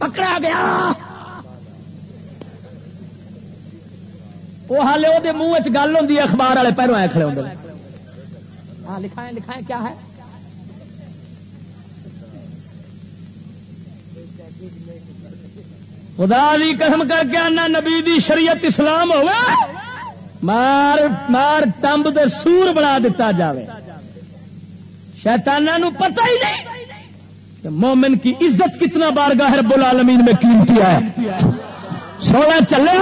پکڑا گیا۔ وہ ہالے وہ منہ گل ہوں اخبار والے پیروں آئے کھڑے ہوں ہاں لکھائیں لکھائیں، کیا ہے؟ خدا بھی قسم کر کے آنا، نبی دی شریعت اسلام ہوگا مار مار ٹمب دے سور بنا دیتا جاوے۔ شیطانہ نو پتہ ہی نہیں۔ کہ مومن کی عزت کتنا بارگاہ رب العالمین میں قیمتی ہے؟ سونا چلے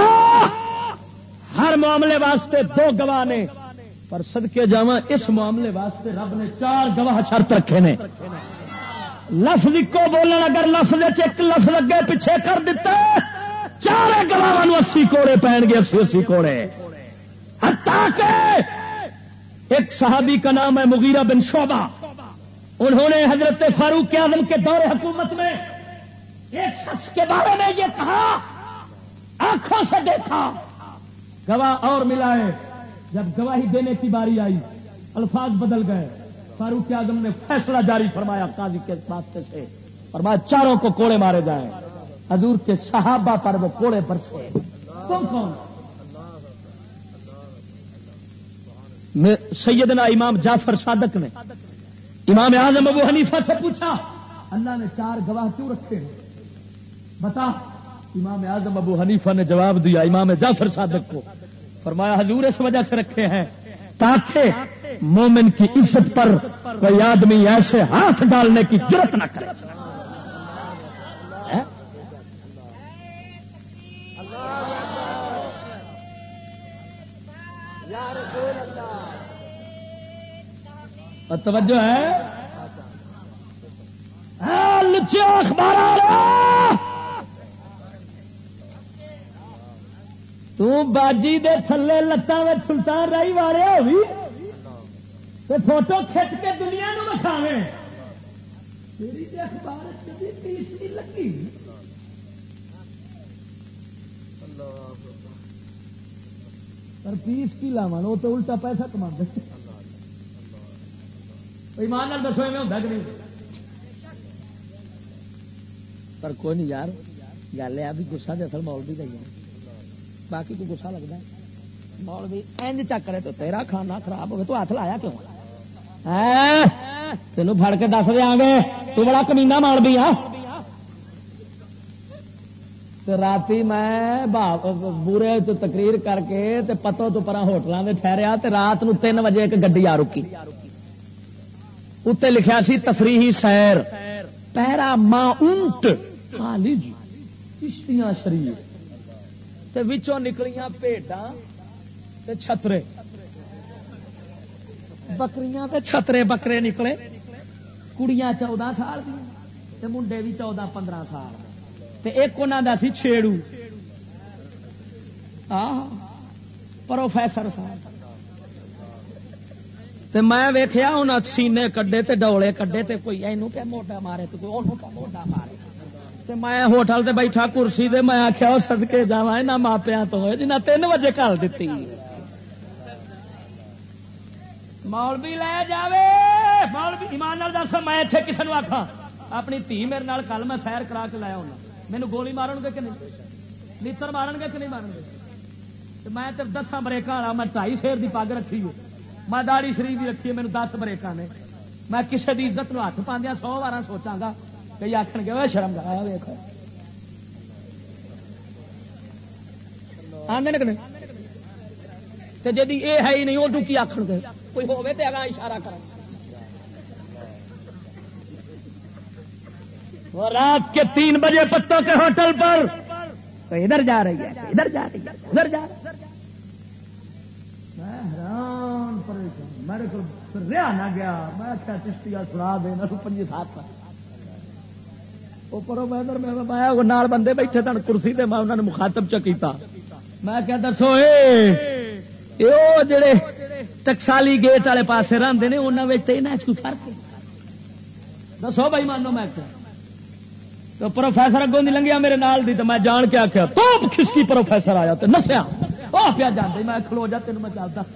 ہر معاملے واسطے دو گواہ نے۔ پر صدقے جاوا اس معاملے واسطے رب نے چار گواہ شرط رکھے نے۔ لفظ کو بولنا اگر لفظ ایک لفظ لگے پیچھے کر دیتا چار گواہ اسی کوڑے پہن گے، اسی اسی کوڑے۔ ایک صحابی کا نام ہے مغیرہ بن شعبہ۔ انہوں نے حضرت فاروق اعظم کے دور حکومت میں ایک شخص کے بارے میں یہ کہا، آنکھوں سے دیکھا، گواہ اور ملائے۔ جب گواہی دینے کی باری آئی، الفاظ بدل گئے۔ فاروق اعظم نے فیصلہ جاری فرمایا قاضی کے راستے سے۔ فرمایا، چاروں کو کوڑے مارے جائیں۔ حضور کے صحابہ پر وہ کوڑے برسے۔ تم کون؟ سیدنا امام جعفر صادق نے امام اعظم ابو حنیفہ سے پوچھا، اللہ نے چار گواہ کیوں رکھے؟ ہیں بتا، امام اعظم ابو حنیفہ نے جواب دیا، امام جعفر صادق کو۔ فرمایا، حضور اس وجہ سے رکھے ہیں تاکہ مومن کی عزت پر کوئی آدمی ایسے ہاتھ ڈالنے کی ضرورت نہ کرے۔ توجہ ہے۔ لچے اخبار تو باجی دے تھلے لتان میں سلطان رائی والے ہوگی تو فوٹو کھچ کے دنیا نو بکھاوے اخبار کبھی پیس نہیں لگی۔ پر پیس کی لاوا وہ تو الٹا پیسہ کما ایمان دسو میں ہوتا کہ نہیں؟ پر کوئی نہیں یار، گل ہے بھی گسا دے اصل مولوی مول بھی دے باقی کو گسا لگتا ہے۔ مول بھی اینج چکرے تو تیرا کھانا خراب ہو گیا تو ہاتھ لایا کیوں؟ تینوں فڑ کے دس دیا گے، تو بڑا کمینا مال بھی آ رات میں بورے چ تقریر کر کے پتوں تو پرا ہوٹلوں کے ٹھہریا رات نو تین بجے ایک گڈی آ رکی۔ اتنے لکھا سی، تفریحی سیر۔ پیرا ماں اونٹ۔ جی، چشتیاں شریف۔ وچوں نکلیاں پیڈا چھترے۔ بکریاں تے چھترے بکرے نکلے۔ کڑیاں چودہ سال تے منڈے بھی چودہ پندرہ سال تے ایک انہوں کا سی چھیڑو۔ آ پروفیسر صاحب۔ تے میں ویخیا ہوں سینے کڈے تے ڈولے کڈے تے کوئی اینو کیا موٹا مارے تو کوئی اونوں کیا موٹا مارے تے میں ہوٹل تے بیٹھا کرسی دے میں آخیا وہ سدکے جا یہاں ماپیا تو ہوئے جنہ تین بجے کل دیتی مولوی لے جاوے مولوی ایمان نال دس میں اتنے کسی نے آخا اپنی تھی میرے نال کل میں سیر کرا کے لایا ہونا مینو گولی مارن گے کہ نہیں نیتر مارن گے کہ نہیں مارن گے میں دساں بریکا والا میں ٹائی شیر کی پگ رکھی ہے میں داڑی شریف بھی رکھی میرے دس بریکا نے۔ میں کسی کی عزت نو ہاتھ پاندیا سو بار سوچا گا کئی آخر گے شرم کرایا ویخ جی یہ ہے ہی نہیں وہ کی آخر گے؟ کوئی ہوے تو اگا اشارہ کر۔ وہ رات کے تین بجے پتوں کے ہوٹل پر۔ ادھر جا رہی ہے، ادھر جا رہی ہے، ادھر جا رہی ہے۔ حیران پریشان میرے کو رہا نہ گیا. میں کیا چشتی سنا دے نہ پنجی سات اوپر میں نال بندے بیٹھے تھے، کرسی تے میں انہوں نے مخاطب چکیتا میں کیا دسو جڑے ٹکسالی گیٹ والے پاس رہتے ہیں انہوں کوئی فرق دسو بھائی، مانو میں تو پروفیسر اگوں نہیں لنگیا میرے نال دی، تو میں جان کے آخیا تو کھسکی پروفیسر آیا تو نسیا۔ وہ پیا جانے میں کھلو جا تین میں چل دس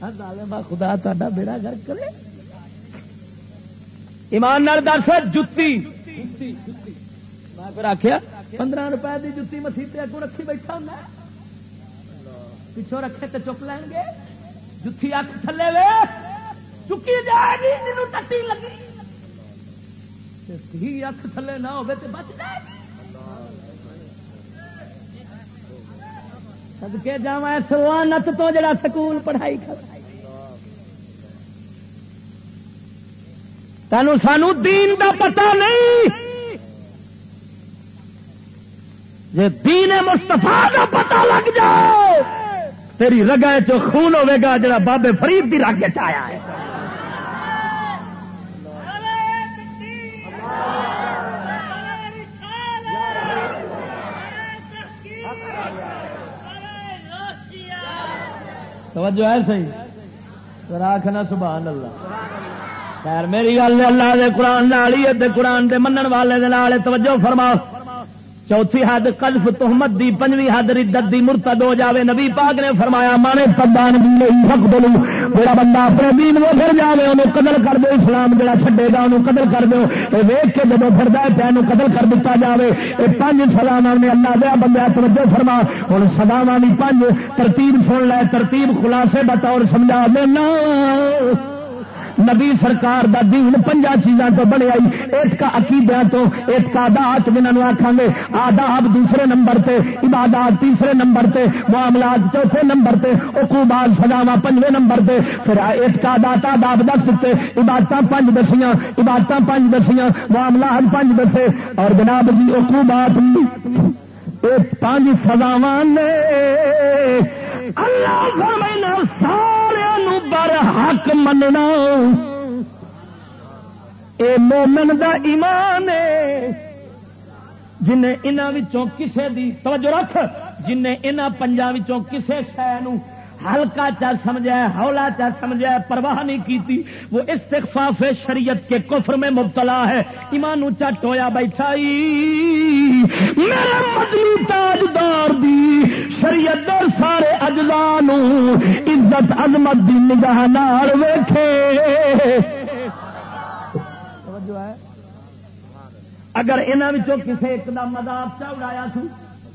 خدا تا بیڑا گھر کرے۔ ایمان نال دس، جتی۔ میں پھر آخیا پندرہ روپئے کی جتی مسیح اگو رکھی بیٹھا ہوں پچھوں رکھے تو چک لیں گے۔ جتی اک تھلے وے۔ چکی جائے گی جنوب ٹٹی لگی۔ اک تھلے نہ ہو بچ جائے گی۔ سدکے جا سلوانت تو جڑا سکول پڑھائی کر۔ تینوں سانو دین دا پتہ نہیں۔ جی دین مستفا کا پتا لگ جائے، تیری رگا چون خون ہوے گا جڑا بابے فرید کی رگ چایا ہے۔ توجہ ہے صحیح؟ راکھنا سبحان اللہ۔ خیر، میری گل اللہ دے قرآن قرآن دے منن والے دے توجہ فرماؤ۔ چوتھی حد قذف تہمت دی، پنجویں حد ردت دی، مرتد ہو جاوے۔ نبی پاک نے فرمایا، مانے تبان جڑا بندہ اپنے دین وہ پھر جاوے، انہوں قتل کر دو اسلام جڑا چھڈے گا، انہوں قتل کر دو اے ویکھ کے جب پھردا ہے، پیا قتل کر دیتا جاوے۔ اے پنج سزاواں نے اللہ دیا بندہ توجہ فرما۔ ہن سزاواں دی پنج ترتیب سن لے، ترتیب خلاصے بطور سمجھا دینا۔ نبی سرکار دا دین پنجا چیزاں تو بنے آئی، ایک کا عقیدہ تو، ایک کا دات جنہوں آخان گے۔ آداب دوسرے نمبر تے، عبادات تیسرے نمبر تے، معاملات چوتھے نمبر تے حکومات سجاوا پنجے نمبر تے۔ پھر ایک کا دات آداب دس دیتے۔ عبادت پنج دسیاں عبادت پنج دسیاں، معاملات پنج دسے۔ اور جناب جی حکومات پانچ سزاوا نے۔ اللہ فرمائنا سارا بر حق مننا۔ اے مومن دا ایمان ہے جنہیں انہوں کسے دی توجہ رکھ، جنہیں انہوں پنجا کسے شہ ہلکا چا سمجھا ہے ہولا چا سمجھا ہے پرواہ نہیں کی وہ استخفاف شریعت کے کفر میں مبتلا ہے۔ ایمان چٹ ہویا بیٹھا میرا مدنی تاجدار دی شریعت در سارے اجزان عزت، عظمت دی نگاہ نال ویٹھے اگر انہوں کسی ایک کا مزاق چا اڑایا سو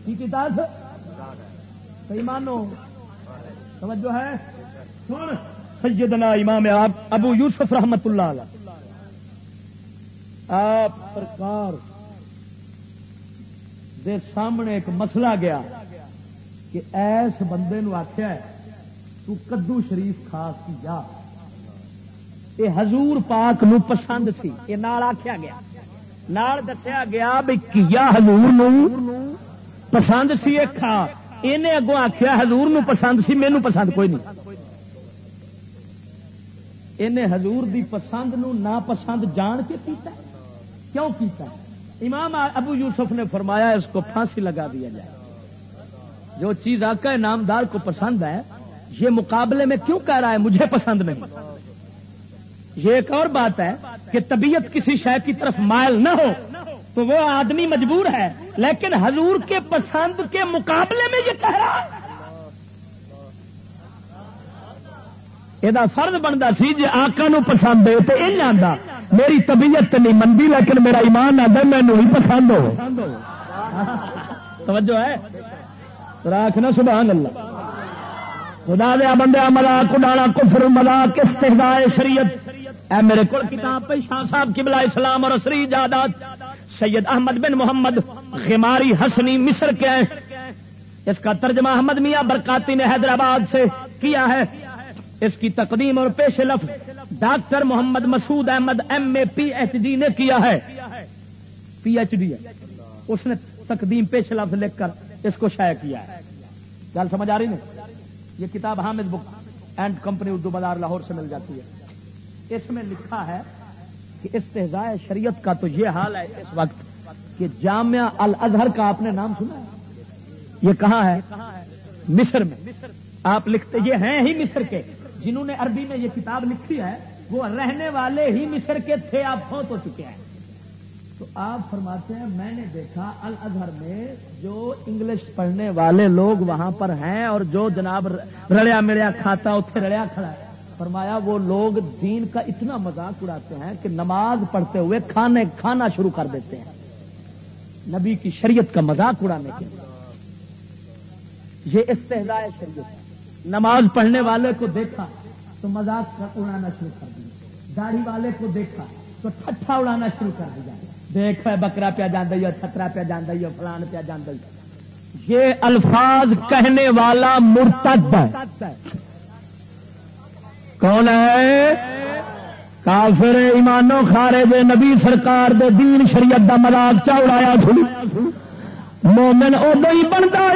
کی کتاب ایمانو توجہ ہے؟ سن، سیدنا امام آپ، ابو یوسف رحمت اللہ علیہ۔ آپ سرکار دے سامنے ایک مسئلہ گیا کہ ایس بندے نو آخیا ہے، تو کدو شریف کھا کی جا۔ یہ حضور پاک نو پسند سی۔ یہ نال آخیا گیا۔ نال دسیا گیا بھی کیا حضور نو پسند سی یہ کھا۔ انہیں اگوں آخیا حضور نو پسند سی مینو پسند کوئی نہیں۔ انہیں حضور دی پسند نو نا پسند جان کے کیتا ہے؟ کیوں کیتا ہے؟ امام ابو یوسف نے فرمایا، اس کو پھانسی لگا دیا جائے۔ جو چیز آقا نامدار کو پسند ہے، یہ مقابلے میں کیوں کہہ رہا ہے؟ مجھے پسند نہیں۔ یہ ایک اور بات ہے کہ طبیعت کسی شہر کی طرف مائل نہ ہو۔ تو وہ آدمی مجبور ہے، لیکن حضور کے پسند کے مقابلے میں یہ کہہ رہا یہ فرض بنتا سی جی آکا نو پسند ہے تو یہ آتا میری طبیعت نہیں منگی لیکن میرا ایمان آتا مینو ہی پسند ہو۔ توجہ ہے۔ راکھنا سبحان اللہ۔ خدا دیا بندہ ملا کڈانا کفر ملا کس شریعت۔ اے میرے کو کتاب پہ شاہ صاحب کی بلا اسلام اور اسری جادات سید احمد بن محمد غماری حسنی مصر کے ہیں۔ اس کا ترجمہ احمد میاں برکاتی نے حیدرآباد سے کیا ہے۔ اس کی تقدیم اور پیش لفظ doctor Muhammad Masood Ahmad M A P H D نے کیا ہے۔ پی ایچ ڈی اس نے تقدیم پیش لفظ لکھ کر اس کو شائع کیا ہے۔ گل سمجھ آ رہی نا یہ کتاب Hamid book and company Urdu Bazaar Lahore سے مل جاتی ہے۔ اس میں لکھا ہے کہ استحزاء شریعت کا تو یہ حال ہے اس وقت کہ جامعہ الازہر کا آپ نے نام سنا ہے؟ یہ کہاں ہے؟ مصر میں۔ آپ لکھتے، یہ ہیں ہی مصر کے۔ جنہوں نے عربی میں یہ کتاب لکھی ہے، وہ رہنے والے ہی مصر کے تھے، آپ فوت ہو چکے ہیں۔ تو آپ فرماتے ہیں، میں نے دیکھا الازہر میں جو انگلش پڑھنے والے لوگ وہاں پر ہیں اور جو جناب رڑیا مڑیا کھاتا اتنے رڑیا کھڑا ہے۔ فرمایا، وہ لوگ دین کا اتنا مذاق اڑاتے ہیں کہ نماز پڑھتے ہوئے کھانے، کھانا شروع کر دیتے ہیں۔ نبی کی شریعت کا مذاق اڑانے کے لیے۔ یہ استحداء شریعت نماز پڑھنے والے کو دیکھا تو مذاق اڑانا شروع کر دیا۔ داڑھی والے کو دیکھا تو ٹھٹھا اڑانا شروع کر دیا۔ دیکھ بکرا پیا جانا چھترا پیا جانا فلان پیا جانا یہ الفاظ کہنے والا مرتد ہے۔ کون ہے؟ کافر ایمانو خارے دے نبی سرکار دے دین شریعت دا ملاق چا اڑایا مومن ادو ہی بنتا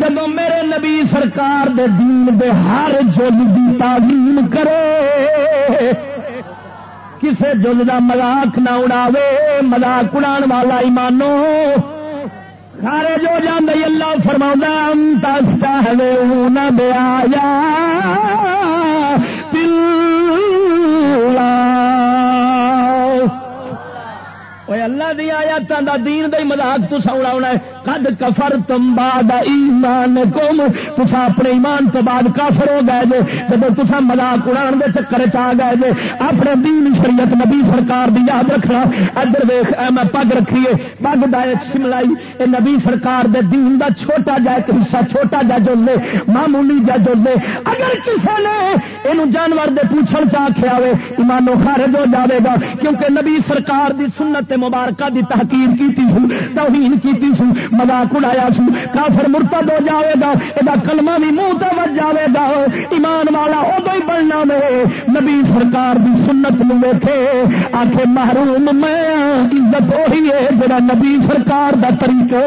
جب میرے نبی سرکار دے دین دے ہر جل دی تعظیم کرے، کسے جل دا ملاق نہ اڑاوے ملاق اڑا والا ایمانو سارے جو جان اللہ فرما دستا ہے نہ اللہ دیا آیاتوں کا دین دئی مزاق تو سونا ہونا ہے۔ کد کفر تم بعد ایمان کم تسا اپنے ایمان تو بعد کافر ہو گئے جے. جب تسا مزاق اڑان دے چکر چ گئے جے. اپنے دین شریعت نبی سرکار دی یاد رکھنا. ادھر ویخ میں پگ رکھیے. پگ دا ایک اے نبی سرکار دے دین دا چھوٹا جا ایک حصہ، چھوٹا جا جو لے معمولی جا جو لے اگر کسی نے یہ جانور دے پوچھن چاہ کے آئے ایمانو خارج ہو جاوے گا. کیونکہ نبی سرکار دی سنت مبارکہ دی تحقیر کی سو توہین کی سو مزاق اڑایا سو کافر مرتد ہو جاوے گا یہ کلمہ بھی منہ تو بچ جاوے گا۔ ایمان والا ادو ہی بننا میں نبی سرکار دی سنت ویٹے آخے محروم میں عزت وہی ہے جڑا نبی سرکار دا طریقہ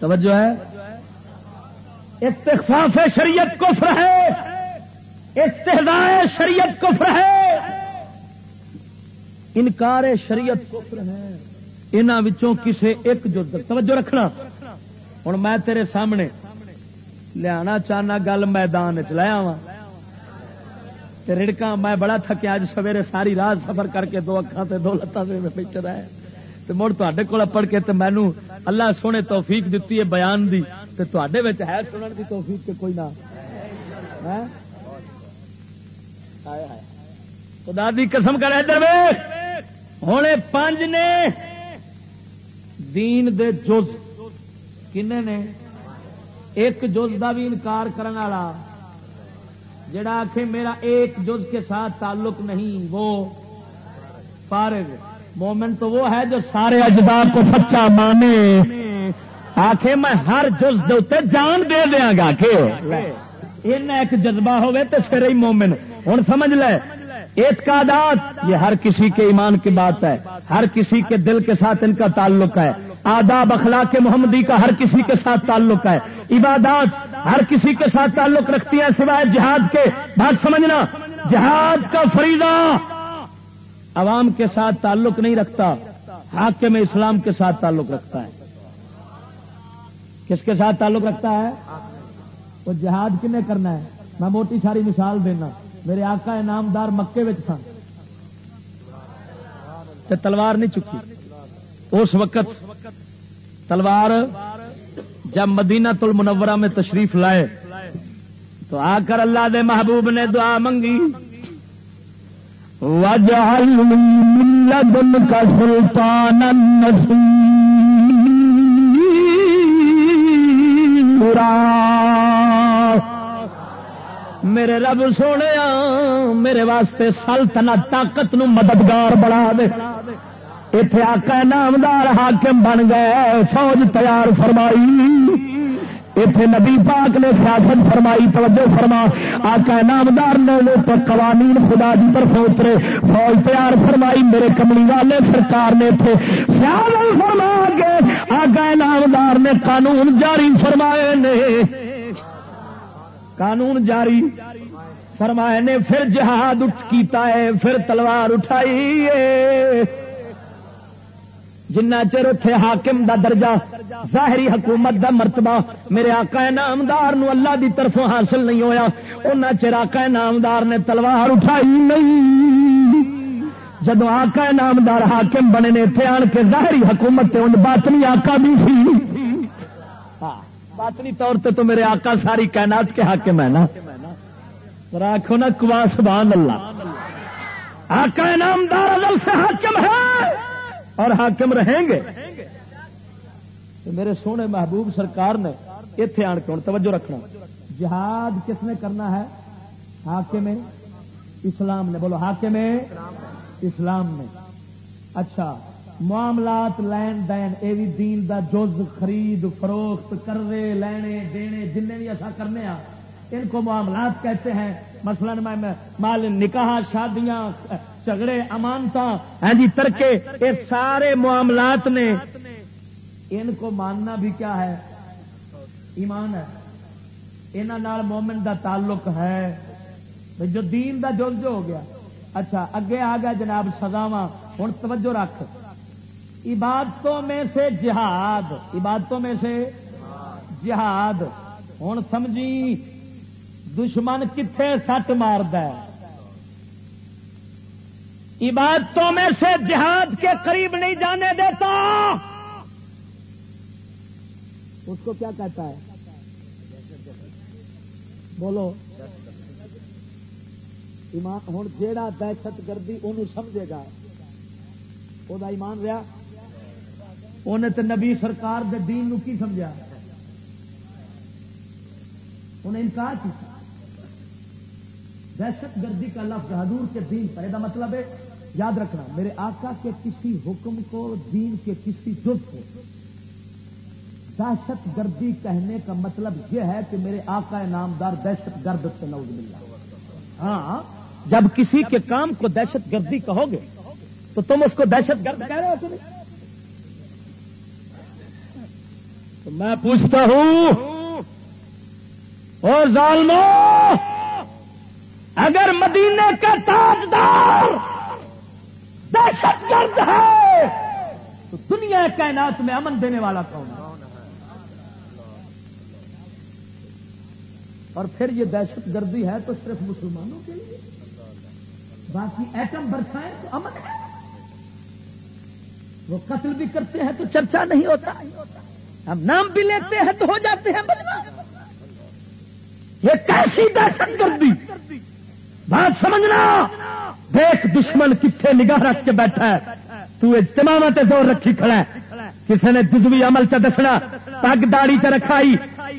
توجہ ہے۔ استخفاف شریعت کفر ہے۔ استحدائے شریعت کفر ہے۔ انکار شریعت کفر ہے۔ انہوں وچوں کسے ایک جو توجہ رکھنا۔ ہوں میں تیرے سامنے لیا چاہنا گل میدان چلایا وا رڑکا میں بڑا تھکیا اج سویرے ساری رات سفر کر کے دو اکھان سے دو لتان سے بیٹھ رہا ہے مڑ تے کو پڑھ کے تے مینو اللہ سونے توفیق دیتی ہے بیان دی۔ ہے سنن کی توفیق کے کوئی نہ۔ ہاں؟ خدا دی قسم کر ادھر ہوں پانچ نے دین دے جز کنے نے؟ ایک جز کا بھی انکار کرنے والا، جڑا آخ میرا ایک جز کے ساتھ تعلق نہیں، وہ فارغ۔ مومن تو وہ ہے جو سارے اجدار کو سچا مانے۔ آخ میں ہر جز دے جان دے دیا گا کہ ایک جذبہ ہوئے تو پھر ہی مومن۔ ہوں سمجھ لے، اعتقادات، یہ ہر کسی کے ایمان کی بات ہے، ہر کسی کے دل کے ساتھ ان کا تعلق ہے۔ آداب اخلاق محمدی کا ہر کسی کے ساتھ تعلق ہے۔ عبادات، ہر کسی کے ساتھ تعلق رکھتی ہے سوائے جہاد کے۔ بات سمجھنا، جہاد کا فریضہ۔ عوام کے ساتھ تعلق نہیں رکھتا، حاکم اسلام کے ساتھ تعلق رکھتا ہے۔ کس کے ساتھ تعلق رکھتا ہے؟ وہ جہاد کنے کرنا ہے؟ میں موٹی ساری مثال دینا۔ میرے آقا انعامدار مکے سن۔ تلوار نہیں چکی۔ اس وقت تلوار جب مدینہ تل منورہ میں تشریف لائے، تو آ کر اللہ دے محبوب نے دعا منگی۔ وجہ کا سلطان میرے رب سونے میرے واسطے سلطنت طاقت نو مددگار بنا دے۔ اتے آقا نامدار حاکم بن گئے، فوج تیار فرمائی۔ اتے نبی پاک نے سیاست فرمائی، توجہ فرما۔ آقا نامدار نے تو قوانین خدا کی طرف اترے، فوج تیار فرمائی۔ میرے کملی والے سرکار نے اتنے سیاست فرما کے آقا نامدار نے قانون جاری فرمائے نے۔ قانون جاری فرمائے نے پھر جہاد اٹھ کیتا ہے، پھر تلوار اٹھائی جنہ چر اتے حاکم دا درجہ، ظاہری حکومت دا مرتبہ، میرے آقا نامدار نو اللہ دی طرف حاصل نہیں ہویا۔ ان چر آقا نامدار نے تلوار اٹھائی نہیں۔ جدو آقا نامدار حاکم بنے نے اتنے آن کے ظاہری حکومت ان باطنی آقا بھی سی باطنی طور پہ تو میرے آقا ساری کائنات کے حاکم ہے نا۔ راکھو نا کوا سبحان اللہ آقا نامدار ازل سے حاکم ہے اور حاکم رہیں گے۔ تو میرے سونے محبوب سرکار نے اتنے آن کے توجہ رکھنا۔ جہاد کس نے کرنا ہے؟ حاکم اسلام نے۔ بولو، حاکم اسلام نے۔ اچھا۔ معاملات لین دین یہ بھی دین دا جز، خرید، فروخت کرے لینے، دینے جن بھی ایسا کرنے ہاں ان کو معاملات کہتے ہیں۔ مثلا میں مال نکاح، شادیاں، جھگڑے امانتا ہاں جی ترکے یہ سارے معاملات نے۔ ان کو ماننا بھی کیا ہے؟ ایمان ہے۔ یہاں مومن دا تعلق ہے۔ جو دین دا جو جو ہو گیا۔ اچھا اگے آ گیا جناب سزاوا ہوں توجہ رکھ۔ عبادتوں میں سے جہاد، عبادتوں میں سے جہاد۔ ہوں سمجھی، دشمن کتنے سٹ مارد عبادتوں میں سے جہاد کے قریب نہیں جانے دیتا۔ اس کو کیا کہتا ہے؟ بولو۔ ایمان، ہوں جیڑا دہشت گردی انہوں سمجھے گا، وہ ایمان رہا؟ انہیں تو نبی سرکار دے دین نو کی سمجھا؟ انہیں انکار کی دہشت گردی کا لفظ حضور کے دین پر یہ مطلب ہے، یاد رکھنا، میرے آقا کے کسی حکم کو، دین کے کسی جز کو۔ دہشت گردی کہنے کا مطلب یہ ہے کہ میرے آقا نامدار دہشت گرد سے نوز مل ہاں جب کسی کے کام کو دہشت گردی کہو گے، تو تم اس کو دہشت گرد کہہ رہے ہو تو میں پوچھتا ہوں اور ظالمو، اگر مدینے کا تاجدار دہشت گرد ہے تو دنیا کائنات میں امن دینے والا کون ہے؟ اور پھر یہ دہشت گردی ہے تو صرف مسلمانوں کے لیے؟ باقی ایٹم برسائیں تو امن ہے؟ وہ قتل بھی کرتے ہیں تو چرچا نہیں ہوتا؟ ہم نام بھی لیتے ہیں تو ہو جاتے ہیں یہ کیسی دہشت گردی؟ بات سمجھنا۔ دیکھ دشمن کتنے نگاہ رکھ کے بیٹھا ہے۔ تو اجتماع تے زور رکھی کھڑا ہے۔ کسی نے جزوی عمل چ دسنا، پگ داڑی چ رکھائی۔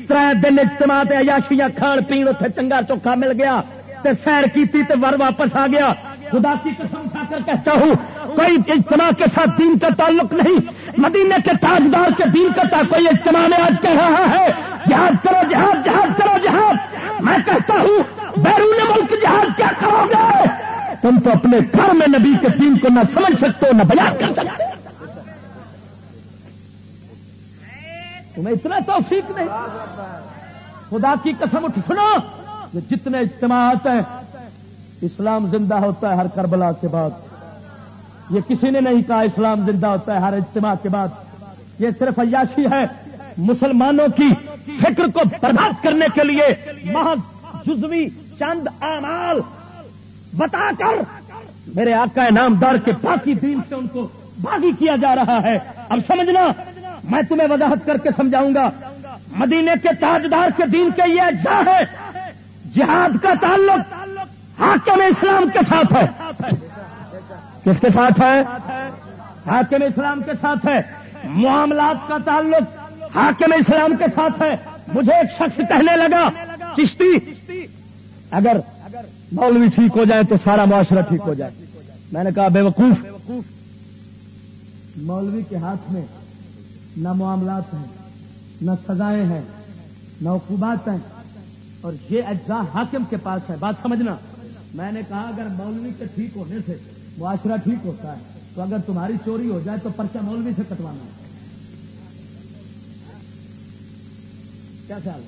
تر دن اجتماع عیاشیاں کھان پی اتنے چنگا چوکھا مل گیا۔ تے سیر کی ور واپس آ گیا۔ خدا کی قسم کھا کر کہتا ہوں، کوئی اجتماع کے ساتھ دین کا تعلق نہیں۔ مدینے کے تاجدار کے دین کا کوئی اجتماع نے آج کہہ رہا ہے۔ جہاد کرو، جہاد جہاد کرو، جہاد۔ میں کہتا ہوں، بیرون ملک جہاد کیا کرو گے؟ تم تو اپنے گھر میں نبی کے دین کو نہ سمجھ سکتے ہو نہ بیان کر سکتے۔ تمہیں اتنا توفیق نہیں۔ خدا کی قسم اٹھ سنو جتنے اجتماعات ہیں اسلام زندہ ہوتا ہے ہر کربلا کے بعد۔ یہ کسی نے نہیں کہا اسلام زندہ ہوتا ہے ہر اجتماع کے بعد۔ یہ صرف عیاشی ہے۔ مسلمانوں کی فکر کو برباد کرنے کے لیے محض جزوی چند اعمال بتا کر میرے آقا نامدار کے باقی دین سے ان کو باغی کیا جا رہا ہے۔ اب سمجھنا، میں تمہیں وضاحت کر کے سمجھاؤں گا۔ مدینے کے تاجدار کے دین کے یہ اجزا ہے جہاد کا تعلق حاکم اسلام کے ساتھ ہے۔ کس کے ساتھ ہے؟ حاکم اسلام کے ساتھ ہے۔ معاملات کا تعلق حاکم اسلام کے ساتھ ہے۔ مجھے ایک شخص کہنے لگا، چشتی، اگر مولوی ٹھیک ہو جائے تو سارا معاشرہ ٹھیک ہو جائے۔ میں نے کہا بے وقوف مولوی کے ہاتھ میں نہ معاملات ہیں، نہ سزائیں ہیں، نہ حکومات ہیں۔ اور یہ اجزاء حاکم کے پاس ہے۔ بات سمجھنا۔ میں نے کہا اگر مولوی کے ٹھیک ہونے سے معاشرہ ٹھیک ہوتا ہے، تو اگر تمہاری چوری ہو جائے تو پرچہ مولوی سے کٹوانا ہے۔ کیا خیال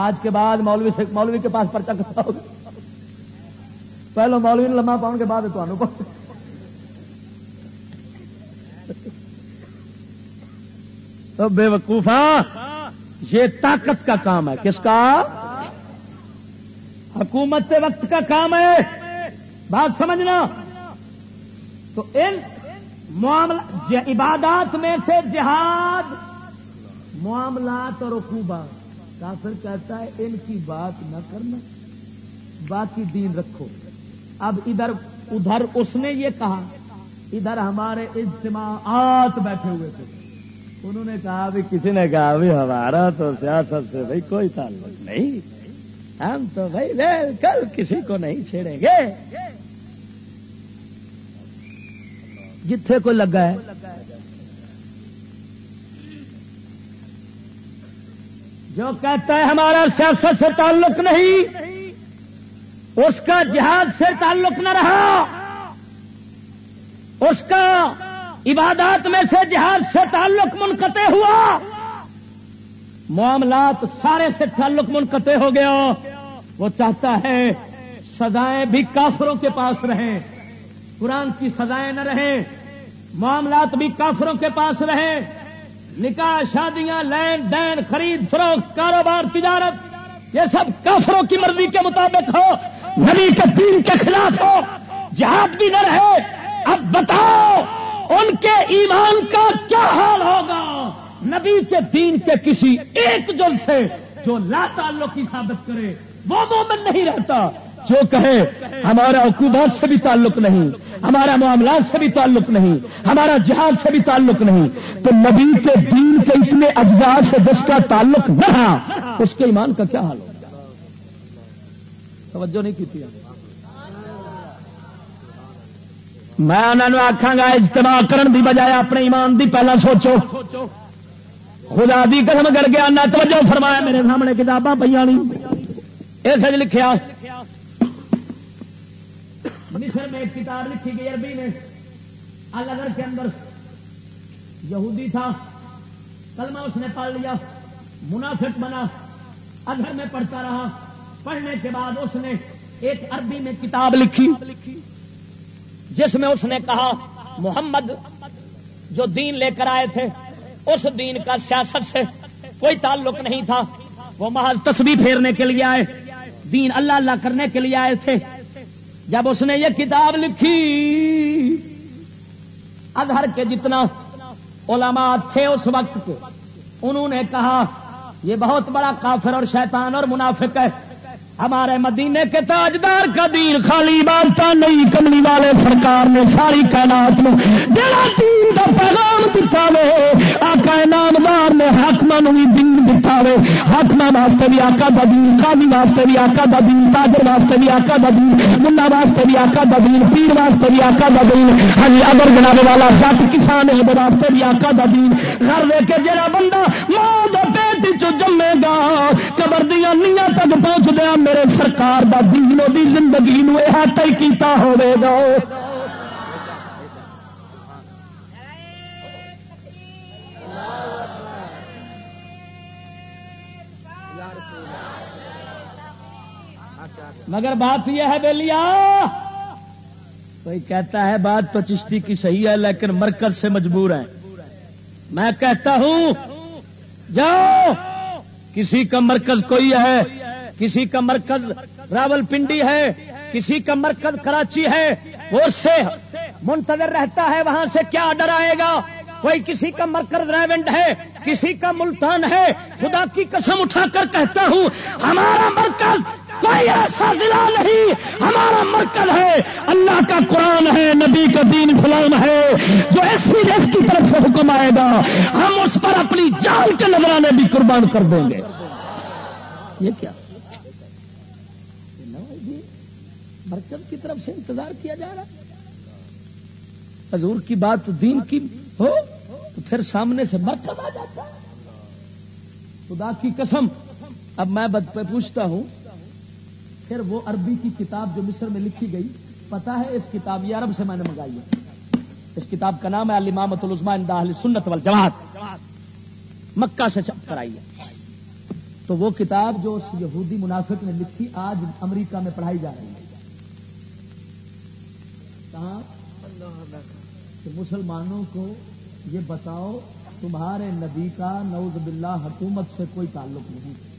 آج کے بعد مولوی سے مولوی کے پاس پرچہ کٹواؤ پہلو مولوی نے لمبا پاؤں کے بعد تمہیں تو بے وقوفا یہ طاقت کا کام ہے۔ کس کا؟ حکومت وقت کا کام ہے۔ بات سمجھنا۔ تو ان معاملہ جی- عبادات میں سے جہاد، معاملات اور رقوبات کافر کہتا ہے، ان کی بات نہ کرنا۔ باقی دین رکھو۔ اب ادھر ادھر اس نے یہ کہا، ادھر ہمارے اجتماعات بیٹھے ہوئے تھے۔ انہوں نے کہا بھی کسی نے کہا بھی ہمارا تو سیاست سے بھائی کوئی تعلق نہیں۔ ہم تو بھائی کل کسی کو نہیں چھیڑیں گے۔ جتھے کو لگا ہے۔ جو کہتا ہے ہمارا سیاست سے تعلق نہیں، اس کا جہاد سے تعلق نہ رہا۔ اس کا عبادات میں سے جہاد سے تعلق منقطع ہوا۔ معاملات سارے سے تعلق منقطع ہو گیا۔ وہ چاہتا ہے سزائیں بھی کافروں کے پاس رہیں۔ قرآن کی سزائیں نہ رہیں۔ معاملات بھی کافروں کے پاس رہیں۔ نکاح، شادیاں، لین دین، خرید، فروخت، کاروبار، تجارت، یہ سب کافروں کی مرضی کے مطابق ہو۔ نبی کے دین کے خلاف ہو۔ جہاد بھی نہ رہے۔ اب بتاؤ، ان کے ایمان کا کیا حال ہوگا؟ نبی کے دین کے کسی ایک جل سے جو لا تعلق کی ثابت کرے، وہ مومن نہیں رہتا۔ جو کہے، ہمارا حکومت سے بھی تعلق نہیں، ہمارا معاملات سے بھی تعلق نہیں، ہمارا جہاد سے بھی تعلق نہیں۔ تو نبی کے دین کے اتنے اجزاء سے جس کا تعلق نہ رہا، اس کے ایمان کا کیا حال ہوگا؟ توجہ نہیں کی تھی میں انہوں آخا گا، اجتماع کرن دی بجائے اپنے ایمان دی پہلا سوچو۔ خدا دی قسم کر کے آنا، توجہ فرمایا، میرے سامنے کتاباں پہ اس لکھیا۔ مصر میں ایک کتاب لکھی گئی، عربی میں۔ الگر کے اندر یہودی تھا۔ کلمہ اس نے پڑھ لیا۔ منافق بنا۔ ادھر میں پڑھتا رہا۔ پڑھنے کے بعد اس نے ایک عربی میں کتاب لکھی۔ جس میں اس نے کہا، محمد جو دین لے کر آئے تھے اس دین کا سیاست سے کوئی تعلق نہیں تھا۔ وہ محض تصویر پھیرنے کے لیے آئے، دین اللہ اللہ کرنے کے لیے آئے تھے۔ جب اس نے یہ کتاب لکھی، اظہر کے جتنا علماء تھے اس وقت کے، انہوں نے کہا، یہ بہت بڑا کافر اور شیطان اور منافق ہے۔ ہمارے مدینے کے تاجدار کا دین خالی بارتا نہیں، کملی والے سرکار نے ساری کائنات میں جڑا دین کا پیغام دتا وے آقا نامدار نے حاکم بھی دین دتا وے۔ حاکم واسطے بھی آقا دا دین، قاضی واسطے بھی آقا دا دین، تاجر واسطے بھی آقا دا دین منا واسطے بھی آقا دا دین، پیر واسطے بھی آقا دا دین۔ ہاں جی، اگر جناب والا جٹ کسان ہے واسطے بھی آقا دا دین۔ گھر لے کے جڑا بندہ ماں پیٹ چ جمے گا۔ قبر دیا نیاں تک پہنچ دیا میرے سرکار دا دین دی زندگی نو یہ کیتا ہوئے گا۔ مگر بات یہ ہے بلیا کوئی کہتا ہے بات تو چشتی کی صحیح ہے، لیکن مرکز سے مجبور ہے میں کہتا ہوں جاؤ! کسی کا مرکز کوئی ہے؟ کسی کا مرکز راول پنڈی ہے؟ کسی کا مرکز کراچی ہے؟ وہ سے منتظر رہتا ہے، وہاں سے کیا آڈر آئے گا؟ کوئی کسی کا مرکز ریونڈ ہے؟ کسی کا ملتان ہے؟ خدا کی قسم اٹھا کر کہتا ہوں، ہمارا مرکز کوئی ایسا ضلع نہیں، ہمارا مرکز ہے، اللہ کا قرآن ہے، نبی کا دین اسلام ہے، جو ایس پی ایس کی طرف سے حکم آئے گا، ہم اس پر اپنی جان کے نظرانے بھی قربان کر دیں گے۔ یہ کیا؟ مرکز کی طرف سے انتظار کیا جا رہا حضور کی بات دین کی ہو، تو پھر سامنے سے مرکز آ جاتا خدا کی قسم، اب میں پوچھتا ہوں پھر وہ عربی کی کتاب جو مصر میں لکھی گئی پتا ہے اس کتاب یہ عرب سے میں نے منگائی ہے۔ اس کتاب کا نام ہے المامت العظمان داہل سنت وال جماعت مکہ سے چھپ کر آئی ہے۔ تو وہ کتاب جو اس یہودی منافق نے لکھی، آج امریکہ میں پڑھائی جا رہی ہے۔ کہ مسلمانوں کو یہ بتاؤ، تمہارے نبی کا نوز باللہ حکومت سے کوئی تعلق نہیں۔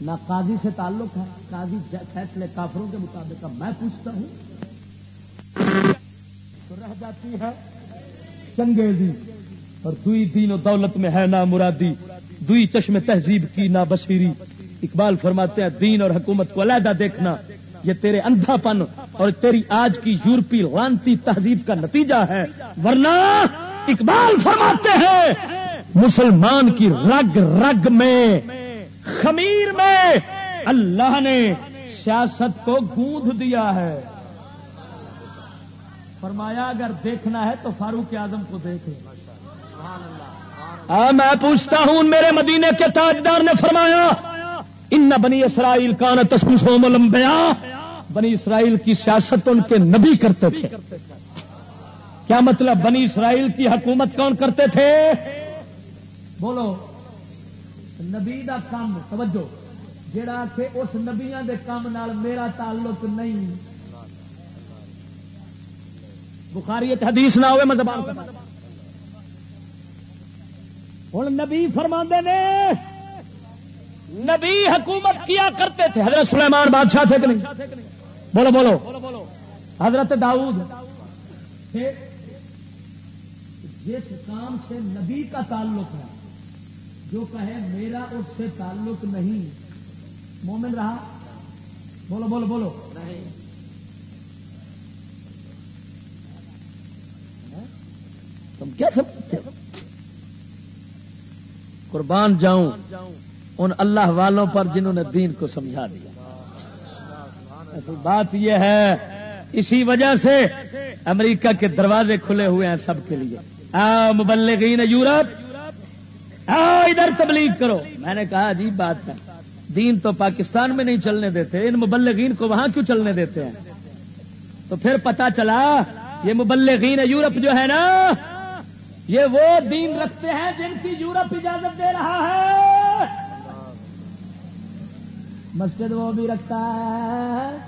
نہ قاضی سے تعلق ہے، قاضی فیصلے کافروں کے مطابق میں پوچھتا ہوں، تو رہ جاتی ہے چنگیزی اور دوئی دین و دولت میں ہے نہ مرادی۔ دوئی چشم تہذیب کی نا بصیری۔ اقبال فرماتے ہیں، دین اور حکومت کو علیحدہ دیکھنا، یہ تیرے اندھا پن اور تیری آج کی یورپی لانتی تہذیب کا نتیجہ ہے۔ ورنہ اقبال فرماتے ہیں، مسلمان کی رگ رگ میں خمیر میں اللہ نے سیاست کو گوندھ دیا ہے۔ فرمایا، اگر دیکھنا ہے تو فاروق اعظم کو دیکھے میں پوچھتا ہوں، میرے مدینے کے تاجدار نے فرمایا، ان بنی اسرائیل کا لمبیا بنی اسرائیل کی سیاست ان کے نبی کرتے تھے۔ کیا مطلب بنی اسرائیل کی حکومت کون کرتے تھے؟ بولو۔ نبی دا کام، توجہ جڑا کہ اس نبیا دے کام نال میرا تعلق نہیں۔ بخاری حدیث نہ ہوئے، میں زبان ہوں۔ نبی فرما نے، نبی حکومت کیا کرتے تھے؟ حضرت سلیمان بادشاہ تھے کہ نہیں؟ بولو بولو۔ حضرت داؤد جس کام سے نبی کا تعلق ہے جو کہے میرا اس سے تعلق نہیں۔ مومن رہا؟ بولو بولو بولو۔ تم کیا سمجھتے قربان جاؤں ان اللہ والوں پر جنہوں نے دین کو سمجھا دیا۔ بات یہ ہے اسی وجہ سے امریکہ کے دروازے کھلے ہوئے ہیں سب کے لیے۔ مبلغین یورپ ہاں، ادھر تبلیغ کرو۔ میں نے کہا، عجیب بات ہے۔ دین تو پاکستان میں نہیں چلنے دیتے۔ ان مبلغین کو وہاں کیوں چلنے دیتے ہیں؟ تو پھر پتا چلا، یہ مبلغین یورپ جو ہے نا، یہ وہ دین رکھتے ہیں جن کی یورپ اجازت دے رہا ہے۔ مسجد وہ بھی رکھتا ہے۔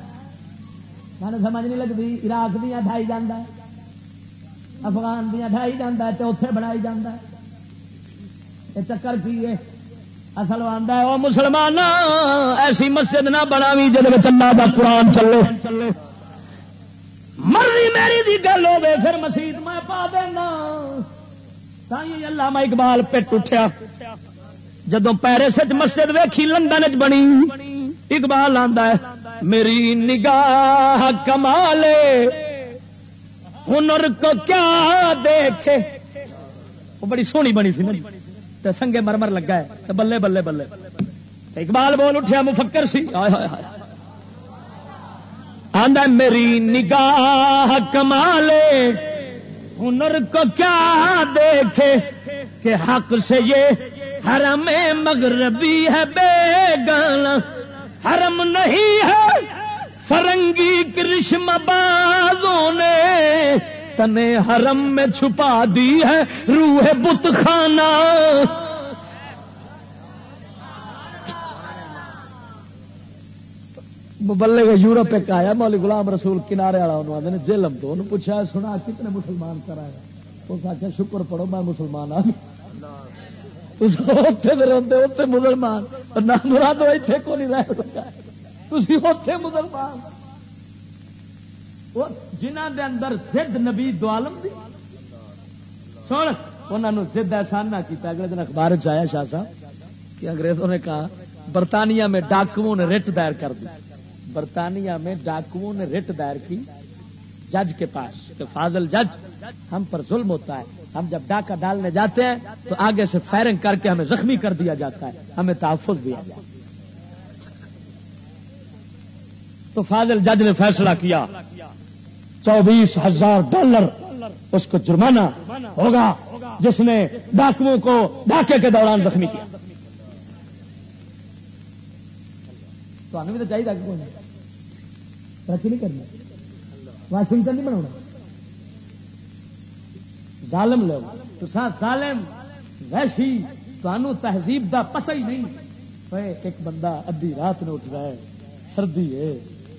میں سمجھ نہیں لگتی، عراق دیا ڈھائی جانا افغان دیا ڈھائی جانا تو اتے بنائی جانا یہ چکر کی ہے؟ اصل آتا ہے وہ مسلمان ایسی مسجد نہ بنا بھی جب چلا دا قرآن چلے۔ مرضی میری دی گل ہو پھر مسیح میں پا دینا۔ تھی اللہ میں اقبال پٹ اٹھیا۔ جدو پیرس مسجد ویکھی، لندن چ بنی، اقبال آتا ہے، میری نگاہ کمالے۔ ہنر کو کیا دیکھے؟ وہ بڑی سونی بنی سی نا جی۔ سنگے مرمر لگا ہے بلے بلے بلے۔ اقبال بول اٹھیا، مفکر سی۔ آدھا میری نگاہ کمالے، ہنر کو کیا دیکھے؟ کہ حق سے یہ حرم مغربی ہے بے گانا حرم نہیں ہے، فرنگی کرشم بازوں نے تنے حرم میں چھپا دی ہے روح بت خانہ۔ مبلے کا یورپ ایک آیا، مولی غلام رسول کنارے والا، انہوں آدھے جیلم تو، انہوں پوچھا، سنا کتنے مسلمان کرا ہے اس آخیا شکر پڑھو، میں مسلمان ہاں۔ آ اتنے مسلمان۔ نہ مراد اتنے کو نہیں رہ سکتا تھی اتے مسلمان۔ جنہ دے اندر زد نبی دوالم دی۔ سن انہوں زد احسان نہ کیتا۔ اگلے دن اخبار چیا شاہ صاحب کہ انگریزوں نے کہا، برطانیہ میں ڈاکوؤں نے رٹ دائر کر دی۔ برطانیہ میں ڈاکوؤں نے رٹ دائر کی۔ جج کے پاس، کہ فاضل جج، ہم پر ظلم ہوتا ہے۔ ہم جب ڈاکہ ڈالنے جاتے ہیں، تو آگے سے فائرنگ کر کے ہمیں زخمی کر دیا جاتا ہے۔ ہمیں تحفظ دیا جاتا تو فاضل جج نے فیصلہ کیا۔ چوبیس ہزار ڈالر اس کو جرمانہ ہوگا، جس نے ڈاکوؤں کو ڈاکے کے دوران زخمی کیا۔ تو بھی تو چاہیے ترقی نہیں کرنا واشنگٹن نہیں بنا ظالم لو تو ظالم ویسی تمہوں تہذیب دا پتہ ہی نہیں۔ ایک بندہ ادھی رات نے اٹھ رہا ہے، سردی ہے،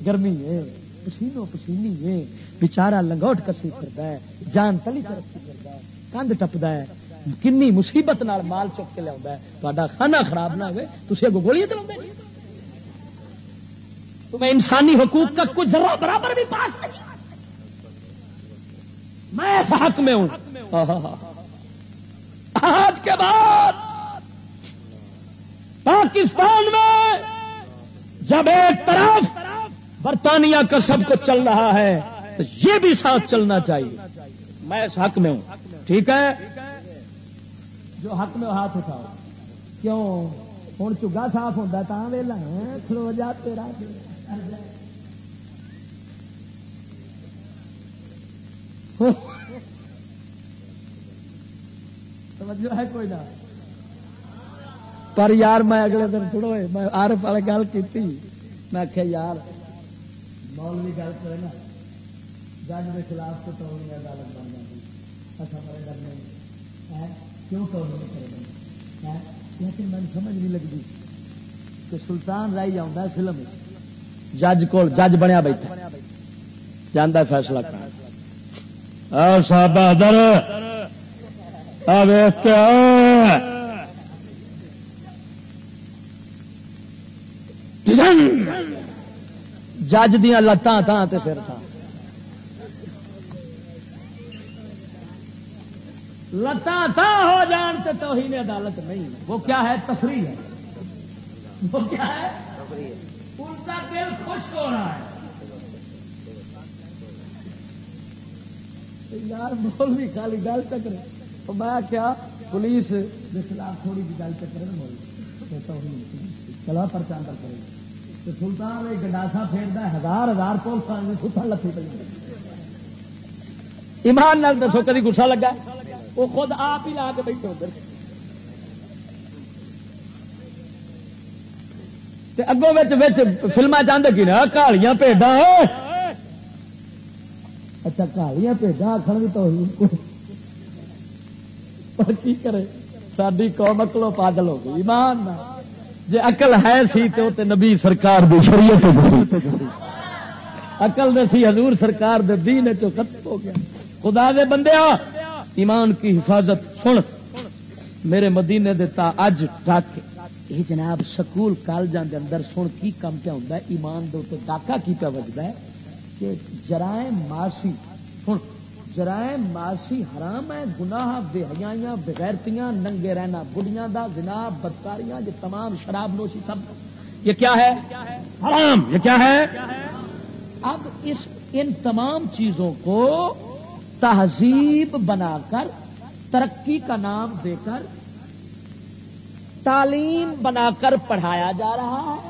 گرمی ہے پسینو پسینی ہے۔ بچارا لنگوٹ کسی کرتا ہے، جان تلی ترقی کرتا ہے، کندھ ٹپتا ہے، کنی مصیبت نال مال چک کے لیا تا کھانا خراب نہ ہوئے تھی اگو گولیاں چلا تمہیں انسانی حقوق کا کچھ ذرا برابر بھی پاس نہیں۔ میں اس حق میں ہوں۔ آج کے بعد پاکستان میں جب ایک طرف برطانیہ کا سب کچھ چل رہا ہے تو یہ بھی ساتھ چلنا چاہیے۔ میں اس حق میں ہوں۔ ٹھیک ہے؟ جو حق میں ہاتھ اٹھاؤ۔ کیوں؟ ہوں چگا صاف ہوتا تو ویلا کھلو جا تیرا۔ توجہ ہے کوئی نہ۔ پر یار میں اگلے دن تھوڑو میں آرف والے گل کی میں آخیا یار، مولوی گل کرے نا۔ جج کے خلاف تو ٹولنی عدالت بن جاتی۔ اچھا میرے ڈر نہیں۔ کیوں ٹولنی کرے لیکن میں سمجھ نہیں لگتی کہ سلطان رائی آؤں فلم جج کو جج بنیا بیٹھا جانا فیصلہ کرنا۔ صاحب جج دیا لتان تھان سے سر تھان لتان تھا ہو جان سے توہین عدالت نہیں وہ کیا ہے؟ تفریح ہے۔ وہ کیا ہے؟ ان کا دل خوش ہو رہا ہے۔ یار، بول بھی خالی گل چکر تو میں کیا؟ پولیس کے خلاف تھوڑی جی گل چکر چلو، پرچان کر کرے تو سلطان ایک گنڈاسا پھیرتا ہے۔ ہزار ہزار پولیس ستر لفی پہ ایمان نال دسو، کدی گسا لگا وہ خود آپ ہی لا کے بیٹھے ادھر اگوں فلما چاہتے کی نا کالیاں پیڈا اچھا کالیاں پیڈا آخر بھی تو کی کرے؟ ساری قوم اکلو پاگل ہو گئی۔ ایمان جی اقل ہے سی تو نبی سرکار دی شریعت اقل نے سی حضور سرکار دے دین چو ختم ہو گیا۔ خدا دے بندے ایمان کی حفاظت سن۔ میرے مدینے دیتا اج ڈاک یہ جناب، سکول کالجوں کے اندر سن کی کم پہ ہوتا ہے؟ ایمان دے ڈاکا کی پہ وجدا ہے؟ کہ جرائم ماسی سن۔ جرائم ماسی حرام ہے، گناہ بے حیاں بغیرتیاں، ننگے رہنا بڑھیاں دا جناب بدکاریاں، یہ تمام شراب نوشی سب۔ یہ کیا ہے؟ حرام۔ یہ کیا ہے؟ اب اس ان تمام چیزوں کو تہذیب بنا کر، ترقی کا نام دے کر، تعلیم بنا کر پڑھایا جا رہا ہے۔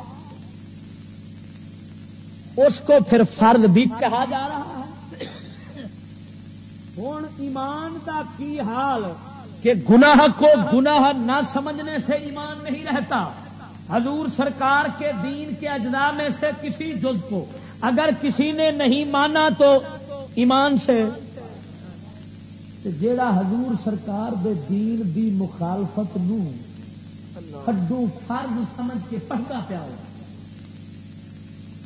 اس کو پھر فرد بھی کہا جا رہا ہے۔ ہوں ایمان کا کی حال کہ گناہ کو گناہ نہ سمجھنے سے ایمان نہیں رہتا۔ حضور سرکار کے دین کے اجزاء میں سے کسی جز کو اگر کسی نے نہیں مانا تو ایمان سے جیڑا حضور سرکار دے دین دی مخالفت نو کڈو فرض سمجھ کے پڑھتا پیا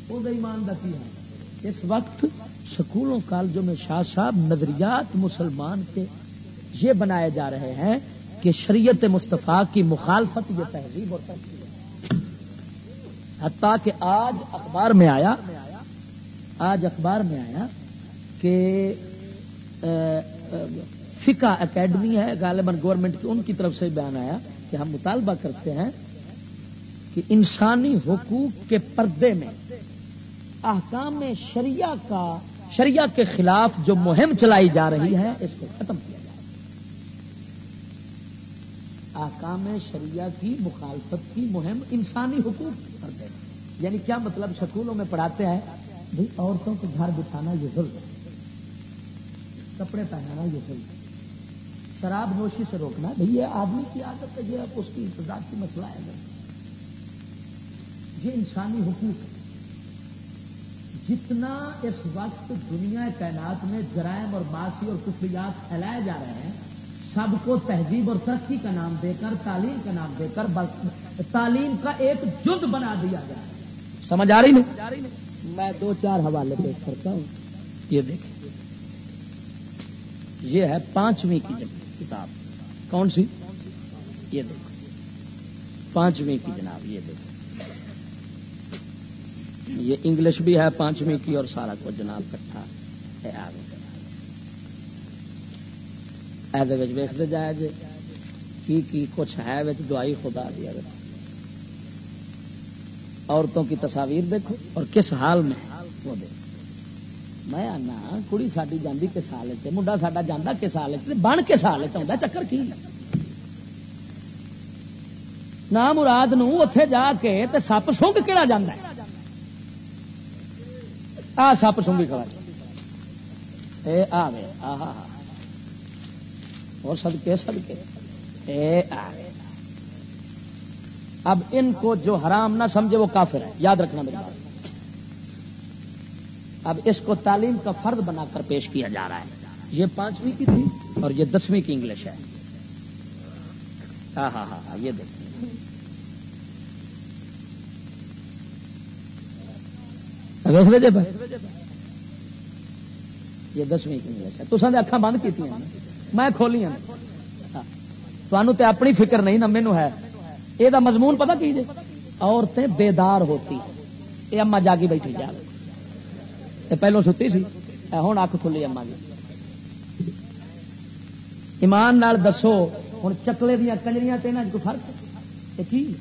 وہ ایمان دا ہے اس وقت سکولوں کالجوں میں شاہ صاحب نظریات مسلمان کے یہ بنائے جا رہے ہیں کہ شریعت مصطفیٰ کی مخالفت یہ تہذیب اور تحقیق حتیٰ کہ آج اخبار میں آیا آج اخبار میں آیا کہ فقہ اکیڈمی ہے، غالباً گورنمنٹ کی، ان کی طرف سے بیان آیا کہ ہم مطالبہ کرتے ہیں کہ انسانی حقوق کے پردے میں، احکام شریعہ کا، شریعہ کے خلاف جو مہم چلائی جا رہی ہے، اس کو ختم کیا جائے۔ احکام شریعہ کی، مخالفت کی مہم انسانی حقوق کے پردے میں۔ یعنی کیا مطلب سکولوں میں پڑھاتے ہیں؟ بھائی عورتوں کو گھر بٹھانا یہ ظلم ہے۔ کپڑے پہنانا یہ ظلم ہے۔ شراب نوشی سے روکنا۔ بھائی یہ آدمی کی عادت ہے یہ اس کی انتظار کی مسئلہ ہے۔ یہ انسانی حقوق ہے۔ جتنا اس وقت دنیا کائنات میں جرائم اور باسی اور کفریات پھیلائے جا رہے ہیں سب کو تہذیب اور ترقی کا نام دے کر تعلیم کا نام دے کر تعلیم کا ایک جد بنا دیا جائے سمجھ آ رہی نہیں؟ میں دو چار حوالے پیش کرتا ہوں۔ یہ دیکھیں۔ یہ ہے پانچویں کی کتاب۔ کون سی؟ یہ دیکھو۔ پانچویں کی جناب، یہ دیکھو۔ یہ انگلش بھی ہے پانچویں کی اور سارا کو جناب کٹھا ہے۔ آگے ایسے ویکتے جائے جی کی کی کچھ ہے دعائی خدا دیا عورتوں کی تصاویر دیکھو اور کس حال میں وہ دیکھو۔ میں آنا کڑی ساری جاندی کس حال منڈا ساڈا جانا کس بن کس حال چکر کی نہ مراد اتے جا کے سپ سونگ کہڑا جانا آ سپ سونگی کھڑا آ گئے آ اور سدکے سدکے اے آ گئے اب ان کو جو حرام نہ سمجھے وہ کافر ہے یاد رکھنا میری بات اب اس کو تعلیم کا فرد بنا کر پیش کیا جا رہا ہے۔ یہ پانچویں کی تھی اور یہ دسویں کی انگلش ہے۔ ہاں ہاں ہاں ہاں یہ دیکھیں۔ یہ دسویں کی انگلش ہے۔ تو سن بند کی میں کھولی ہاں۔ تو اپنی فکر نہیں نہ مینو ہے۔ یہ مضمون پتا کی عورتیں بیدار ہوتی۔ یہ اما جاگی بیٹھی جا پہلو ستی سی۔ ہوں اک کھلی اما جی۔ ایمان نال دسو ہوں چکلے دیا کنجریاں تین کو فرق کی؟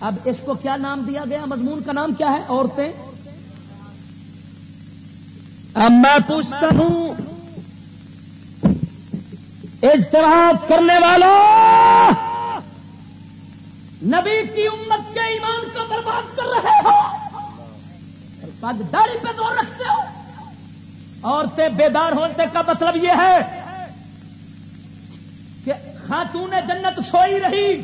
اب اس کو کیا نام دیا گیا؟ مضمون کا نام کیا ہے؟ عورتیں۔ اب میں پوچھتا ہوں اجتراحات کرنے والوں نبی کی امت کے ایمان کو برباد کر رہے ہو؟ پگ داڑھی پہ دور رکھتے ہو؟ عورتیں بیدار ہونے کا مطلب یہ ہے کہ خاتون جنت سوئی رہی۔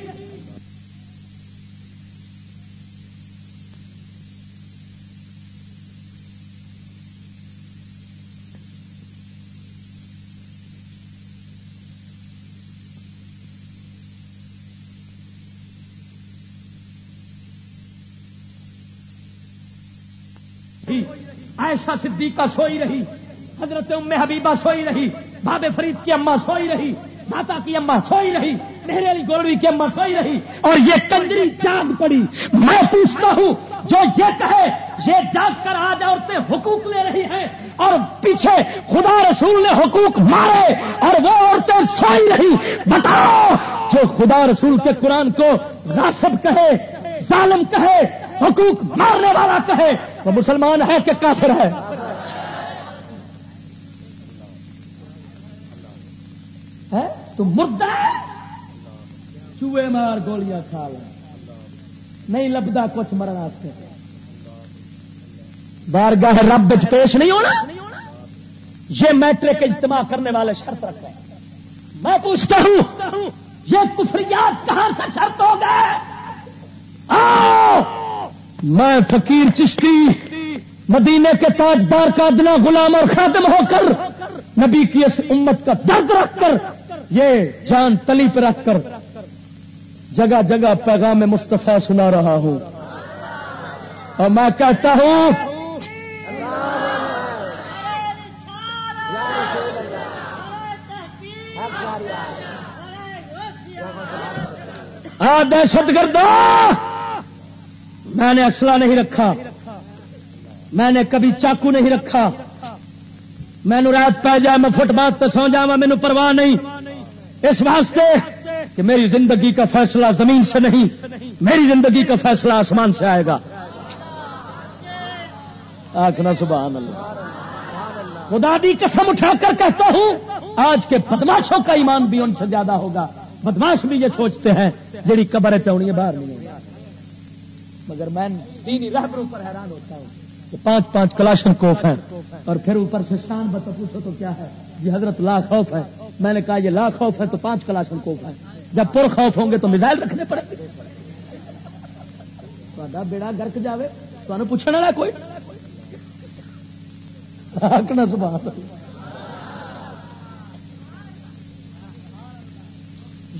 عائشہ صدیقہ سوئی رہی، حضرت ام حبیبہ سوئی رہی بابے فرید کی اما سوئی رہی، ماتا کی اما سوئی رہی میرے علی گولوی کی اما سوئی رہی، اور یہ کنجری جاگ پڑی۔ میں پوچھتا ہوں، جو یہ کہے، یہ جاگ کر آج عورتیں حقوق لے رہی ہیں، اور پیچھے خدا رسول نے حقوق مارے، اور وہ عورتیں سوئی رہی۔ بتاؤ، جو خدا رسول کے قرآن کو راسب کہے، ظالم کہے، حقوق مارنے والا کہے وہ مسلمان ہے کہ کافر ہے؟ تو مردہ چوہے مار گولیاں کھا لیں نہیں لبدا کچھ مرنا سے بارگاہ رب پیش نہیں ہونا؟ یہ میٹرک اجتماع کرنے والے شرط رکھ رہے ہیں میں پوچھتا ہوں، یہ کفریات کہاں سے شرط ہو گئے؟ میں فقیر چشتی، مدینے کے تاجدار کا ادنا غلام اور خادم ہو کر نبی کی اس امت کا درد رکھ کر یہ جان تلی پہ رکھ کر جگہ جگہ پیغام مصطفیٰ سنا رہا ہوں۔ اور میں کہتا ہوں دہشت گرد میں نے اصلہ نہیں رکھا۔ میں نے کبھی چاقو نہیں رکھا۔ میں رات پہ جائے، میں فٹ بات پہ سو جا مینو پرواہ نہیں۔ اس واسطے کہ میری زندگی کا فیصلہ زمین سے نہیں، میری زندگی کا فیصلہ آسمان سے آئے گا۔ آخنا سبحان اللہ۔ خدا دی قسم اٹھا کر کہتا ہوں، آج کے بدماشوں کا ایمان بھی ان سے زیادہ ہوگا۔ بدماش بھی یہ سوچتے ہیں، جیڑی قبر چاہنی ہے باہر نہیں مگر میں دینی رہبروں پر حیران ہوتا ہوں کہ پانچ پانچ کلاشن کوف ہیں اور پھر اوپر سے شان بتا پوچھو تو کیا ہے؟ یہ حضرت لا خوف ہے۔ میں نے کہا یہ لا خوف ہے تو پانچ کلاشن کوف ہے جب پر خوف ہوں گے تو میزائل رکھنے پڑے گے۔ بیڑا گرک جائے تو پوچھنے والا کوئی؟ سبحان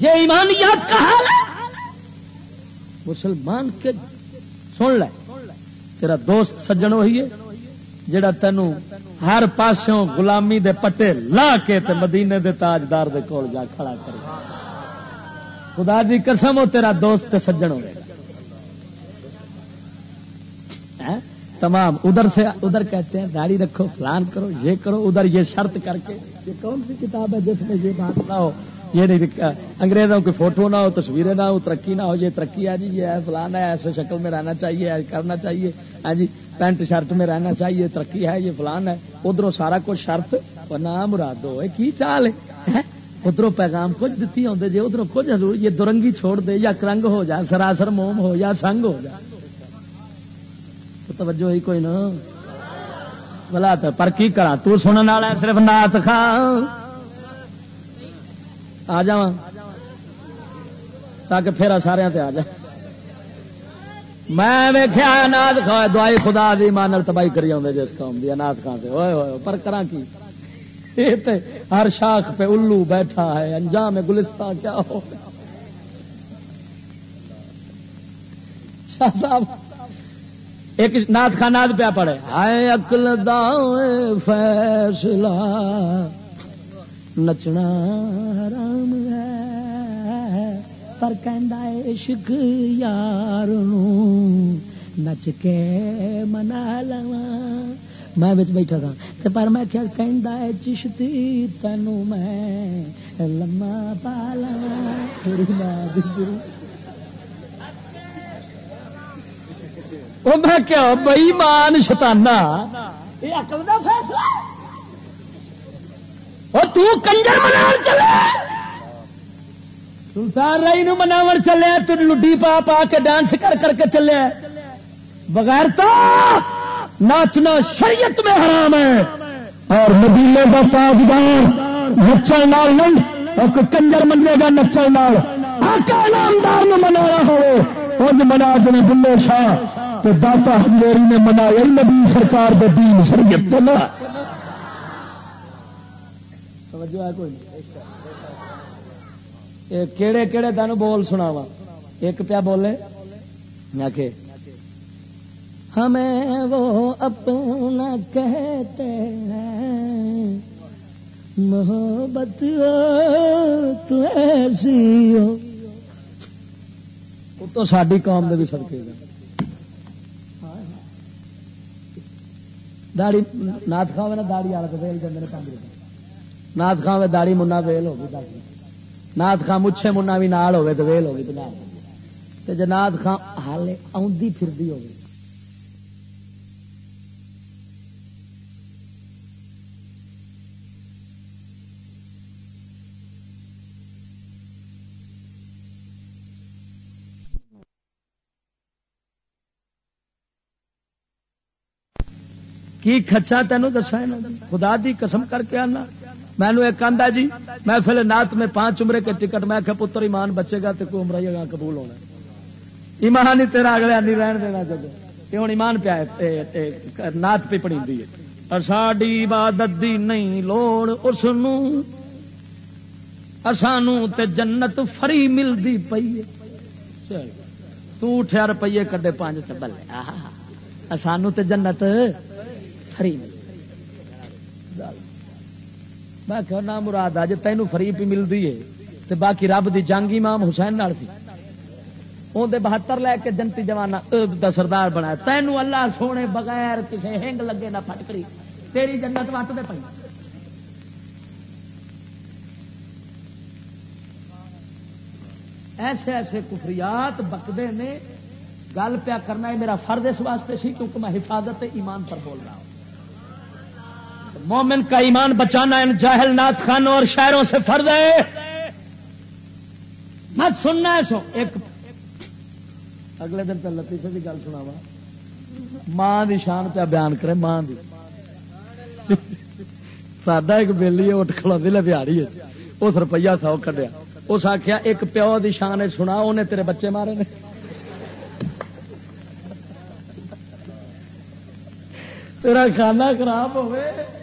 یہ ایمانیات کا حال ہے۔ مسلمان کے سن لے۔ تیرا دوست سجن وہی ہے جڑا تینوں ہر پاسوں غلامی دے پٹے لا کے تے مدینے دے تاجدار دے کول جا کھڑا کرے۔ خدا جی قسم ہو تیرا دوست تے سجن ہوئے۔ ہاں؟ تمام، ادھر سے ادھر کہتے ہیں، داڑھی رکھو، فلان کرو، یہ کرو، ادھر یہ شرط کر کے۔ یہ کون سی کتاب ہے جس میں یہ بات نہ ہو؟ یہ نہیں انگریزوں کی فوٹو نہ ہو، تصویریں نہ ہو، ترقی نہ ہو، یہ ترقی ہے جی یہ فلانا ہے، ایسے شکل میں رہنا چاہیے کرنا چاہیے ہاں جی پینٹ شرٹ میں رہنا چاہیے، ترقی ہے، یہ فلان ہے ادھر سارا کچھ شرط نام مراد ہو کی چال ہے؟ ہاں؟ ادھر پیغام کچھ دیتی آتے جی ادھر کچھ حضور، یہ درنگی چھوڑ دے، یا کرنگ ہو جائے سراسر موم ہو یا سنگ ہو جائے توجہ ہی کوئی نا بلا پر کی کرا تو سننے والا صرف نات خان آ جا تاکہ پھر سارے آ جائے۔ میں ویخیا ناد کھا دوائی خدا دی مان تباہی کری آدھے جس قوم دی انات خان سے ہوئے ہوئے پر کرا کی؟ ہر شاخ پہ الو بیٹھا ہے، انجام گلستہ کیا ہو شاہ صاحب، ایک نات خان ناد پیا پڑے ہائے اکل دا فیصلہ۔ نچنا حرام ہے۔ پر عشق یار نچ کے منا لوا میں بیٹھا تھا تے پر میں کیا کہندا ہے چشتی تینوں میں لما پا لوا جی میں کیا بئی مان شتانا یہ اکل کا فیصلہ تو کنجر منا چلے. سلطان رائی نو مناو چلے. تو لڈی پا پا کے ڈانس کر کر کے چلے. بغیر تو ناچنا شریعت میں حرام ہے. اور مدیلے کا تاجدار نچن نال نہیں کنجر منے گا نچن نال. انعامدار منایا ہو منا جنے بلے شاہ. تو داتا ہزوری نے منایا نبی سرکار دے دین شریعت توجہ ہے کوئی؟ کہڑے کہڑے تین بول سنا وا ایک پیا بولے؟ کہ ہمیں وہ اپنا کہتے ہیں، محبت تو ایسی ہو۔ تو ساری قوم دے بھی سڑکے گا داڑی نات خاوے نا داڑی والا تو ویل دے میرے پانچ نات خاوے داڑی منا ویل ہو گئی نات خان مچھے منا بھی نال ہوگی تو ویل ہوگی تو جی نات خان ہال آدھی پھر ہوگی کی کچا تینوں دسا خدا دی قسم کر کے آنا۔ میں نے ایک آدھا جی میں پھر نات میں پانچ عمرے کے ٹکٹ میں کہ پتر ایمان بچے گا تو کوئی عمرہ گا قبول ہونا ایمان ہی تیرا اگلے نہیں رہن دینا جب یہ ہوں ایمان پیا نات پہ پڑی ہے ساڈی عبادت دی نہیں لوڑ اس سانو تے جنت فری ملتی پی تٹھیا روپیے کڈے پانچ بلے سانو تے جنت فری مل میں کہ نہ مراد اج تین فری پی ملتی ہے تو باقی رب دی جنگ امام حسین نال تھی اندر بہتر لے کے جنتی جوانا دا سردار بنایا۔ تینوں اللہ سونے بغیر کسی ہنگ لگے نہ پٹکری تیری جنت وٹ دے پی ایسے ایسے کفریات بکتے نے گل پیا کرنا ہے، میرا فرد اس واسطے سی کیونکہ میں حفاظت ایمان پر بول رہا ہوں۔ مومن کا ایمان بچانا ان جاہل نات خانوں اور شہروں سے فرض ہے۔ مت سننا ہے سو۔ ایک اگلے دن تو لطیفے کی گل سنا ماں دی شان پہ بیان کرے، ماں دی۔ سادہ ایک بےلی اٹھ کھڑا دل بہاری ہے اس روپیہ تھا، وہ کڈیا۔ اس آخیا ایک پیو دی شان سنا انہیں تیرے بچے مارے نے۔ تیرا کھانا خراب ہوئے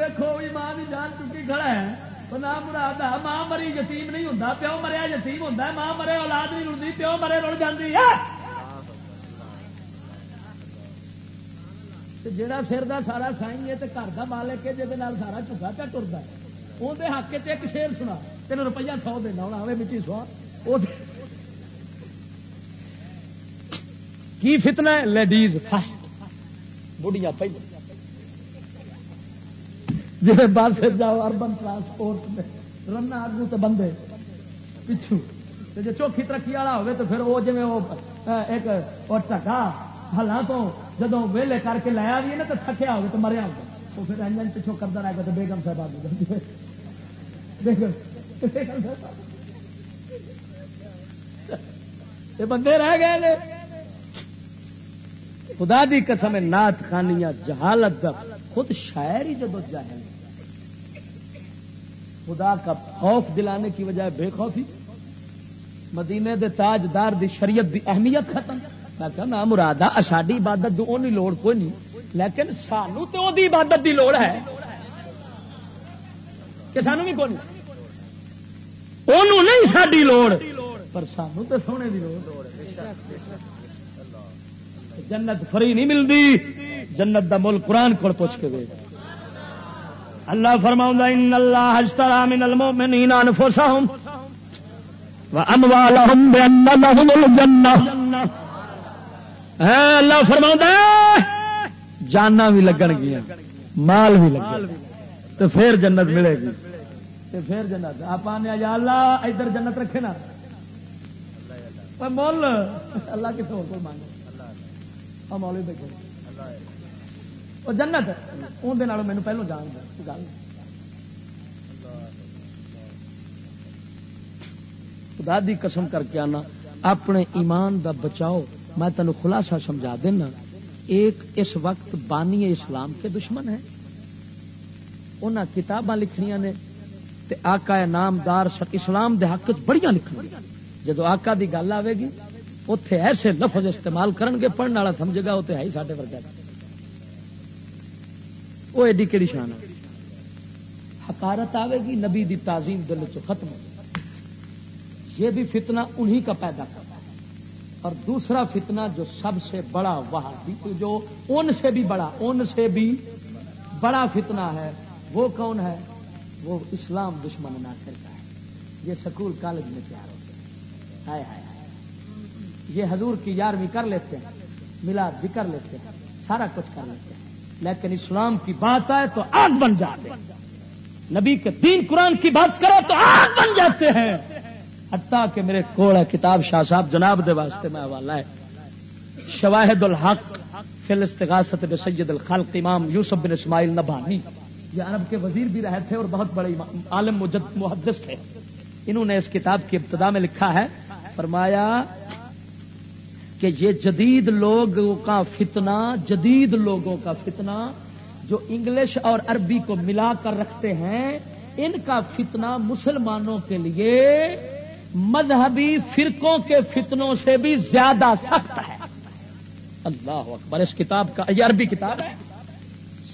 ویکو بھی ماں کی جان چکی کھڑا ہے۔ مراد ماں مری، یتیم نہیں ہوں پیو مریا یتیم ہوں ماں مرے، اولاد نہیں رلتی پیو مرے رل جاتی ہے۔ جڑا سر دا سارا سائی ہے گھر کا مالک ہے جہد سارا چکا پہ ٹرتا ہے۔ اندر حق ایک شیر سنا تین روپیہ سو دینا ہونا ہوئے مٹی سوا۔ کی فتنا ہے؟ لیڈیز فسٹ بڑھیا پہلے جی بس جاؤ، اربن ٹرانسپورٹ میں۔ رنا آگو تو بندے۔ پچھو۔ جی چوکھی ترقی والا ہوگی تو پھر وہ جی وہ ایک ٹکا ہلا تو جب ویلے کر کے لایا بھی نا تو تھکیا ہوگا تو مریا ہوگا وہ پھر انجن پچھو کرتا رہے گا تو بیگم صاحب آ یہ بندے رہ گئے خدا دی قسم نات خانیاں، جہالت دا خود شاعر ہی جب جاہل خدا کا خوف دلانے کی وجہ بے خوفی مدینے دے تاجدار دی شریعت دی اہمیت ختم۔ میں کہنا مراد ساری عبادت دی اونی لوڑ کوئی نہیں، لیکن سانو تو دی عبادت دی لوڑ ہے۔ کہ سانو بھی کوئی نہیں ساری لوڑ، پر سانو تو سونے دی لوڑ۔ جنت فری نہیں ملتی جنت دا مل قرآن کو پوچھ کے دے اللہ فرماؤں ان اللہ اشترى من المؤمنین انفسهم واموالهم بان لهم الجنہ. ہاں، اللہ فرماؤں جانا بھی لگن گیا مال بھی لگ تو پھر جنت ملے گی۔ تو پھر جنت آپ نے یا اللہ ادھر جنت رکھے نا۔ مول اللہ کسی اور مانگے۔ مولوی بیٹھے وہ جنت اندر مینو پہلو جان گل۔ خدا دی قسم کر کے آنا۔ اپنے ایمان دا بچاؤ۔ میں تینوں خلاصہ سمجھا دینا۔ ایک اس وقت بانی اسلام کے دشمن ہے انہیں کتاباں لکھنیا نے تے آقا نامدار اسلام دے حق بڑی لکھنی جدو آقا دی گل آئے گی اتے ایسے لفظ استعمال کرن گے پڑھنے والا سمجھے گا اتنے ہے ہی سارے ورگا۔ وہ ایڈی کہڑی شان ہے؟ حکارت آئے گی نبی دی تعظیم دل چ ختم۔ ہو یہ بھی فتنہ انہی کا پیدا کرتا ہے۔ اور دوسرا فتنہ جو سب سے بڑا وہ جو ان سے بھی بڑا ان سے بھی بڑا فتنہ ہے، وہ کون ہے؟ وہ اسلام دشمن ناصر کا ہے۔ یہ سکول کالج میں تیار ہوتے ہیں۔ ہائے ہائے یہ حضور کی یارویں کر لیتے ہیں ملاد بھی کر لیتے ہیں، سارا کچھ کر لیتے ہیں۔ لیکن اسلام کی بات آئے تو آگ بن جاتے ہیں۔ نبی کے دین قرآن کی بات کرو تو آگ بن جاتے ہیں۔ حتیٰ کہ میرے کوڑ ہے، کتاب شاہ صاحب جناب دے واسطے میں حوالہ ہے۔ شواہد الحق فل استغاثت بے سید الخلق امام یوسف بن اسماعیل نبانی یہ عرب کے وزیر بھی رہے تھے اور بہت بڑے عالم مجد محدث تھے۔ انہوں نے اس کتاب کی ابتدا میں لکھا ہے، فرمایا کہ یہ جدید لوگوں کا فتنہ، جدید لوگوں کا فتنہ جو انگلش اور عربی کو ملا کر رکھتے ہیں، ان کا فتنہ مسلمانوں کے لیے مذہبی فرقوں کے فتنوں سے بھی زیادہ سخت ہے۔ اللہ اکبر، اس کتاب کا، یہ عربی کتاب ہے۔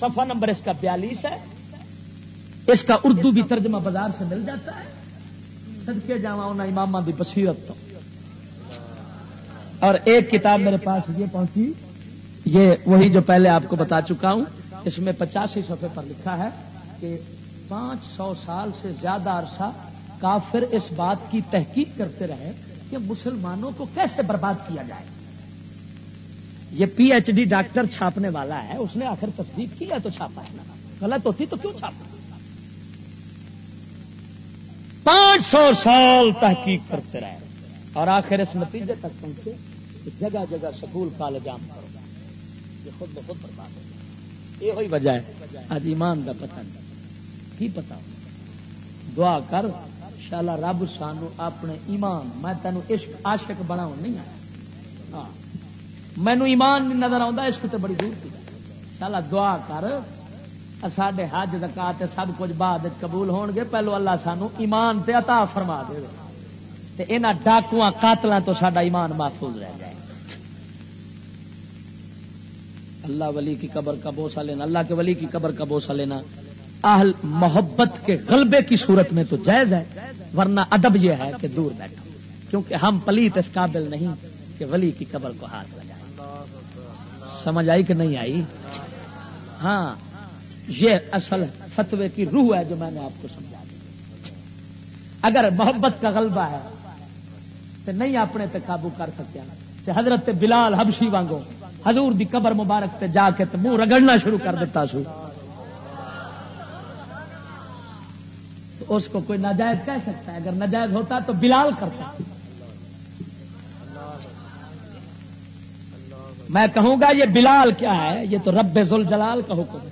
صفحہ نمبر اس کا بیالیس ہے۔ اس کا اردو بھی ترجمہ بازار سے مل جاتا ہے۔ سدکے جاوا امام بھی بصیرت تو۔ اور ایک کتاب میرے پاس یہ پہنچی، یہ وہی جو پہلے آپ کو بتا چکا ہوں، اس میں پچاسی صفحے پر لکھا ہے کہ پانچ سو سال سے زیادہ عرصہ کافر اس بات کی تحقیق کرتے رہے کہ مسلمانوں کو کیسے برباد کیا جائے۔ یہ پی ایچ ڈی ڈاکٹر چھاپنے والا ہے، اس نے آخر تصدیق کی ہے تو چھاپا ہے نا۔ غلط ہوتی تو کیوں چھاپا؟ پانچ سو سال تحقیق کرتے رہے۔ اور آخر اس نتیجے تک پہنچے کہ جگہ جگہ سکول کالج عام کرو۔ یہ خود بخود برباد ہو یہ ہوئی وجہ ہے۔ آج ایمان کا پتہ نہیں۔ کی پتا دعا کر شالا رب سانو اپنے ایمان، میں تینوں عشق، عاشق بنا نہیں آیا۔ ہاں۔ مینو ایمان نہیں نظر آتا عشق تو بڑی دور کی شالا دعا کر۔ ساڈے حج دکات سب کچھ بعد قبول ہون گے پہلو اللہ سانو ایمان تے عطا فرما دے۔ تے انہاں ڈاکواں قاتلاں تو ساڈا ایمان محفوظ رہ جائے اللہ ولی کی قبر کا بوسا لینا، اللہ کے ولی کی قبر کا بوسا لینا۔ اہل محبت کے غلبے کی صورت میں تو جائز ہے، ورنہ ادب یہ ہے کہ دور بیٹھو۔ کیونکہ ہم پلیت اس قابل نہیں کہ ولی کی قبر کو ہاتھ لگائیں۔ سمجھ آئی کہ نہیں آئی؟ ہاں یہ اصل فتوے کی روح ہے جو میں نے آپ کو سمجھا دی۔ اگر محبت کا غلبہ ہے تو نہیں اپنے تے قابو کر سکیا تو حضرت بلال حبشی وانگو حضور دی قبر مبارک تے جا کے منہ رگڑنا شروع کر دیتا سو۔ تو اس کو کوئی ناجائز کہہ سکتا ہے۔ اگر ناجائز ہوتا تو بلال کرتا۔ میں کہوں گا یہ بلال کیا ہے؟ یہ تو رب ذل جلال کا حکم ہے۔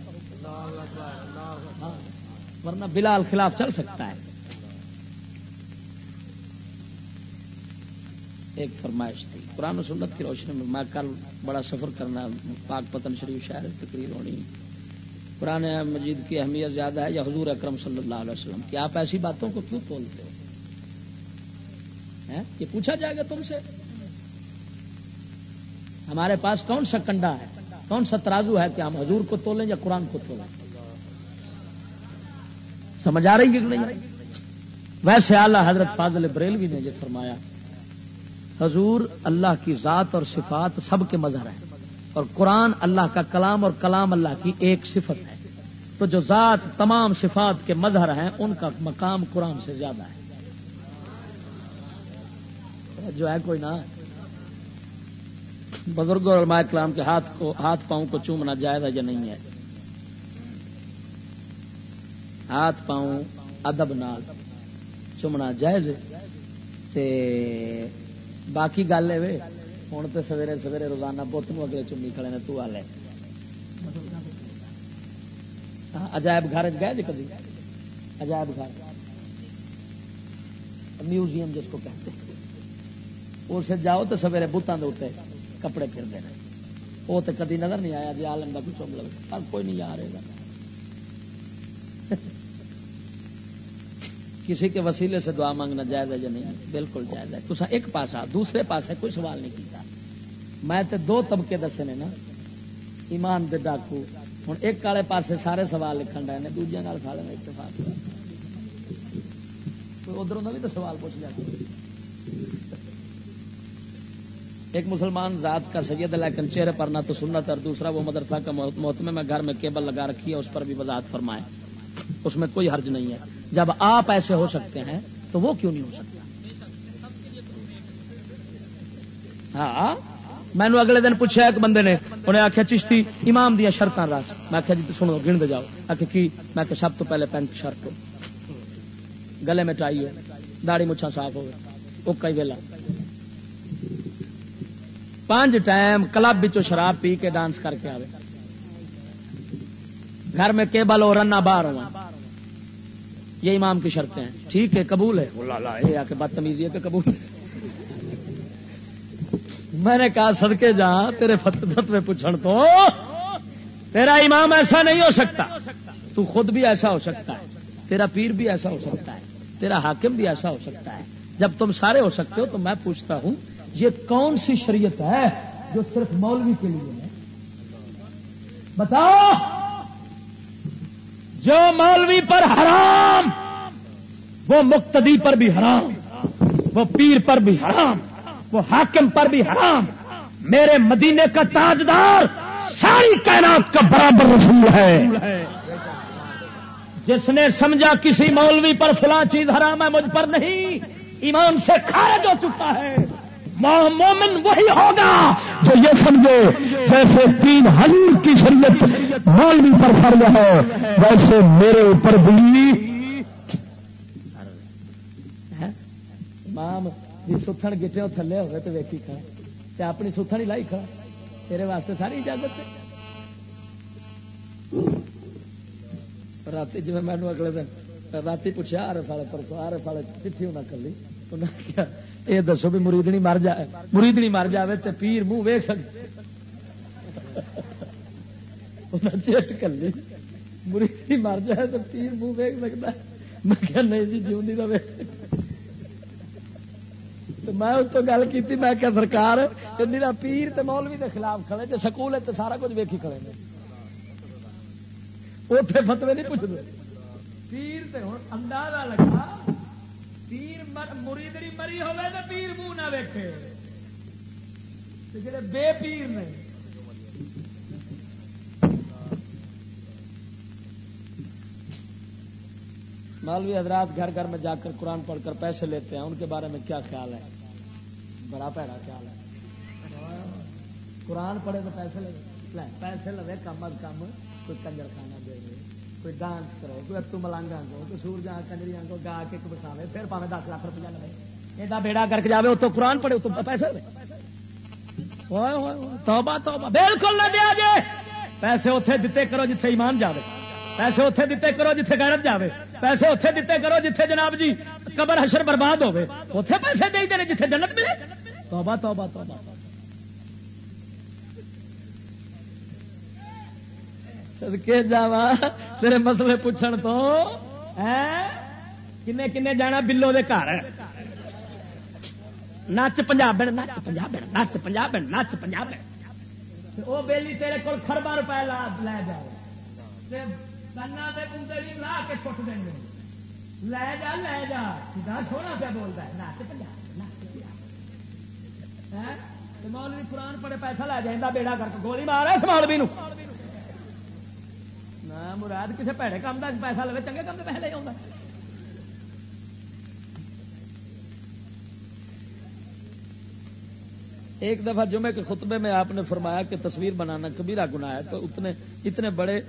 ورنہ بلال خلاف چل سکتا ہے۔ ایک فرمائش تھی۔ قرآن و سنت کی روشنی میں میں کل بڑا سفر کرنا، پاک پتن شریف شہر تقریر ہونی۔ قرآن مجید کی اہمیت زیادہ ہے یا حضور اکرم صلی اللہ علیہ وسلم؟ کہ آپ ایسی باتوں کو کیوں تولتے ہو؟ یہ پوچھا جائے گا تم سے۔ ہمارے پاس کون سا کنڈا ہے؟ کون سا ترازو ہے کہ ہم حضور کو تولیں یا قرآن کو تولیں؟ سمجھ آ رہی ہے کہ نہیں؟ ویسے اعلیٰ حضرت فاضل بریلوی نے یہ فرمایا۔ حضور اللہ کی ذات اور صفات سب کے مظہر ہیں اور قرآن اللہ کا کلام اور کلام اللہ کی ایک صفت ہے تو جو ذات تمام صفات کے مظہر ہیں، ان کا مقام قرآن سے زیادہ ہے۔ جو ہے کوئی نہ بزرگ اور علماء کلام کے ہاتھ کو، ہاتھ پاؤں کو چومنا جائز یا نہیں ہے؟ ہاتھ پاؤں ادب نال چومنا جائز تے باقی گل ہے ہوں تو سویرے سویرے روزانہ بت نو اگلے چمی کھڑے نے تو لے ہاں، عجائب گھر گئے جی کبھی عجائب گھر۔ میوزیم جس کو کہتے اس جاؤ تو سویرے بتان کے اتنے کپڑے پھر دے وہ تو کدی نظر نہیں آیا جی آلم کا کچھ لگتا ہاں، کوئی نہیں آ رہے گا کسی کے وسیلے سے دعا مانگنا جائز ہے یا نہیں؟ بالکل جائز ہے۔ تو ایک پاسا، دوسرے پاس کوئی سوال نہیں کیتا۔ میں تے دو طبقے دسے نے نا۔ ایمان دے ڈاکو۔ ہوں ایک والے پاسے سارے سوال لکھن رہے ہیں دوجے کھا لینا اتفاق ادھر بھی تو سوال پوچھ جاتے ایک مسلمان ذات کا سید ہے، لیکن چہرے پر نہ تو سنت اور دوسرا وہ مدرسہ کا محتمے میں گھر میں کیبل لگا رکھی ہے، اس پر بھی وضاحت فرمائے۔ اس میں کوئی حرج نہیں ہے۔ جب آپ ایسے ہو سکتے ہیں تو وہ کیوں نہیں ہو سکتا؟ ہاں میں نے اگلے دن پوچھا ایک بندے نے، انہیں آخیا چشتی، امام دیا شرط راس۔ میں آخیا جی سنو گن دے جاؤ۔ آخر کی؟ میں کہ سب تو پہلے پینٹ شرٹ ہو گلے میں ٹائی ہو داڑی مچھا صاف ہو وہ کئی ویلا۔ پانچ ٹائم کلب شراب پی کے ڈانس کر کے آئے گھر میں کیبل اور رنا باہر ہوا یہ امام کی شرطیں ہیں۔ ٹھیک ہے قبول ہے۔ یہ آ کے بدتمیزی ہے کہ قبول میں نے کہا سڑکے جا تیرے فتوے پوچھن تو تیرا امام ایسا نہیں ہو سکتا۔ تو خود بھی ایسا ہو سکتا ہے۔ تیرا پیر بھی ایسا ہو سکتا ہے۔ تیرا حاکم بھی ایسا ہو سکتا ہے۔ جب تم سارے ہو سکتے ہو تو میں پوچھتا ہوں یہ کون سی شریعت ہے جو صرف مولوی کے لیے ہے؟ بتاؤ! جو مولوی پر حرام، وہ مقتدی پر بھی حرام، وہ پیر پر بھی حرام، وہ حاکم پر بھی حرام۔ میرے مدینے کا تاجدار ساری کائنات کا برابر رسول ہے۔ جس نے سمجھا کسی مولوی پر فلاں چیز حرام ہے، مجھ پر نہیں، ایمان سے خارج ہو چکا ہے۔ مومن وہی ہوگا جو یہ سمجھے جیسے تین حضور کی شریعت مولوی پر فرض ہے، ویسے میرے اوپر بھی امام مام ستھن گٹے تھلے ہوئے تو ویکھی کھڑا۔ اپنی ستھن ہی لائی کھڑا۔ تیرے واسطے ساری اجازت ہے۔ رات جی میں اگلے دن رات پوچھا آر فالے پرسوں آر فالے چٹھی انہیں کلی انہیں کیا یہ دسو بھی مریدنی مر جائے، مریدنی مر جائے تو پیر منہ ویک سکتے چٹ کلی مریدنی مر جائے تو پیر منہ ویک سکتا میں کیا نہیں جی جیونی کا ویک میں اس کو گل کی میں کیا سرکار میرا پیر تے مولوی کے خلاف کھڑے تے سکول ہے سارا کچھ ویکھی کھڑے اتنے فتوی نہیں پوچھتے پیر تے ہوں اندازہ لگا پیر مریدری مری ہوئے تو پیر منہ نہ ویکے جڑے بے پیر نے مولوی حضرات گھر گھر میں جا کر قرآن پڑھ کر پیسے لیتے ہیں، ان کے بارے میں کیا خیال ہے؟ بڑا پیڑا خیال ہے۔ قرآن پڑھے تو پیسے لے پیسے لگے کم از کم کوئی کنجر کھانا کوئی ڈانس کرے کوئی اتو ملانگا کو کوئی سورجا کنجریاں کو گا کے بساوے، پھر پاوے دس لاکھ روپیہ لگے ایڈا بیڑا کر کے جائے اتو قرآن پڑھے، اتو پیسے توبہ توبہ۔ بالکل نہ دیا جے! پیسے اتے دیتے کرو جتھے ایمان جاوے۔ پیسے اتے دیتے کرو جتھے غیرت جاوے۔ پیسے اتے دیتے کرو جتھے جناب جی قبر حشر برباد ہوے اتے پیسے دے دے جتھے جنت ملے۔ توبہ توبہ توبہ۔ سدکے جاوا تیرے مسئلے پوچھن تو کنے کنے جانا بلو دے گھر؟ نچ پنجاب نچ پنجاب نچ پنجاب نچ پنجاب وہ بیلی تیرے کو خربا روپئے لے جائے کنا دے کندے لا کے سٹ دیں لے جا لے جا۔ سیدھا سونا پہ بولتا ہے، نچ پنجاب مولوی قرآن پڑے پیسہ لے جائے بیڑا کر گولی مارا اس مولوی نو مراد کسی پیڑے کام کا پیسہ لے چنگے کام پہلے آؤں ایک دفعہ جمعے کے خطبے میں آپ نے فرمایا کہ تصویر بنانا کبیرہ گناہ ہے، تو اتنے اتنے بڑے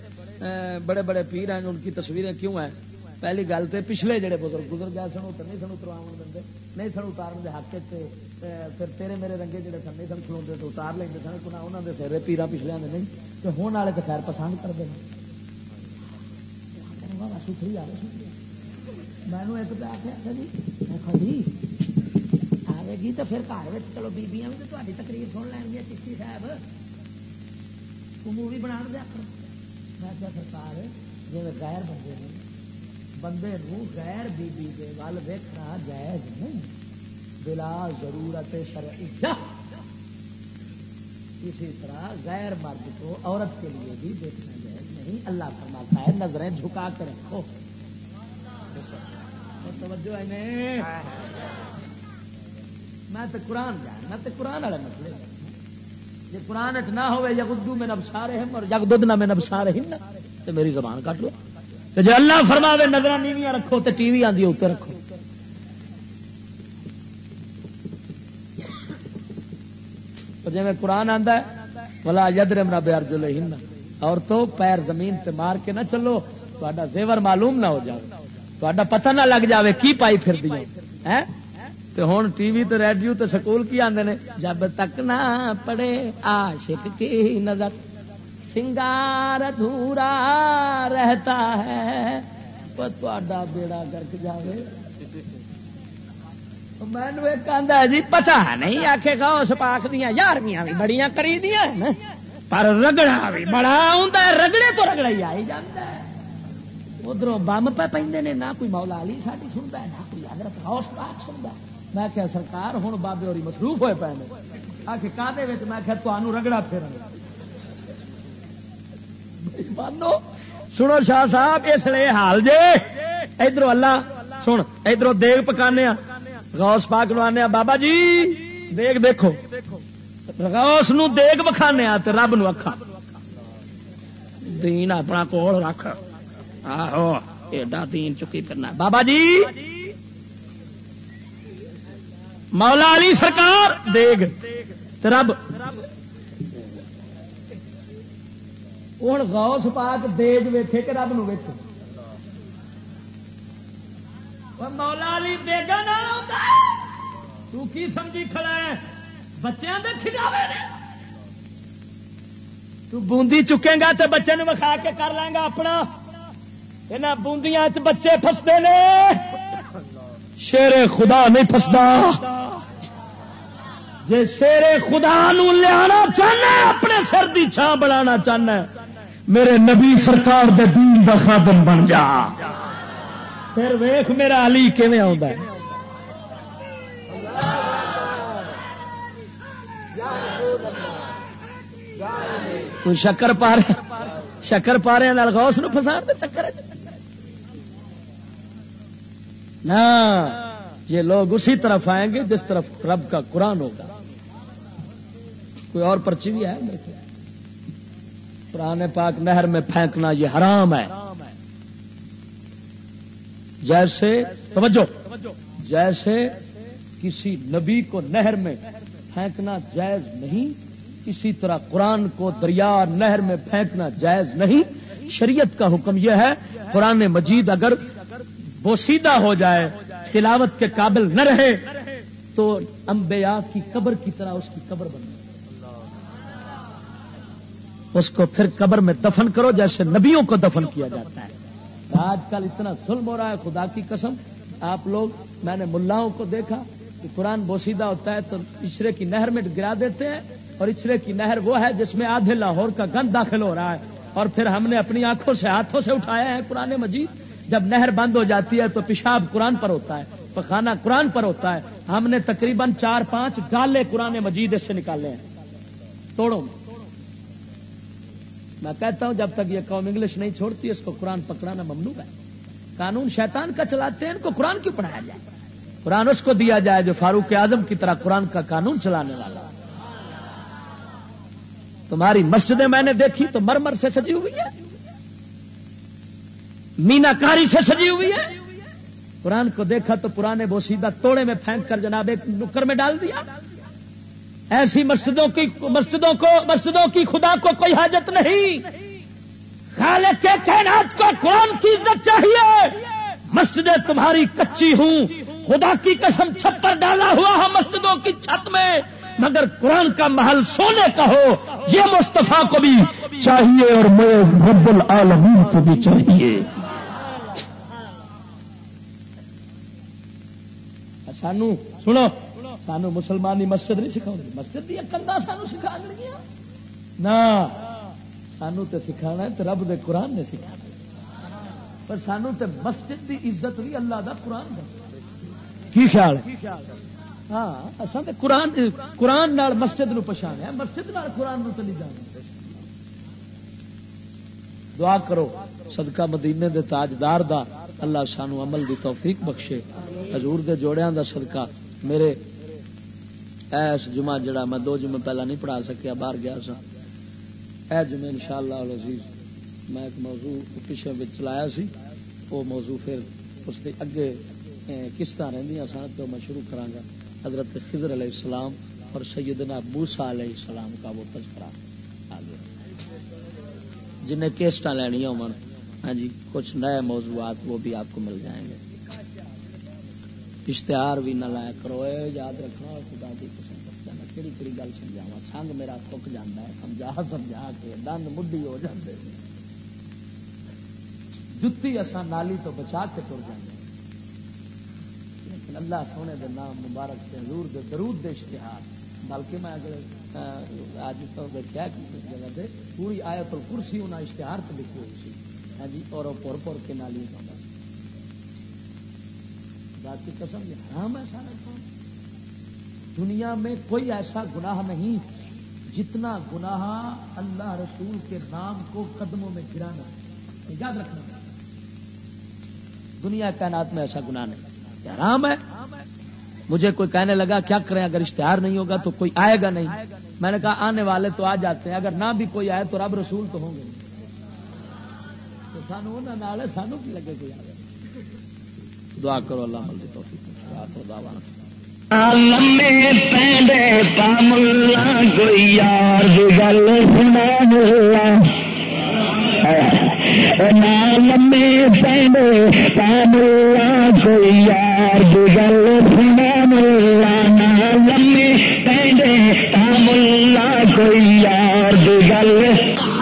بڑے بڑے پیر ہیں ان کی تصویریں کیوں ہیں؟ پہلی گل تو پچھلے جڑے بزرگ گزر گئے سن اتر نہیں سن اتروا دیں نہیں سن اتارن کے حق تے پھر تیرے میرے رنگے جڑے سن نہیں سن کھلوتے تو اتار لیں سن کنا انہوں نے سر پیرا پچھلے نہیں تو ہونے والے تو خیر پسند کرتے ہیں ستھری میں نے ایک تو آخیا جی جی آئے گی تو پھر گھر چلو بیبیاں بھی تو تقریر سن لین گیا چشتی صاحب تو مووی بنا دیا میں کیا سرکار جی غیر بندے نے بندے نو غیر بیبی کے ول ویکنا جائز نہیں بلا ضرورت شرعی اسی طرح غیر مرد کو عورت کے لیے بھی دیکھنا نہیں، اللہ فرماتا ہے، نظریں جھکا کے رکھو۔ توجہ ہے میں تو قرآن جان میں تو قرآن والے مسئلے جی قرآن اچ نہ ہوئے یا اردو میں نب سارے ہیں اور جگ نہ میں نب سارے ہن تو میری زبان کٹ لو۔ تو جی اللہ فرماوے نظر نیویاں رکھو تو ٹی وی آدھی اتنے رکھو جی میں قرآن آتا ہے بلا یدرم نہ بیار جو ہن اور تو پیر زمین تے مار کے نہ چلو تا زیور معلوم نہ ہو جائے۔ تا پتہ نہ لگ جاوے کی پائی پھر دی ہوں ٹی وی تے ریڈیو تے سکول کی آدھے نے، جب تک نہ پڑے عاشق کی نظر، سنگار ادھورا رہتا ہے تا بیڑا گرک جائے مینو ایک آدھا جی پتا نہیں آخے گا اس پاک دیا یارویاں بھی بڑی کری دیا پر رگڑا بھی بڑا ہوں رگڑے تو رگڑا ہی آئی جاتا ہے۔ ادھر بم پہ پہ نہ کوئی مولا علی ساری سنتا ہے، نہ کوئی حضرت غوث پاک سنتا میں کیا سرکار ہوں بابے اور مصروف ہوئے پے آ کے کادے میں کیا تمہوں رگڑا پھر مانو۔ سنو شاہ صاحب، اس لیے حال جے۔ ادھر اللہ، سن ادھر دیگ پکانے غوث پاک نو آنے بابا جی دیگ دیکھو۔ غوث نو دیگ بکھانے تے رب نو اکھا دین اپنا کول رکھ۔ آہو، ایڈا دین چکی پھرنا۔ بابا جی مولا علی سرکار، دیگ رب۔ ہوں غوث پاک دیگ ویٹے کہ رب نو ویٹے مولا علی دیگا تو کی سمجھی کھڑا ہے؟ بچوں کے کھجاوے تو بوندی چکے گا تو بچے وکھا کے کر لیں گا اپنا۔ یہاں بوندیاں بچے فستے نے۔ شیر خدا نہیں فستا جی شیر خدا نو لیا چاہنا اپنے سر کی چھان بنا چاہنا میرے نبی سرکار دے دین دا خادم بن جا۔ پھر ویخ میرا علی کیون آ تو شکر پارے شکر پارے غوث نو فسار دے چکر نہ یہ لوگ اسی طرف آئیں گے جس طرف رب کا قرآن ہوگا۔ کوئی اور پرچی بھی ہے میرے پرانے پاک نہر میں پھینکنا یہ حرام ہے۔ جیسے توجہ۔ جیسے کسی نبی کو نہر میں پھینکنا جائز نہیں اسی طرح قرآن کو دریا نہر میں پھینکنا جائز نہیں۔ شریعت کا حکم یہ ہے، قرآن مجید اگر بوسیدہ ہو جائے، تلاوت کے قابل نہ رہے، تو انبیاء کی قبر کی طرح اس کی قبر بن اس کو پھر قبر میں دفن کرو جیسے نبیوں کو دفن کیا جاتا ہے۔ آج کل اتنا ظلم ہو رہا ہے، خدا کی قسم۔ آپ لوگ، میں نے ملاؤں کو دیکھا کہ قرآن بوسیدہ ہوتا ہے تو اچرے کی نہر میں گرا دیتے ہیں۔ اور اچرے کی نہر وہ ہے جس میں آدھے لاہور کا گند داخل ہو رہا ہے اور پھر ہم نے اپنی آنکھوں سے ہاتھوں سے اٹھایا ہے قرآن مجید۔ جب نہر بند ہو جاتی ہے تو پیشاب قرآن پر ہوتا ہے، پخانہ قرآن پر ہوتا ہے۔ ہم نے تقریباً چار پانچ ڈالے قرآن مجید اس سے نکالے ہیں۔ توڑو۔ میں کہتا ہوں جب تک یہ قوم انگلش نہیں چھوڑتی، اس کو قرآن پکڑانا ممنوع ہے۔ قانون شیطان کا چلاتے ہیں، ان کو قرآن کیوں پڑھایا جائے؟ قرآن اس کو دیا جائے جو فاروق اعظم کی طرح قرآن کا قانون چلانے والا تمہاری مسجدیں میں نے دیکھی تو مرمر سے سجی ہوئی ہے۔ مینا کاری سے سجی ہوئی ہے۔ قرآن کو دیکھا تو پرانے بوسیدہ توڑے میں پھینک کر جناب ایک نکر میں ڈال دیا۔ ایسی مسجدوں کی مسجدوں کو مسجدوں کی خدا کو کوئی حاجت نہیں۔ خالق کے کائنات کو قرآن کی عزت چاہیے۔ مسجدیں تمہاری کچی ہوں۔ خدا کی قسم چھپر ڈالا ہوا ہے مسجدوں کی چھت میں۔ مگر قرآن کا محل سونے کا ہو یہ مصطفیٰ کو بھی چاہیے اور میں رب العالمین کو بھی چاہیے۔ سانو سنو سانو مسلمانی مسجد نہیں سکھاؤ مسجد دیا کندا سانو سکھا نہ سانو تے سکھانا ہے تو رب دے قرآن نے سکھانا پر سانو تے مسجد دی عزت بھی اللہ دا قرآن دا۔ کی خیال ہاں اصل تے قرآن قرآن نال مسجد نو پچھانے مسجد نال قرآن نو تو نہیں جانا۔ دعا کرو، صدقہ مدینے دے تاجدار دا اللہ سانو عمل دی توفیق بخشے۔ حضور دے جوڑیاں دا صدقہ۔ میرے ایس جمعہ جڑا میں دو جمعہ پہلا نہیں پڑھا سکیا، باہر گیا سا۔ اے جمعہ انشاءاللہ العزیز میں ایک موضوع پیچھے چلایا سی۔ وہ موضوع پھر اس کے اگے قسط رہدیاں سن تو میں شروع کرا گا۔ حضرت خضر علیہ السلام اور سیدنا بوسا علیہ السلام کا وہ تذکرہ۔ آ گیا جنہیں کیسٹ لینی ہو ہاں جی کچھ نئے موضوعات وہ بھی آپ کو مل جائیں گے۔ اشتہار بھی نہ لایا کرو۔ یاد رکھنا، خدا کی قسم کہڑی کہڑی گل سمجھاوا سنگ میرا تھک جانا ہے، سمجھا سمجھا کے دند مڈی ہو جاتے جتی اصا نالی تو بچا کے تر جاتے لیکن اللہ سونے دے نام مبارک سے حضور دے درود دے اشتہار۔ بلکہ میں اگر آج تو دیکھا جگہ پہ پوری آیت الکرسی انہیں اشتہار تو لکھی ہوئی سی۔ ہاں جی اور پور پور کے نالی کا کی قسم، یہ حرام ہے سارا کام۔ دنیا میں کوئی ایسا گناہ نہیں جتنا گناہ اللہ رسول کے نام کو قدموں میں گرانا۔ یاد رکھنا۔ دنیا کائنات میں ایسا گناہ نہیں۔ حرام ہے۔ مجھے کوئی کہنے لگا، کیا کریں؟ اگر اشتہار نہیں ہوگا تو کوئی آئے گا نہیں۔ میں نے کہا، آنے والے تو آ جاتے ہیں۔ اگر نہ بھی کوئی آئے تو رب رسول تو ہوں گے۔ تو سانو سانو کی لگے کوئی آئے؟ دعا کرو، اللہ مل توفیق لمے پینڈے پاملا کوئی یار گل سنا لمے پینڈے پاملا کوئی یار ملا کوئی یار گل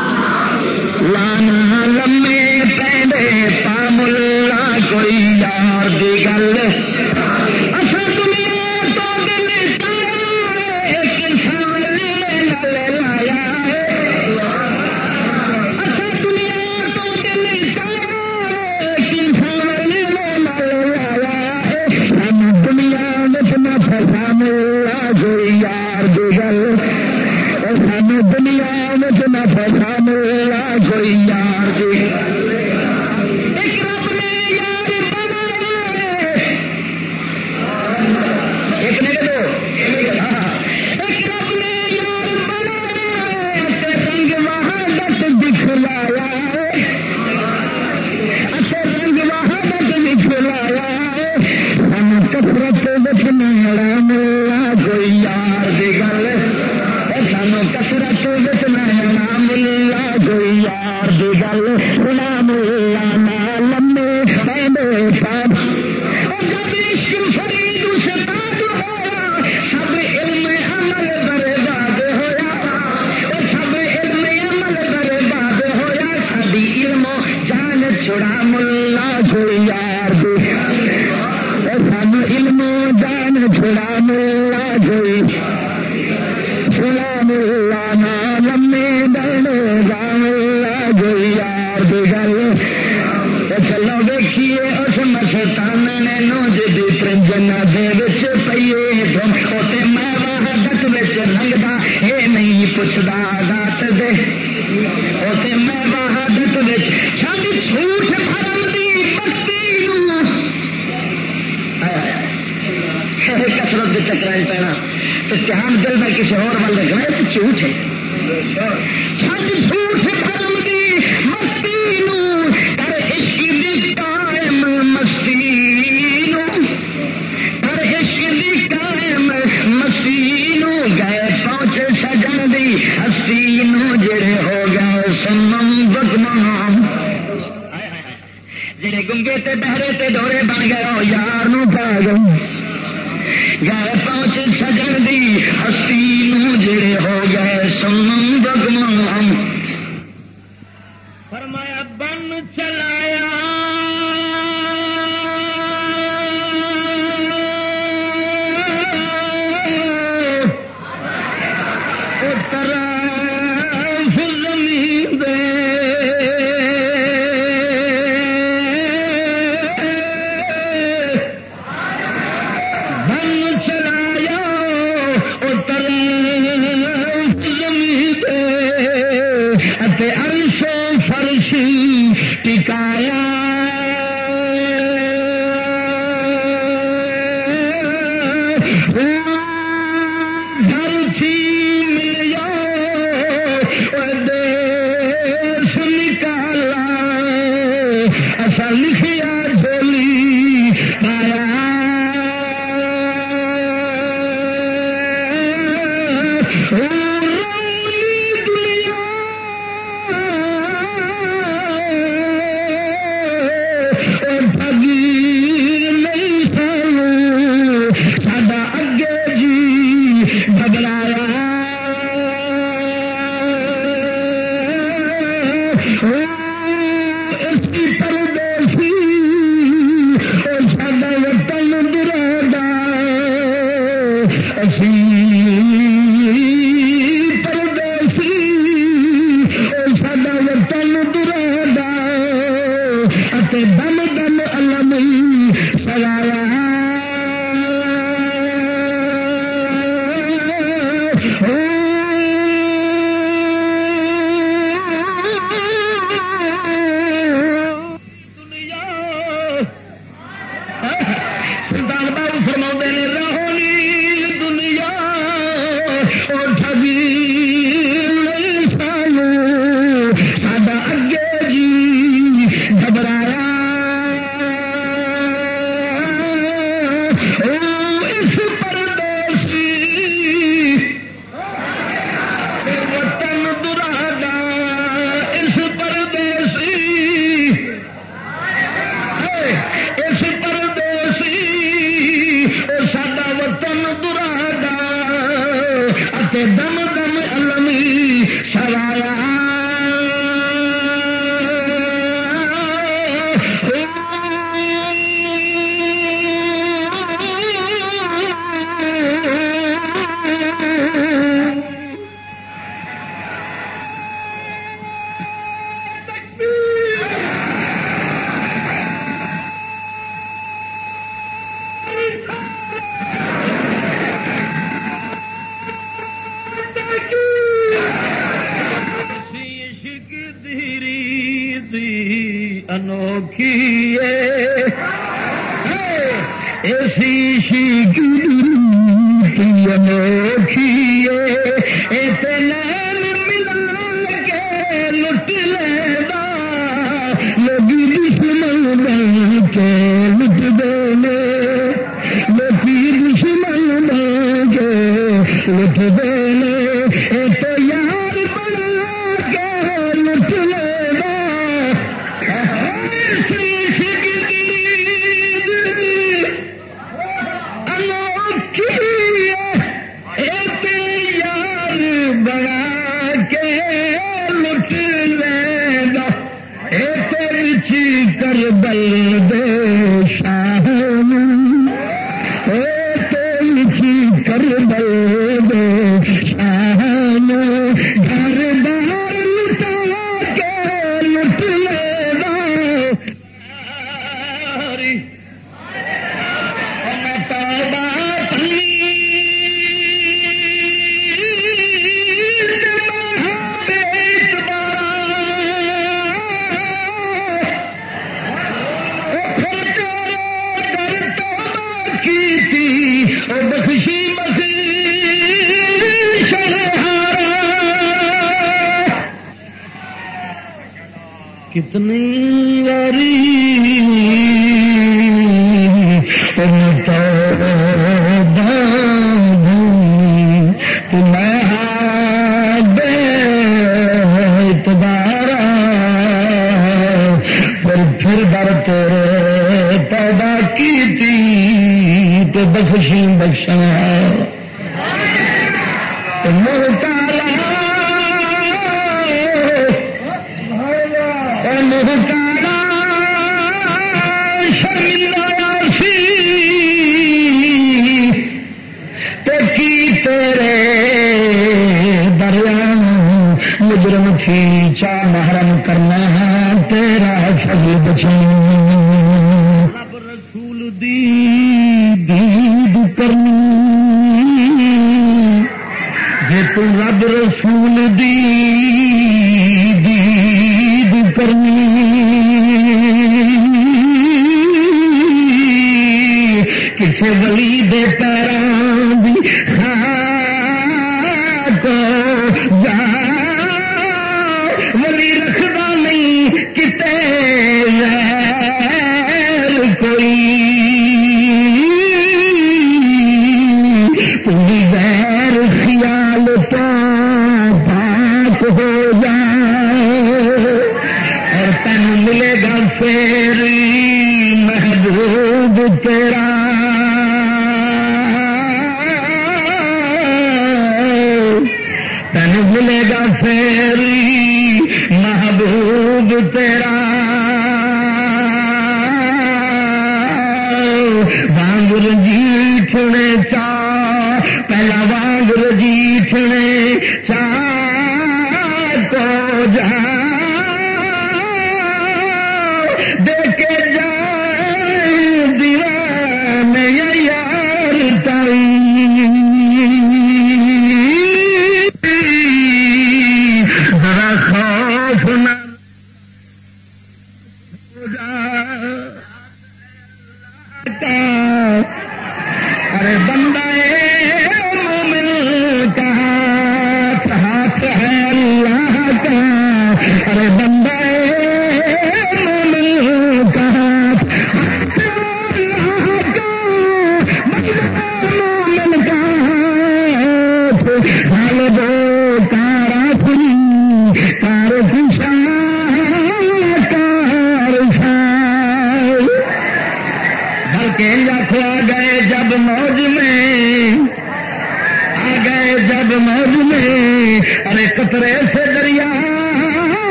ڈورے بن گئے تو یار نو پا گئی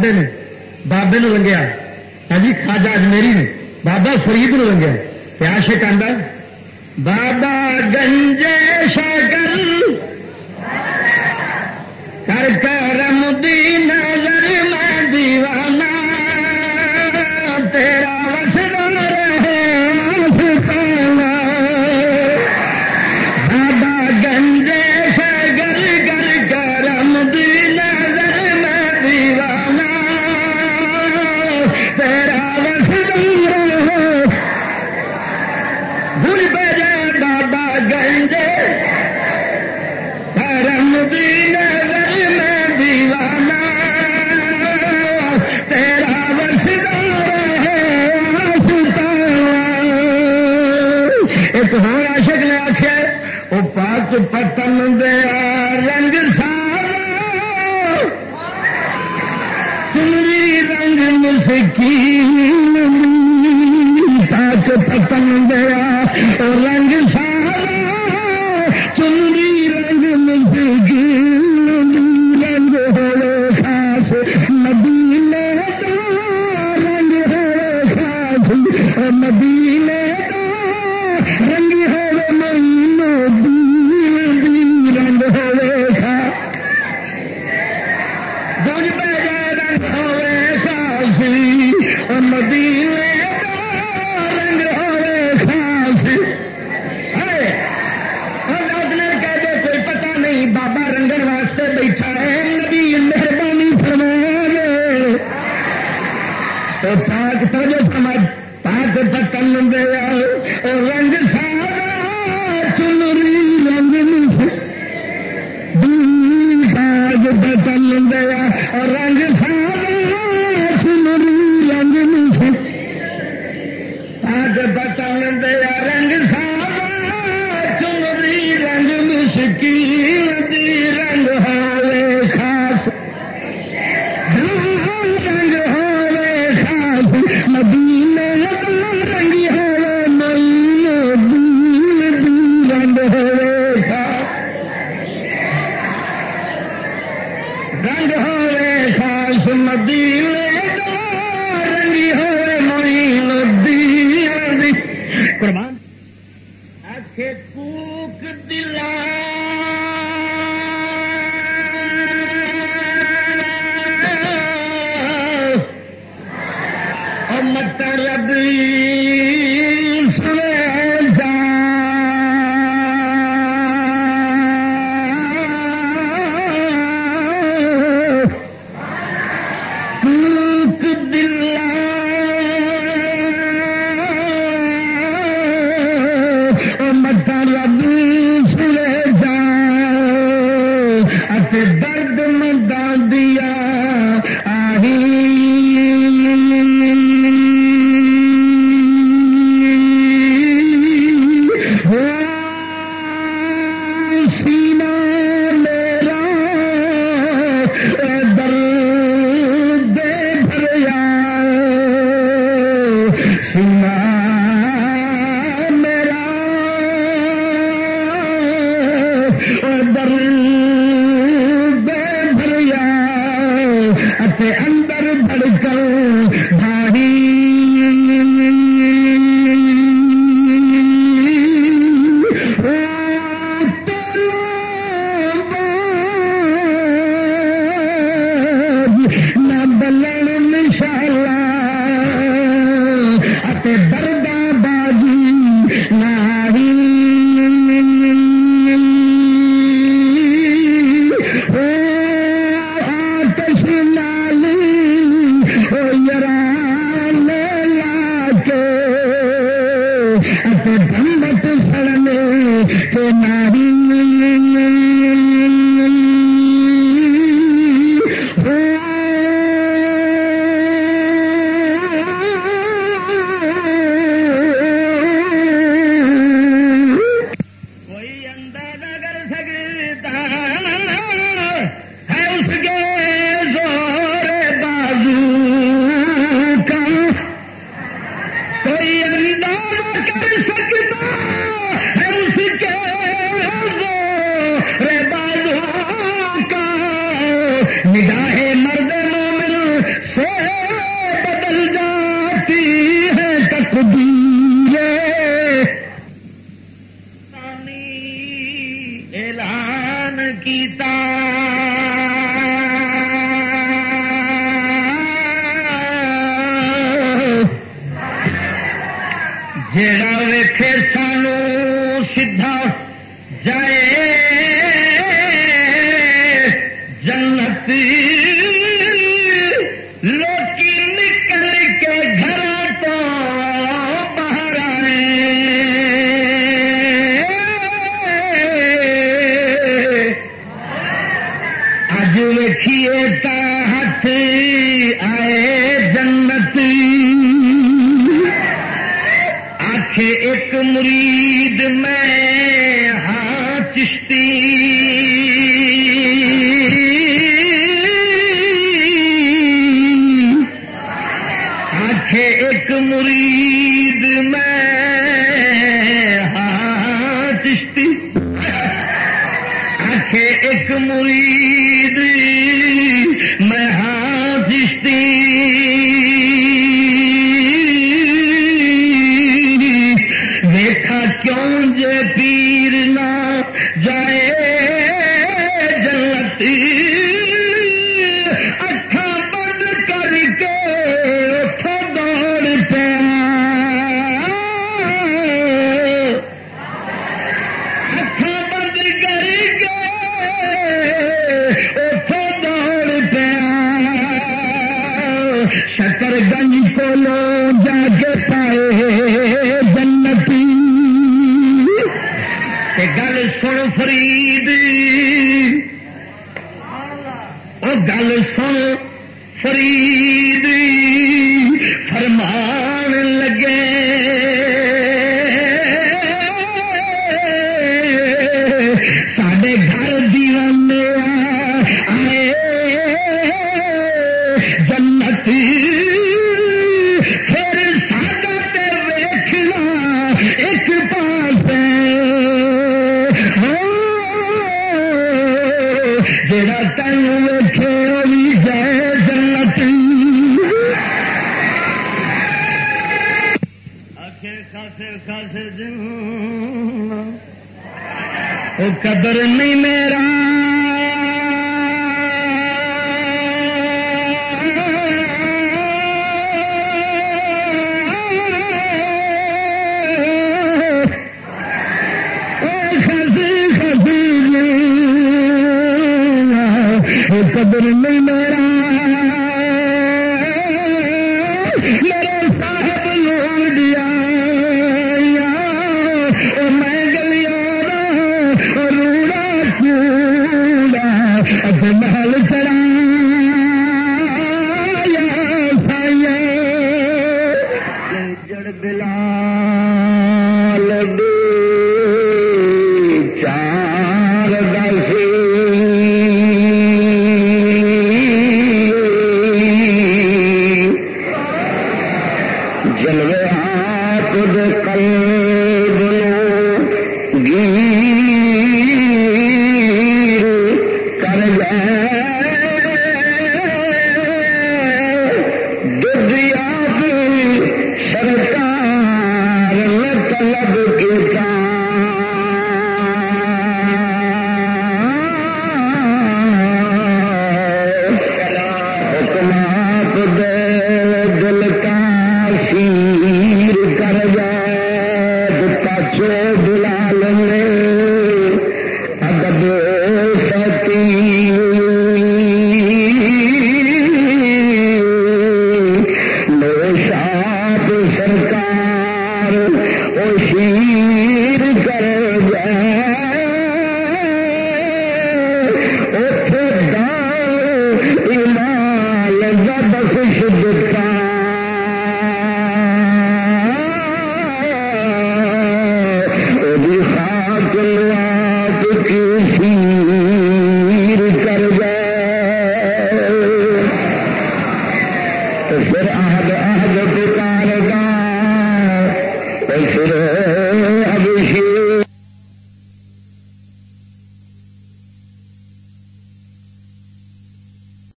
بابے نے بابے نے لنگیا ہاں جی خاجا اجمیری نے بابا فرید نو لنگیا تے ایک آندا